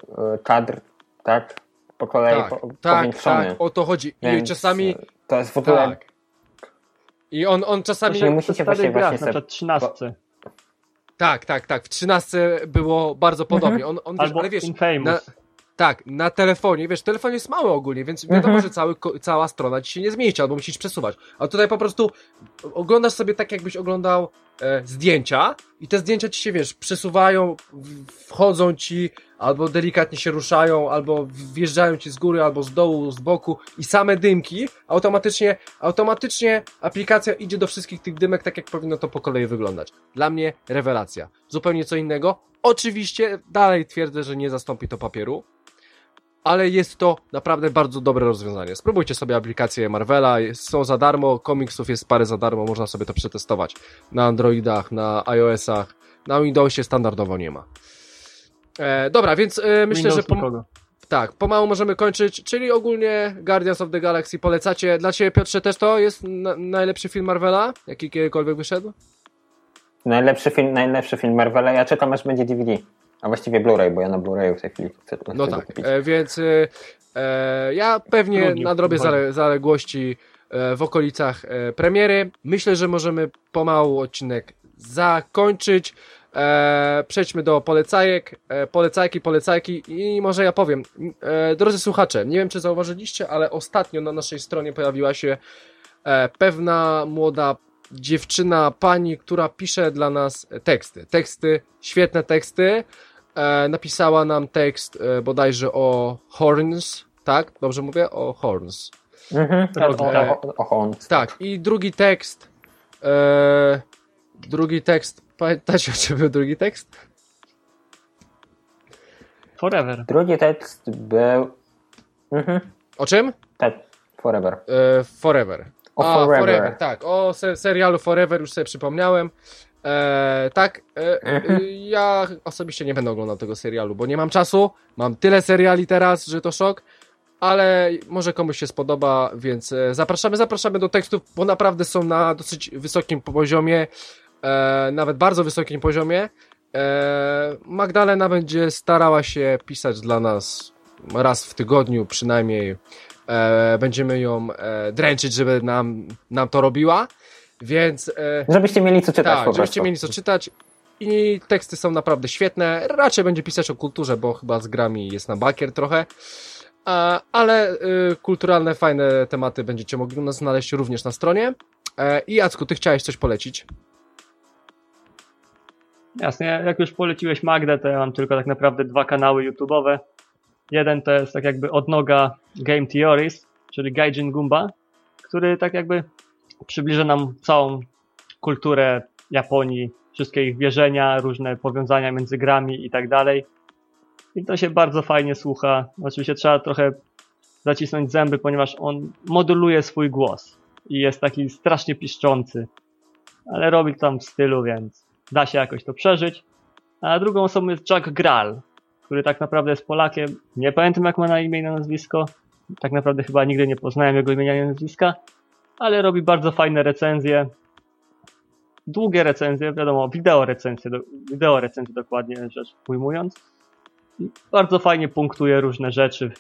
kadr, tak? Po kolei Tak, po, tak, tak, o to chodzi. I Więc, czasami e, To jest w ogóle. Tak. I on, on czasami. Nie musicie właśnie, grach, właśnie na sobie... przykład 13. Tak, tak, tak. W 13 było bardzo podobnie. On, on wiesz, Albo ale wiesz. Na, tak, na telefonie, wiesz, telefon jest mały ogólnie, więc wiadomo, Mhm. że cały, cała strona ci się nie zmieści, albo musisz przesuwać. A tutaj po prostu oglądasz sobie tak, jakbyś oglądał e, zdjęcia i te zdjęcia ci się, wiesz, przesuwają, wchodzą ci, albo delikatnie się ruszają, albo wjeżdżają ci z góry, albo z dołu, z boku i same dymki, automatycznie, automatycznie aplikacja idzie do wszystkich tych dymek, tak jak powinno to po kolei wyglądać. Dla mnie rewelacja. Zupełnie co innego. Oczywiście dalej twierdzę, że nie zastąpi to papieru, ale jest to naprawdę bardzo dobre rozwiązanie. Spróbujcie sobie aplikację Marvela, są za darmo, komiksów jest parę za darmo, można sobie to przetestować na Androidach, na iOS-ach, na Windowsie standardowo nie ma. E, dobra, więc e, myślę, Windows że pom- tak, pomału możemy kończyć, czyli ogólnie Guardians of the Galaxy polecacie. Dla Ciebie Piotrze też to jest na- najlepszy film Marvela, jaki kiedykolwiek wyszedł? Najlepszy film, najlepszy film Marvela. Ja czekam aż będzie DVD. A właściwie Blu-ray, bo ja na Blu-rayu w tej chwili chcę, No tak, kupić. e, więc e, e, ja pewnie Trudniej nadrobię zale, zaległości e, w okolicach e, premiery. Myślę, że możemy pomału odcinek zakończyć. E, przejdźmy do polecajek, e, polecajki, polecajki i może ja powiem. E, drodzy słuchacze, nie wiem czy zauważyliście, ale ostatnio na naszej stronie pojawiła się e, pewna młoda dziewczyna, pani, która pisze dla nas teksty. Teksty, świetne teksty. E, napisała nam tekst e, bodajże o Horns, tak? Dobrze mówię? O Horns. Mhm. Tak, o, tak. o, o, o, Tak, i drugi tekst. E, drugi tekst. Pamiętacie, o czym był drugi tekst? Forever. Drugi tekst był. Mhm. O czym? Tak, Forever. E, forever. O A, Forever. tak. O se serialu Forever już sobie przypomniałem. E, tak, e, Mhm. e, ja osobiście nie będę oglądał tego serialu, bo nie mam czasu. Mam tyle seriali teraz, że to szok. Ale może komuś się spodoba, więc zapraszamy, zapraszamy do tekstów, bo naprawdę są na dosyć wysokim poziomie, nawet bardzo wysokim poziomie. Magdalena będzie starała się pisać dla nas raz w tygodniu przynajmniej. Będziemy ją dręczyć, żeby nam, nam to robiła. Więc e, Żebyście mieli co czytać tak, żebyście mieli co czytać. i teksty są naprawdę świetne. Raczej będzie pisać o kulturze, bo chyba z grami jest na bakier trochę. A, ale y, kulturalne, fajne tematy będziecie mogli u nas znaleźć również na stronie. E, I Jacku, ty chciałeś coś polecić? Jasnie, jak już poleciłeś Magdę, to ja mam tylko tak naprawdę dwa kanały YouTube'owe. Jeden to jest tak jakby odnoga Game Theories, czyli Gaijin Gumba, który tak jakby przybliża nam całą kulturę Japonii, wszystkie ich wierzenia, różne powiązania między grami i tak dalej. I to się bardzo fajnie słucha. Oczywiście trzeba trochę zacisnąć zęby, ponieważ on moduluje swój głos i jest taki strasznie piszczący. Ale robi to tam w stylu, więc da się jakoś to przeżyć. A drugą osobą jest Jack Gral, który tak naprawdę jest Polakiem. Nie pamiętam jak ma na imię i na nazwisko. Tak naprawdę chyba nigdy nie poznałem jego imienia i nazwiska, ale robi bardzo fajne recenzje. Długie recenzje, wiadomo, wideo recenzje, wideo recenzje dokładnie rzecz ujmując. Bardzo fajnie punktuje różne rzeczy.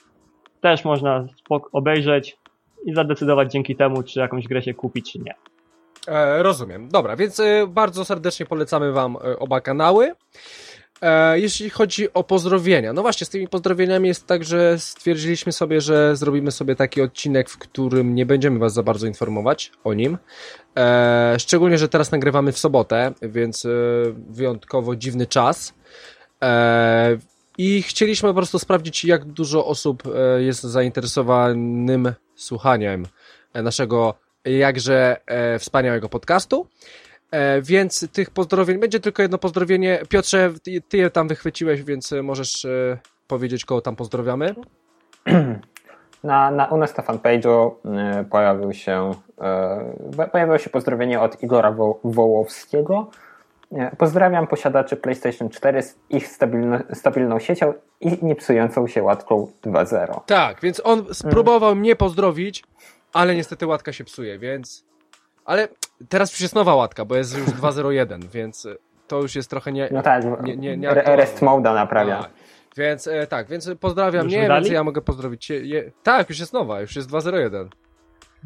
Też można obejrzeć i zadecydować dzięki temu, czy jakąś grę się kupi, czy nie. E, rozumiem. Dobra, więc e, bardzo serdecznie polecamy Wam e, oba kanały. E, jeśli chodzi o pozdrowienia, no właśnie, z tymi pozdrowieniami jest tak, że stwierdziliśmy sobie, że zrobimy sobie taki odcinek, w którym nie będziemy Was za bardzo informować o nim. E, szczególnie, że teraz nagrywamy w sobotę, więc e, wyjątkowo dziwny czas. I chcieliśmy po prostu sprawdzić, jak dużo osób jest zainteresowanym słuchaniem naszego jakże wspaniałego podcastu. E, więc tych pozdrowień, będzie tylko jedno pozdrowienie. Piotrze, ty, je tam wychwyciłeś, więc możesz e, powiedzieć, kogo tam pozdrawiamy. Na, na, u nas na fanpage'u e, pojawił się, e, pojawiło się pozdrowienie od Igora Wo Wołowskiego. E, pozdrawiam posiadaczy PlayStation 4 z ich stabilno, stabilną siecią i nie psującą się łatką 2.0. Tak, więc on spróbował mnie pozdrowić, ale niestety łatka się psuje, więc ale teraz już jest nowa łatka, bo jest już 2.01, więc to już jest trochę nie... No tak, nie, nie, nie rest moda naprawia. Tak. Więc e, tak, więc pozdrawiam już mnie, więc ja mogę pozdrowić Je, tak, już jest nowa, już jest 2.01.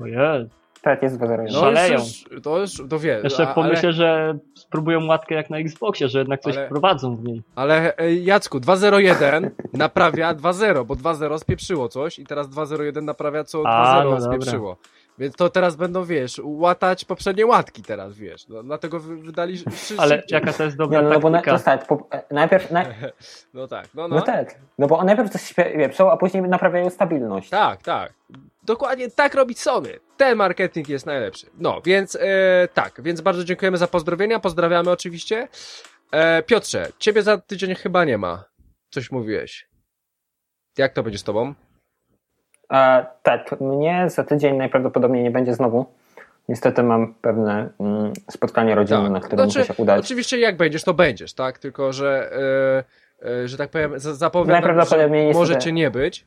Ojej. Tak, jest 2.01. No, Szaleją. Już, to już, to wie. Jeszcze a, pomyślę, ale... że spróbują łatkę jak na Xboxie, że jednak coś ale... wprowadzą w niej. Ale e, Jacku, 2.01 naprawia 2.0, bo 2.0 spieprzyło coś i teraz 2.01 naprawia co 2.0 no spieprzyło. Dobra. Więc to teraz będą, wiesz, łatać poprzednie łatki teraz, wiesz. No, dlatego wydali Ale jaka to jest dobra nie, no, no, bo na, to tak, po, najpierw... Na... no tak, no, no. no tak. No bo najpierw coś pieprzą, a później naprawiają stabilność. Tak, tak. Dokładnie tak robić Sony. Ten marketing jest najlepszy. No, więc e, tak, więc bardzo dziękujemy za pozdrowienia. Pozdrawiamy oczywiście. E, Piotrze, ciebie za tydzień chyba nie ma. Coś mówiłeś. Jak to będzie z tobą? E, tak, mnie za tydzień najprawdopodobniej nie będzie znowu. Niestety mam pewne mm, spotkanie rodzinne, tak. na które znaczy, muszę się udać. Oczywiście jak będziesz, to będziesz, tak? Tylko, że, e, e, że tak powiem, zapowiadam, najprawdopodobniej że może cię nie być.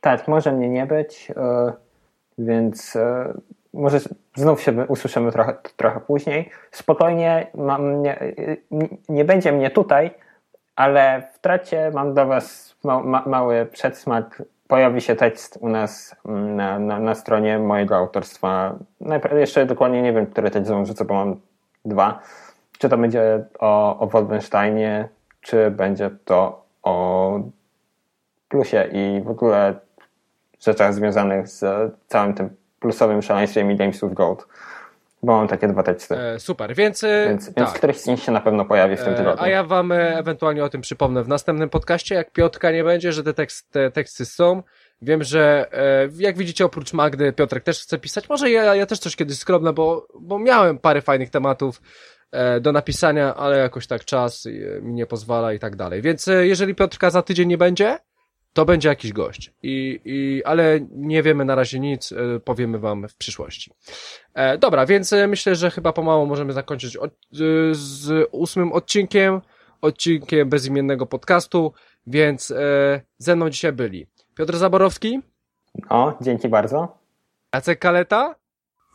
Tak, może mnie nie być, e, więc może znów się usłyszymy trochę, trochę później. Spokojnie, mam, nie, nie będzie mnie tutaj, ale w trakcie mam do Was ma, ma, mały przedsmak pojawi się tekst u nas mm, na, na, na stronie mojego autorstwa. Najpierw jeszcze dokładnie nie wiem, który tekst wrzucę, bo mam dwa. Czy to będzie o, o Wolfensteinie, czy będzie to o plusie i w ogóle rzeczach związanych z całym tym plusowym szaleństwem i Games with Gold. Bo mam takie dwa teksty. E, super, więc, e, więc, tak. więc któryś z nich się na pewno pojawi w tym e, tygodniu. A ja wam ewentualnie o tym przypomnę w następnym podcaście, jak Piotrka nie będzie, że te, tekst, te teksty są. Wiem, że e, jak widzicie, oprócz Magdy, Piotrek też chce pisać. Może ja, ja też coś kiedyś skromne, bo, bo miałem parę fajnych tematów e, do napisania, ale jakoś tak czas mi nie pozwala i tak dalej. Więc jeżeli Piotrka za tydzień nie będzie, to będzie jakiś gość. I, i, ale nie wiemy na razie nic, e, powiemy wam w przyszłości. E, dobra, więc e, myślę, że chyba pomału możemy zakończyć od, z ósmym odcinkiem, odcinkiem bezimiennego podcastu, więc e, ze mną dzisiaj byli Piotr Zaborowski. O, dzięki bardzo. Jacek Kaleta.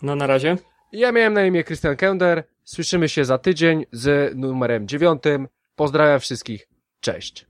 No, na razie. Ja miałem na imię Christian Kender. Słyszymy się za tydzień z numerem dziewiątym. Pozdrawiam wszystkich. Cześć.